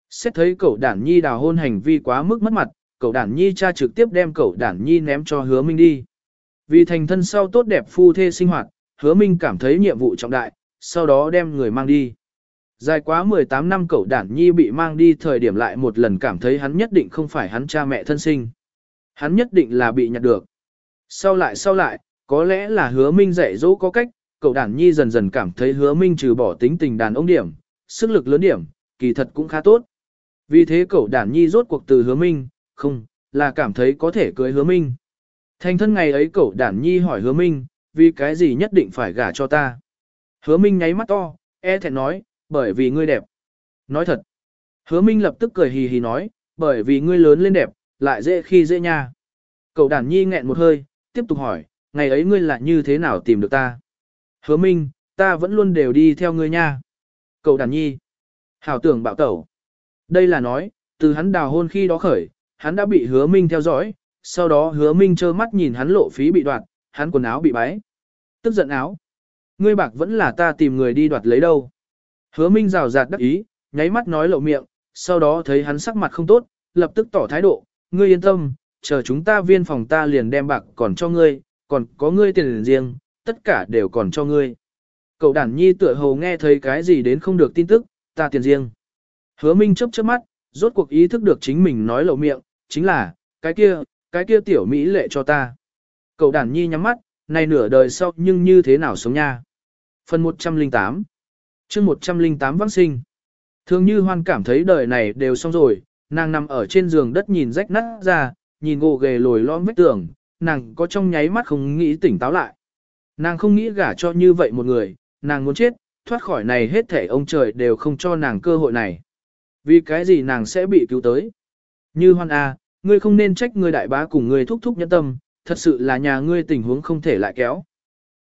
Xét thấy cậu đản nhi đào hôn hành vi quá mức mất mặt, cậu đản nhi cha trực tiếp đem cậu đản nhi ném cho hứa minh đi. Vì thành thân sau tốt đẹp phu thê sinh hoạt, hứa minh cảm thấy nhiệm vụ trọng đại, sau đó đem người mang đi. Dài quá 18 năm cậu đản nhi bị mang đi thời điểm lại một lần cảm thấy hắn nhất định không phải hắn cha mẹ thân sinh. Hắn nhất định là bị nhặt được. Sau lại sau lại, có lẽ là hứa minh dạy dỗ có cách, cậu đản nhi dần dần cảm thấy hứa minh trừ bỏ tính tình đàn ông điểm, sức lực lớn điểm, kỳ thật cũng khá tốt. Vì thế cậu đản nhi rốt cuộc từ hứa minh, không, là cảm thấy có thể cưới hứa minh. Thành thân ngày ấy cậu đản nhi hỏi hứa minh, vì cái gì nhất định phải gả cho ta. Hứa minh nháy mắt to, e thẹn nói, bởi vì ngươi đẹp. Nói thật. Hứa minh lập tức cười hì hì nói, bởi vì ngươi lớn lên đẹp, lại dễ khi dễ nha. Cậu đản nhi nghẹn một hơi, tiếp tục hỏi, ngày ấy ngươi là như thế nào tìm được ta? Hứa minh, ta vẫn luôn đều đi theo ngươi nha. Cậu đản nhi. Hảo tưởng bạo tẩu. Đây là nói, từ hắn đào hôn khi đó khởi, hắn đã bị hứa minh theo dõi, sau đó hứa minh trơ mắt nhìn hắn lộ phí bị đoạt, hắn quần áo bị bái. Tức giận áo. Ngươi bạc vẫn là ta tìm người đi đoạt lấy đâu. Hứa minh rào rạt đắc ý, nháy mắt nói lộ miệng, sau đó thấy hắn sắc mặt không tốt, lập tức tỏ thái độ, ngươi yên tâm, chờ chúng ta viên phòng ta liền đem bạc còn cho ngươi, còn có ngươi tiền riêng, tất cả đều còn cho ngươi. Cậu đản nhi tựa hồ nghe thấy cái gì đến không được tin tức, ta tiền riêng. Hứa Minh chớp chớp mắt, rốt cuộc ý thức được chính mình nói lậu miệng, chính là, cái kia, cái kia tiểu Mỹ lệ cho ta. Cậu đàn nhi nhắm mắt, này nửa đời sau nhưng như thế nào sống nha. Phần 108 chương 108 vãng sinh. Thường như hoan cảm thấy đời này đều xong rồi, nàng nằm ở trên giường đất nhìn rách nát ra, nhìn gồ ghề lồi lõm vết tường, nàng có trong nháy mắt không nghĩ tỉnh táo lại. Nàng không nghĩ gả cho như vậy một người, nàng muốn chết, thoát khỏi này hết thể ông trời đều không cho nàng cơ hội này. Vì cái gì nàng sẽ bị cứu tới? Như hoan A, à, ngươi không nên trách ngươi đại bá cùng ngươi thúc thúc nhẫn tâm, thật sự là nhà ngươi tình huống không thể lại kéo.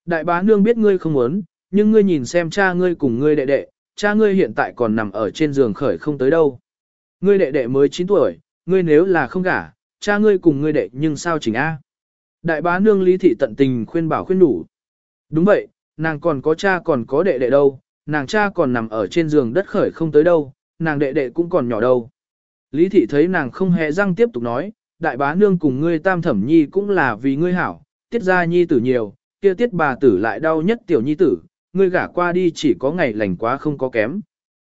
Đại bá nương biết ngươi không muốn, nhưng ngươi nhìn xem cha ngươi cùng ngươi đệ đệ, cha ngươi hiện tại còn nằm ở trên giường khởi không tới đâu. Ngươi đệ đệ mới 9 tuổi, ngươi nếu là không gả, cha ngươi cùng ngươi đệ nhưng sao chỉnh A. Đại bá nương lý thị tận tình khuyên bảo khuyên đủ. Đúng vậy, nàng còn có cha còn có đệ đệ đâu, nàng cha còn nằm ở trên giường đất khởi không tới đâu, nàng đệ đệ cũng còn nhỏ đâu. Lý thị thấy nàng không hề răng tiếp tục nói, đại bá nương cùng ngươi tam thẩm nhi cũng là vì ngươi hảo, tiết ra nhi tử nhiều, kia tiết bà tử lại đau nhất tiểu nhi tử, ngươi gả qua đi chỉ có ngày lành quá không có kém.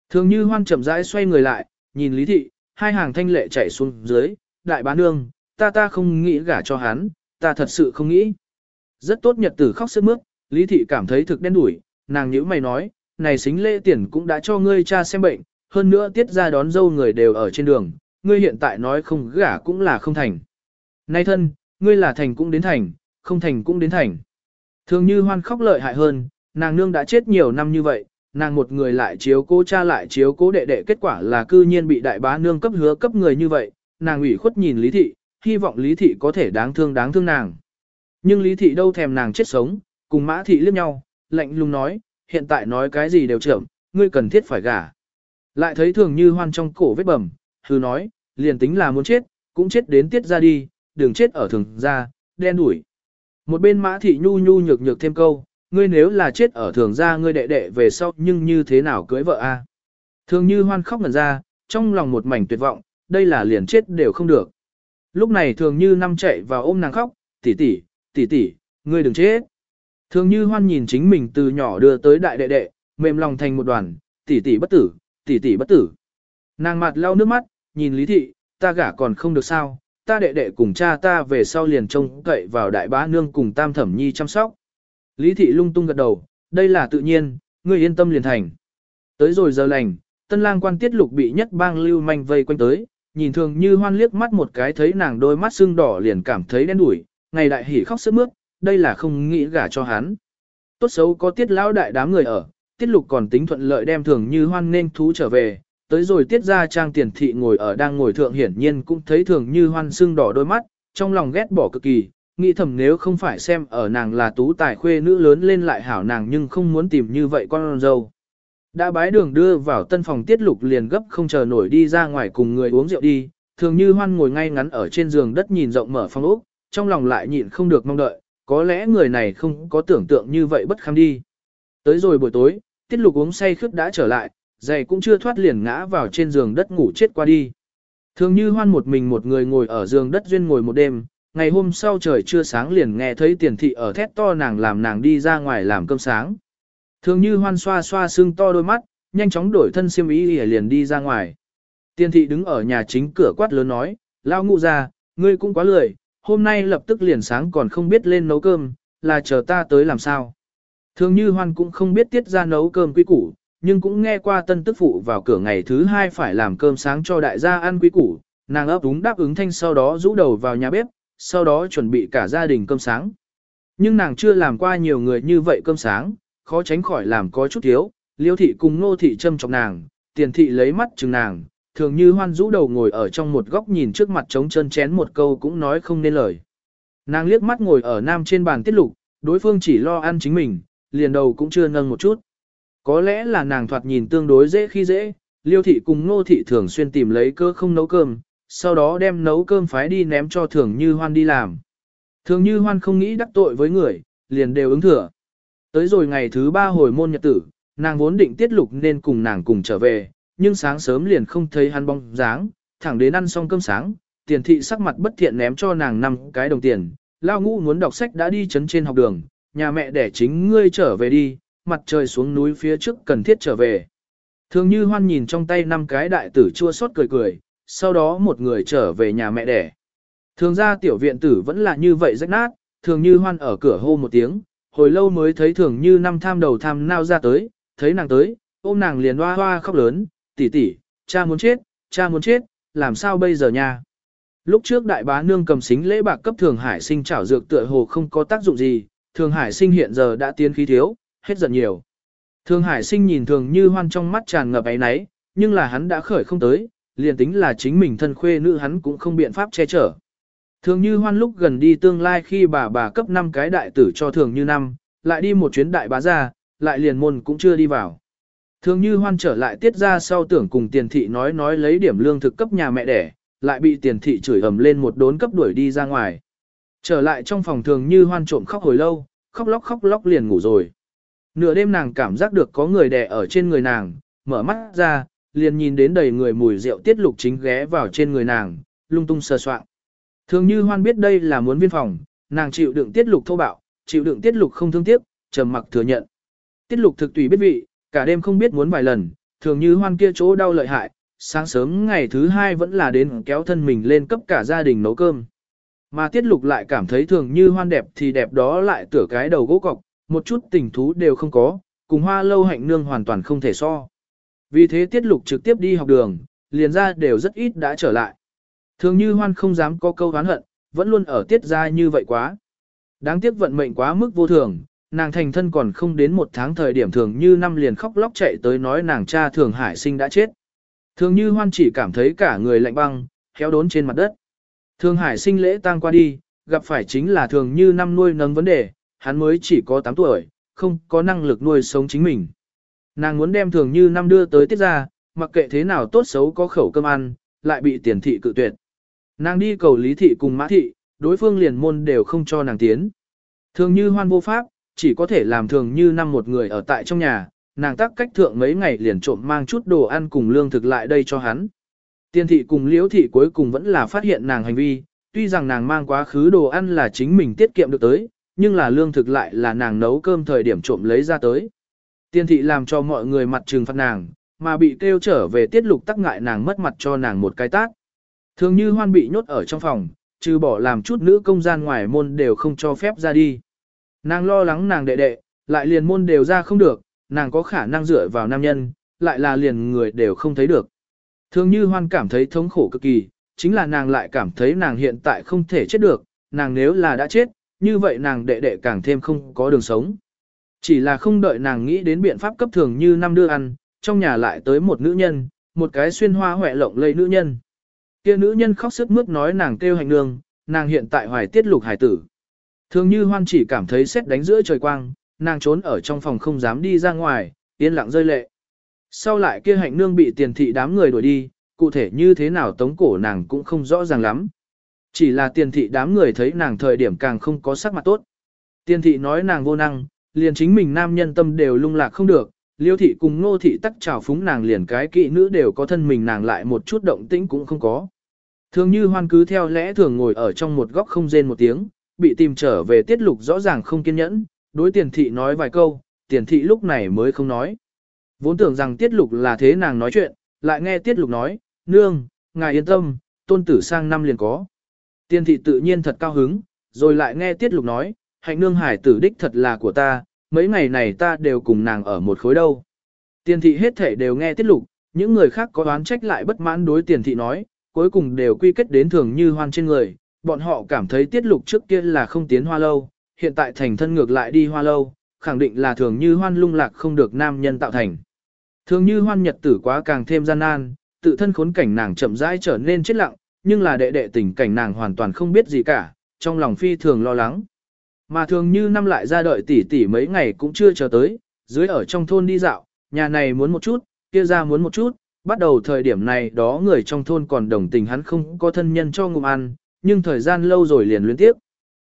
Thường như hoan chậm rãi xoay người lại, nhìn lý thị, hai hàng thanh lệ chạy xuống dưới, đại bá nương, ta ta không nghĩ gả cho hắn, ta thật sự không nghĩ. Rất tốt nhật tử khóc sức mướt, lý thị cảm thấy thực đen đủi, nàng nhíu mày nói, này xính lễ tiền cũng đã cho ngươi cha xem bệnh, hơn nữa tiết ra đón dâu người đều ở trên đường, ngươi hiện tại nói không gả cũng là không thành. Nay thân, ngươi là thành cũng đến thành, không thành cũng đến thành. Thường như hoan khóc lợi hại hơn, nàng nương đã chết nhiều năm như vậy, nàng một người lại chiếu cố cha lại chiếu cố đệ đệ kết quả là cư nhiên bị đại bá nương cấp hứa cấp người như vậy, nàng ủy khuất nhìn lý thị, hy vọng lý thị có thể đáng thương đáng thương nàng. Nhưng lý thị đâu thèm nàng chết sống, cùng mã thị liếc nhau, lạnh lùng nói, hiện tại nói cái gì đều trưởng, ngươi cần thiết phải gả. Lại thấy thường như hoan trong cổ vết bầm, hư nói, liền tính là muốn chết, cũng chết đến tiết ra đi, đừng chết ở thường ra, đen đuổi. Một bên mã thị nhu nhu nhược nhược thêm câu, ngươi nếu là chết ở thường ra ngươi đệ đệ về sau nhưng như thế nào cưới vợ a? Thường như hoan khóc ngần ra, trong lòng một mảnh tuyệt vọng, đây là liền chết đều không được. Lúc này thường như năm chạy vào ôm nàng khóc, tỷ tỷ, tỷ tỷ, ngươi đừng chết. Thường như hoan nhìn chính mình từ nhỏ đưa tới đại đệ đệ, mềm lòng thành một đoàn, tỷ tỷ bất tử, tỷ tỷ bất tử. Nàng mặt lau nước mắt, nhìn lý thị, ta gả còn không được sao, ta đệ đệ cùng cha ta về sau liền trông cậy vào đại bá nương cùng tam thẩm nhi chăm sóc. Lý thị lung tung gật đầu, đây là tự nhiên, ngươi yên tâm liền thành. Tới rồi giờ lành, tân lang quan tiết lục bị nhất bang lưu manh vây quanh tới, nhìn thường như hoan liếc mắt một cái thấy nàng đôi mắt sưng đỏ liền cảm thấy đen đủi, ngày đại hỉ khóc sức mướt, đây là không nghĩ gả cho hắn. Tốt xấu có tiết lão đại đám người ở, tiết lục còn tính thuận lợi đem thường như hoan nên thú trở về, tới rồi tiết ra trang tiền thị ngồi ở đang ngồi thượng hiển nhiên cũng thấy thường như hoan sưng đỏ đôi mắt, trong lòng ghét bỏ cực kỳ, nghĩ thầm nếu không phải xem ở nàng là tú tài khuê nữ lớn lên lại hảo nàng nhưng không muốn tìm như vậy con dâu. Đã bái đường đưa vào tân phòng tiết lục liền gấp không chờ nổi đi ra ngoài cùng người uống rượu đi, thường như hoan ngồi ngay ngắn ở trên giường đất nhìn rộng mở phòng ốc, trong lòng lại nhịn không được mong đợi, có lẽ người này không có tưởng tượng như vậy bất kham đi. Tới rồi buổi tối, tiết lục uống say khướt đã trở lại, giày cũng chưa thoát liền ngã vào trên giường đất ngủ chết qua đi. Thường như hoan một mình một người ngồi ở giường đất duyên ngồi một đêm, ngày hôm sau trời chưa sáng liền nghe thấy tiền thị ở thét to nàng làm nàng đi ra ngoài làm cơm sáng. Thường như hoan xoa xoa xương to đôi mắt, nhanh chóng đổi thân xiêm ý liền đi ra ngoài. Tiền thị đứng ở nhà chính cửa quát lớn nói, lao ngụ ra, ngươi cũng quá lười, hôm nay lập tức liền sáng còn không biết lên nấu cơm, là chờ ta tới làm sao. Thường như hoan cũng không biết tiết ra nấu cơm quý củ, nhưng cũng nghe qua tân tức phụ vào cửa ngày thứ hai phải làm cơm sáng cho đại gia ăn quý củ, nàng ấp úng đáp ứng thanh sau đó rũ đầu vào nhà bếp, sau đó chuẩn bị cả gia đình cơm sáng. Nhưng nàng chưa làm qua nhiều người như vậy cơm sáng, khó tránh khỏi làm có chút thiếu, liêu thị cùng nô thị châm trọng nàng, tiền thị lấy mắt chừng nàng, thường như hoan rũ đầu ngồi ở trong một góc nhìn trước mặt trống chân chén một câu cũng nói không nên lời. Nàng liếc mắt ngồi ở nam trên bàn tiết lục, đối phương chỉ lo ăn chính mình, liền đầu cũng chưa nâng một chút. Có lẽ là nàng thoạt nhìn tương đối dễ khi dễ, liêu thị cùng nô thị thường xuyên tìm lấy cơ không nấu cơm, sau đó đem nấu cơm phái đi ném cho thường như hoan đi làm. Thường như hoan không nghĩ đắc tội với người, liền đều ứng thừa. Tới rồi ngày thứ ba hồi môn nhật tử, nàng vốn định tiết lục nên cùng nàng cùng trở về, nhưng sáng sớm liền không thấy hắn bóng dáng, thẳng đến ăn xong cơm sáng, tiền thị sắc mặt bất thiện ném cho nàng năm cái đồng tiền, lao ngũ muốn đọc sách đã đi chấn trên học đường, nhà mẹ để chính ngươi trở về đi, mặt trời xuống núi phía trước cần thiết trở về. Thường như hoan nhìn trong tay năm cái đại tử chua xót cười cười, sau đó một người trở về nhà mẹ đẻ. Thường ra tiểu viện tử vẫn là như vậy rách nát, thường như hoan ở cửa hô một tiếng, hồi lâu mới thấy thường như năm tham đầu tham nao ra tới, thấy nàng tới, ôm nàng liền hoa hoa khóc lớn, tỷ tỷ, cha muốn chết, cha muốn chết, làm sao bây giờ nha. Lúc trước đại bá nương cầm xính lễ bạc cấp thường hải sinh trảo dược tựa hồ không có tác dụng gì, thường hải sinh hiện giờ đã tiến khí thiếu, hết giận nhiều. Thường hải sinh nhìn thường như hoan trong mắt tràn ngập ấy náy, nhưng là hắn đã khởi không tới, liền tính là chính mình thân khuê nữ hắn cũng không biện pháp che chở. Thường như hoan lúc gần đi tương lai khi bà bà cấp 5 cái đại tử cho thường như năm, lại đi một chuyến đại bá ra, lại liền môn cũng chưa đi vào. Thường như hoan trở lại tiết ra sau tưởng cùng tiền thị nói nói lấy điểm lương thực cấp nhà mẹ đẻ, lại bị tiền thị chửi ầm lên một đốn cấp đuổi đi ra ngoài. Trở lại trong phòng thường như hoan trộm khóc hồi lâu, khóc lóc khóc lóc liền ngủ rồi. Nửa đêm nàng cảm giác được có người đè ở trên người nàng, mở mắt ra, liền nhìn đến đầy người mùi rượu tiết lục chính ghé vào trên người nàng, lung tung sờ soạng. Thường như hoan biết đây là muốn viên phòng, nàng chịu đựng tiết lục thô bạo, chịu đựng tiết lục không thương tiếc, trầm mặc thừa nhận. Tiết lục thực tùy biết vị, cả đêm không biết muốn vài lần, thường như hoan kia chỗ đau lợi hại, sáng sớm ngày thứ hai vẫn là đến kéo thân mình lên cấp cả gia đình nấu cơm. Mà tiết lục lại cảm thấy thường như hoan đẹp thì đẹp đó lại tửa cái đầu gỗ cọc, một chút tình thú đều không có, cùng hoa lâu hạnh nương hoàn toàn không thể so. Vì thế tiết lục trực tiếp đi học đường, liền ra đều rất ít đã trở lại. Thường như hoan không dám có câu oán hận, vẫn luôn ở tiết ra như vậy quá. Đáng tiếc vận mệnh quá mức vô thường, nàng thành thân còn không đến một tháng thời điểm thường như năm liền khóc lóc chạy tới nói nàng cha thường hải sinh đã chết. Thường như hoan chỉ cảm thấy cả người lạnh băng, khéo đốn trên mặt đất. Thường hải sinh lễ tang qua đi, gặp phải chính là thường như năm nuôi nấng vấn đề, hắn mới chỉ có 8 tuổi, không có năng lực nuôi sống chính mình. Nàng muốn đem thường như năm đưa tới tiết ra, mặc kệ thế nào tốt xấu có khẩu cơm ăn, lại bị tiền thị cự tuyệt. Nàng đi cầu lý thị cùng mã thị, đối phương liền môn đều không cho nàng tiến. Thường như hoan vô pháp, chỉ có thể làm thường như năm một người ở tại trong nhà, nàng tác cách thượng mấy ngày liền trộm mang chút đồ ăn cùng lương thực lại đây cho hắn. Tiên thị cùng liễu thị cuối cùng vẫn là phát hiện nàng hành vi, tuy rằng nàng mang quá khứ đồ ăn là chính mình tiết kiệm được tới, nhưng là lương thực lại là nàng nấu cơm thời điểm trộm lấy ra tới. Tiên thị làm cho mọi người mặt trừng phạt nàng, mà bị kêu trở về tiết lục tắc ngại nàng mất mặt cho nàng một cái tác. Thường như hoan bị nhốt ở trong phòng, trừ bỏ làm chút nữ công gian ngoài môn đều không cho phép ra đi. Nàng lo lắng nàng đệ đệ, lại liền môn đều ra không được, nàng có khả năng dựa vào nam nhân, lại là liền người đều không thấy được. Thường như hoan cảm thấy thống khổ cực kỳ, chính là nàng lại cảm thấy nàng hiện tại không thể chết được, nàng nếu là đã chết, như vậy nàng đệ đệ càng thêm không có đường sống. Chỉ là không đợi nàng nghĩ đến biện pháp cấp thường như năm đưa ăn, trong nhà lại tới một nữ nhân, một cái xuyên hoa hoẹ lộng lây nữ nhân. Kia nữ nhân khóc sức mướt nói nàng kêu hành nương, nàng hiện tại hoài tiết lục hải tử. Thường như hoan chỉ cảm thấy xét đánh giữa trời quang, nàng trốn ở trong phòng không dám đi ra ngoài, yên lặng rơi lệ. Sau lại kia hạnh nương bị tiền thị đám người đuổi đi, cụ thể như thế nào tống cổ nàng cũng không rõ ràng lắm. Chỉ là tiền thị đám người thấy nàng thời điểm càng không có sắc mặt tốt. Tiền thị nói nàng vô năng, liền chính mình nam nhân tâm đều lung lạc không được, liêu thị cùng ngô thị tắc trào phúng nàng liền cái kỵ nữ đều có thân mình nàng lại một chút động tĩnh cũng không có. Thường như hoan cứ theo lẽ thường ngồi ở trong một góc không rên một tiếng, bị tìm trở về tiết lục rõ ràng không kiên nhẫn, đối tiền thị nói vài câu, tiền thị lúc này mới không nói. Vốn tưởng rằng tiết lục là thế nàng nói chuyện, lại nghe tiết lục nói, nương, ngài yên tâm, tôn tử sang năm liền có. tiên thị tự nhiên thật cao hứng, rồi lại nghe tiết lục nói, hạnh nương hải tử đích thật là của ta, mấy ngày này ta đều cùng nàng ở một khối đâu. tiên thị hết thể đều nghe tiết lục, những người khác có đoán trách lại bất mãn đối tiền thị nói, cuối cùng đều quy kết đến thường như hoan trên người, bọn họ cảm thấy tiết lục trước kia là không tiến hoa lâu, hiện tại thành thân ngược lại đi hoa lâu, khẳng định là thường như hoan lung lạc không được nam nhân tạo thành. Thường như hoan nhật tử quá càng thêm gian nan, tự thân khốn cảnh nàng chậm rãi trở nên chết lặng, nhưng là đệ đệ tình cảnh nàng hoàn toàn không biết gì cả, trong lòng phi thường lo lắng. Mà thường như năm lại ra đợi tỷ tỷ mấy ngày cũng chưa chờ tới, dưới ở trong thôn đi dạo, nhà này muốn một chút, kia ra muốn một chút, bắt đầu thời điểm này đó người trong thôn còn đồng tình hắn không có thân nhân cho ngụm ăn, nhưng thời gian lâu rồi liền luyến tiếp.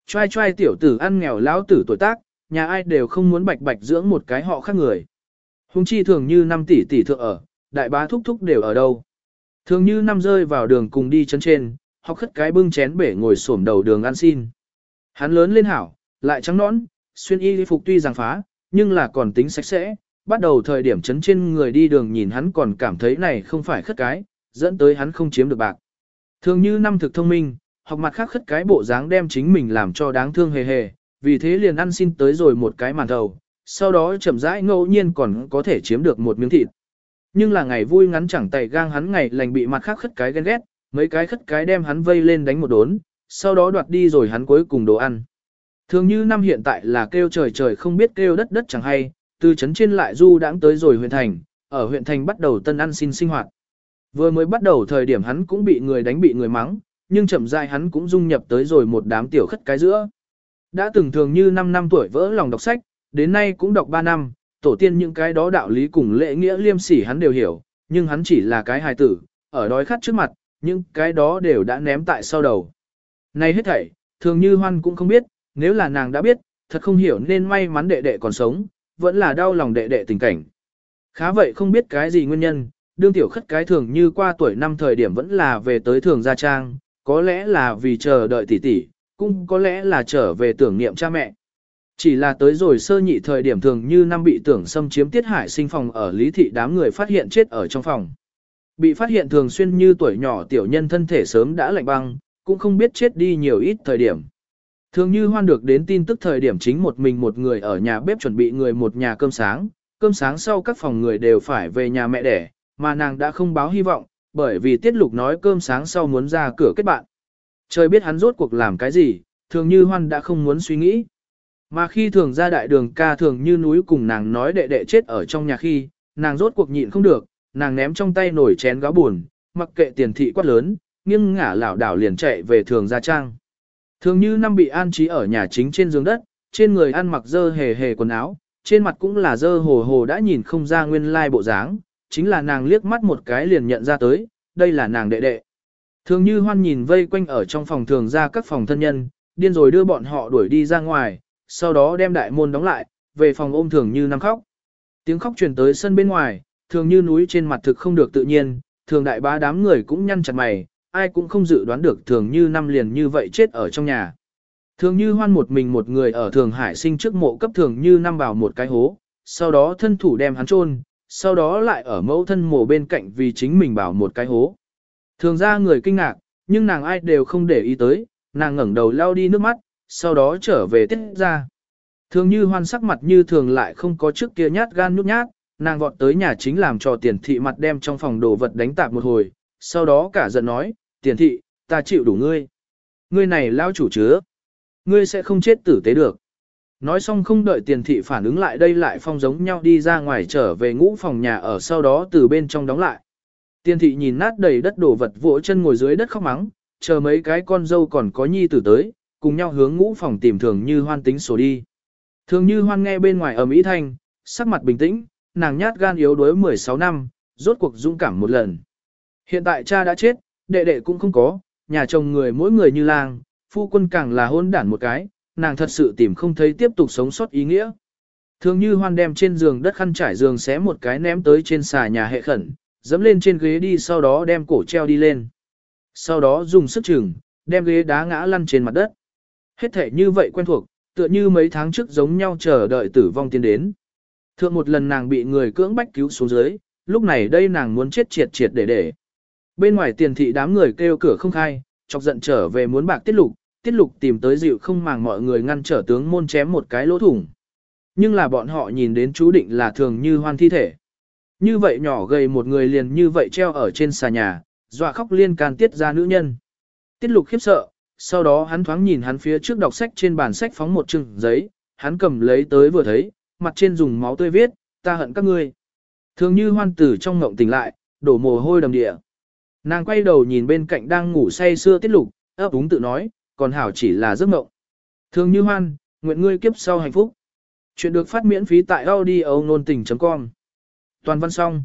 Trai trai tiểu tử ăn nghèo lão tử tuổi tác, nhà ai đều không muốn bạch bạch dưỡng một cái họ khác người. Hùng chi thường như năm tỷ tỷ thượng ở, đại bá thúc thúc đều ở đâu. Thường như năm rơi vào đường cùng đi chân trên, học khất cái bưng chén bể ngồi xổm đầu đường ăn xin. Hắn lớn lên hảo, lại trắng nõn, xuyên y phục tuy rằng phá, nhưng là còn tính sạch sẽ. Bắt đầu thời điểm chấn trên người đi đường nhìn hắn còn cảm thấy này không phải khất cái, dẫn tới hắn không chiếm được bạc. Thường như năm thực thông minh, học mặt khác khất cái bộ dáng đem chính mình làm cho đáng thương hề hề, vì thế liền ăn xin tới rồi một cái màn đầu sau đó chậm rãi ngẫu nhiên còn có thể chiếm được một miếng thịt. Nhưng là ngày vui ngắn chẳng tay gang hắn ngày lành bị mặt khác khất cái ghen ghét, mấy cái khất cái đem hắn vây lên đánh một đốn, sau đó đoạt đi rồi hắn cuối cùng đồ ăn. Thường như năm hiện tại là kêu trời trời không biết kêu đất đất chẳng hay, từ trấn trên lại du đãng tới rồi huyện thành, ở huyện thành bắt đầu tân ăn xin sinh hoạt. Vừa mới bắt đầu thời điểm hắn cũng bị người đánh bị người mắng, nhưng chậm rãi hắn cũng dung nhập tới rồi một đám tiểu khất cái giữa. Đã từng thường như 5 năm tuổi vỡ lòng đọc sách, đến nay cũng đọc 3 năm, tổ tiên những cái đó đạo lý cùng lễ nghĩa liêm sỉ hắn đều hiểu, nhưng hắn chỉ là cái hài tử, ở đói khát trước mặt, những cái đó đều đã ném tại sau đầu. Này hết thảy, thường như hoan cũng không biết, nếu là nàng đã biết, thật không hiểu nên may mắn đệ đệ còn sống, vẫn là đau lòng đệ đệ tình cảnh. Khá vậy không biết cái gì nguyên nhân, đương tiểu khất cái thường như qua tuổi năm thời điểm vẫn là về tới thường gia trang, có lẽ là vì chờ đợi tỷ tỷ, cũng có lẽ là trở về tưởng niệm cha mẹ. Chỉ là tới rồi sơ nhị thời điểm thường như năm bị tưởng xâm chiếm tiết hải sinh phòng ở lý thị đám người phát hiện chết ở trong phòng. Bị phát hiện thường xuyên như tuổi nhỏ tiểu nhân thân thể sớm đã lạnh băng, cũng không biết chết đi nhiều ít thời điểm. Thường như hoan được đến tin tức thời điểm chính một mình một người ở nhà bếp chuẩn bị người một nhà cơm sáng, cơm sáng sau các phòng người đều phải về nhà mẹ đẻ, mà nàng đã không báo hy vọng, bởi vì tiết lục nói cơm sáng sau muốn ra cửa kết bạn. Trời biết hắn rốt cuộc làm cái gì, thường như hoan đã không muốn suy nghĩ. Mà khi thường ra đại đường ca thường như núi cùng nàng nói đệ đệ chết ở trong nhà khi, nàng rốt cuộc nhịn không được, nàng ném trong tay nổi chén gáo buồn, mặc kệ tiền thị quát lớn, nghiêng ngả lảo đảo liền chạy về thường gia trang. Thường như năm bị an trí ở nhà chính trên giường đất, trên người ăn mặc dơ hề hề quần áo, trên mặt cũng là dơ hồ hồ đã nhìn không ra nguyên lai bộ dáng, chính là nàng liếc mắt một cái liền nhận ra tới, đây là nàng đệ đệ. Thường như hoan nhìn vây quanh ở trong phòng thường ra các phòng thân nhân, điên rồi đưa bọn họ đuổi đi ra ngoài, sau đó đem đại môn đóng lại, về phòng ôm thường như năm khóc. Tiếng khóc truyền tới sân bên ngoài, thường như núi trên mặt thực không được tự nhiên, thường đại bá đám người cũng nhăn chặt mày, ai cũng không dự đoán được thường như năm liền như vậy chết ở trong nhà. Thường như hoan một mình một người ở thường hải sinh trước mộ cấp thường như năm vào một cái hố, sau đó thân thủ đem hắn chôn sau đó lại ở mẫu thân mồ bên cạnh vì chính mình bảo một cái hố. Thường ra người kinh ngạc, nhưng nàng ai đều không để ý tới, nàng ngẩng đầu lau đi nước mắt, sau đó trở về tiết ra. Thường như hoan sắc mặt như thường lại không có trước kia nhát gan nhút nhát, nàng vọt tới nhà chính làm cho tiền thị mặt đem trong phòng đồ vật đánh tạp một hồi, sau đó cả giận nói, tiền thị, ta chịu đủ ngươi. Ngươi này lao chủ chứa. Ngươi sẽ không chết tử tế được. Nói xong không đợi tiền thị phản ứng lại đây lại phong giống nhau đi ra ngoài trở về ngũ phòng nhà ở sau đó từ bên trong đóng lại. Tiền thị nhìn nát đầy đất đổ vật vỗ chân ngồi dưới đất khóc mắng, chờ mấy cái con dâu còn có nhi tử tới, cùng nhau hướng ngũ phòng tìm thường như hoan tính sổ đi. Thường như hoan nghe bên ngoài ầm ĩ thanh, sắc mặt bình tĩnh, nàng nhát gan yếu đuối 16 năm, rốt cuộc dũng cảm một lần. Hiện tại cha đã chết, đệ đệ cũng không có, nhà chồng người mỗi người như lang, phu quân càng là hôn đản một cái, nàng thật sự tìm không thấy tiếp tục sống sót ý nghĩa. Thường như hoan đem trên giường đất khăn trải giường xé một cái ném tới trên xà nhà hệ khẩn, dẫm lên trên ghế đi sau đó đem cổ treo đi lên. Sau đó dùng sức chừng, đem ghế đá ngã lăn trên mặt đất. Hết thể như vậy quen thuộc, tựa như mấy tháng trước giống nhau chờ đợi tử vong tiến đến. Thượng một lần nàng bị người cưỡng bách cứu xuống dưới, lúc này đây nàng muốn chết triệt triệt để để. Bên ngoài tiền thị đám người kêu cửa không khai, chọc giận trở về muốn bạc tiết lục, tiết lục tìm tới dịu không màng mọi người ngăn trở tướng môn chém một cái lỗ thủng. Nhưng là bọn họ nhìn đến chú định là thường như hoan thi thể. Như vậy nhỏ gầy một người liền như vậy treo ở trên xà nhà, dọa khóc liên can tiết ra nữ nhân. Tiết lục khiếp sợ, sau đó hắn thoáng nhìn hắn phía trước đọc sách trên bàn sách phóng một chừng giấy, hắn cầm lấy tới vừa thấy, mặt trên dùng máu tươi viết, ta hận các ngươi. Thường như hoan tử trong ngộng tỉnh lại, đổ mồ hôi đầm địa. Nàng quay đầu nhìn bên cạnh đang ngủ say xưa tiết lục, ấp úng tự nói, còn hảo chỉ là giấc ngộng. Thường như hoan, nguyện ngươi kiếp sau hạnh phúc. Chuyện được phát miễn phí tại audio nôn tình.com Toàn văn xong.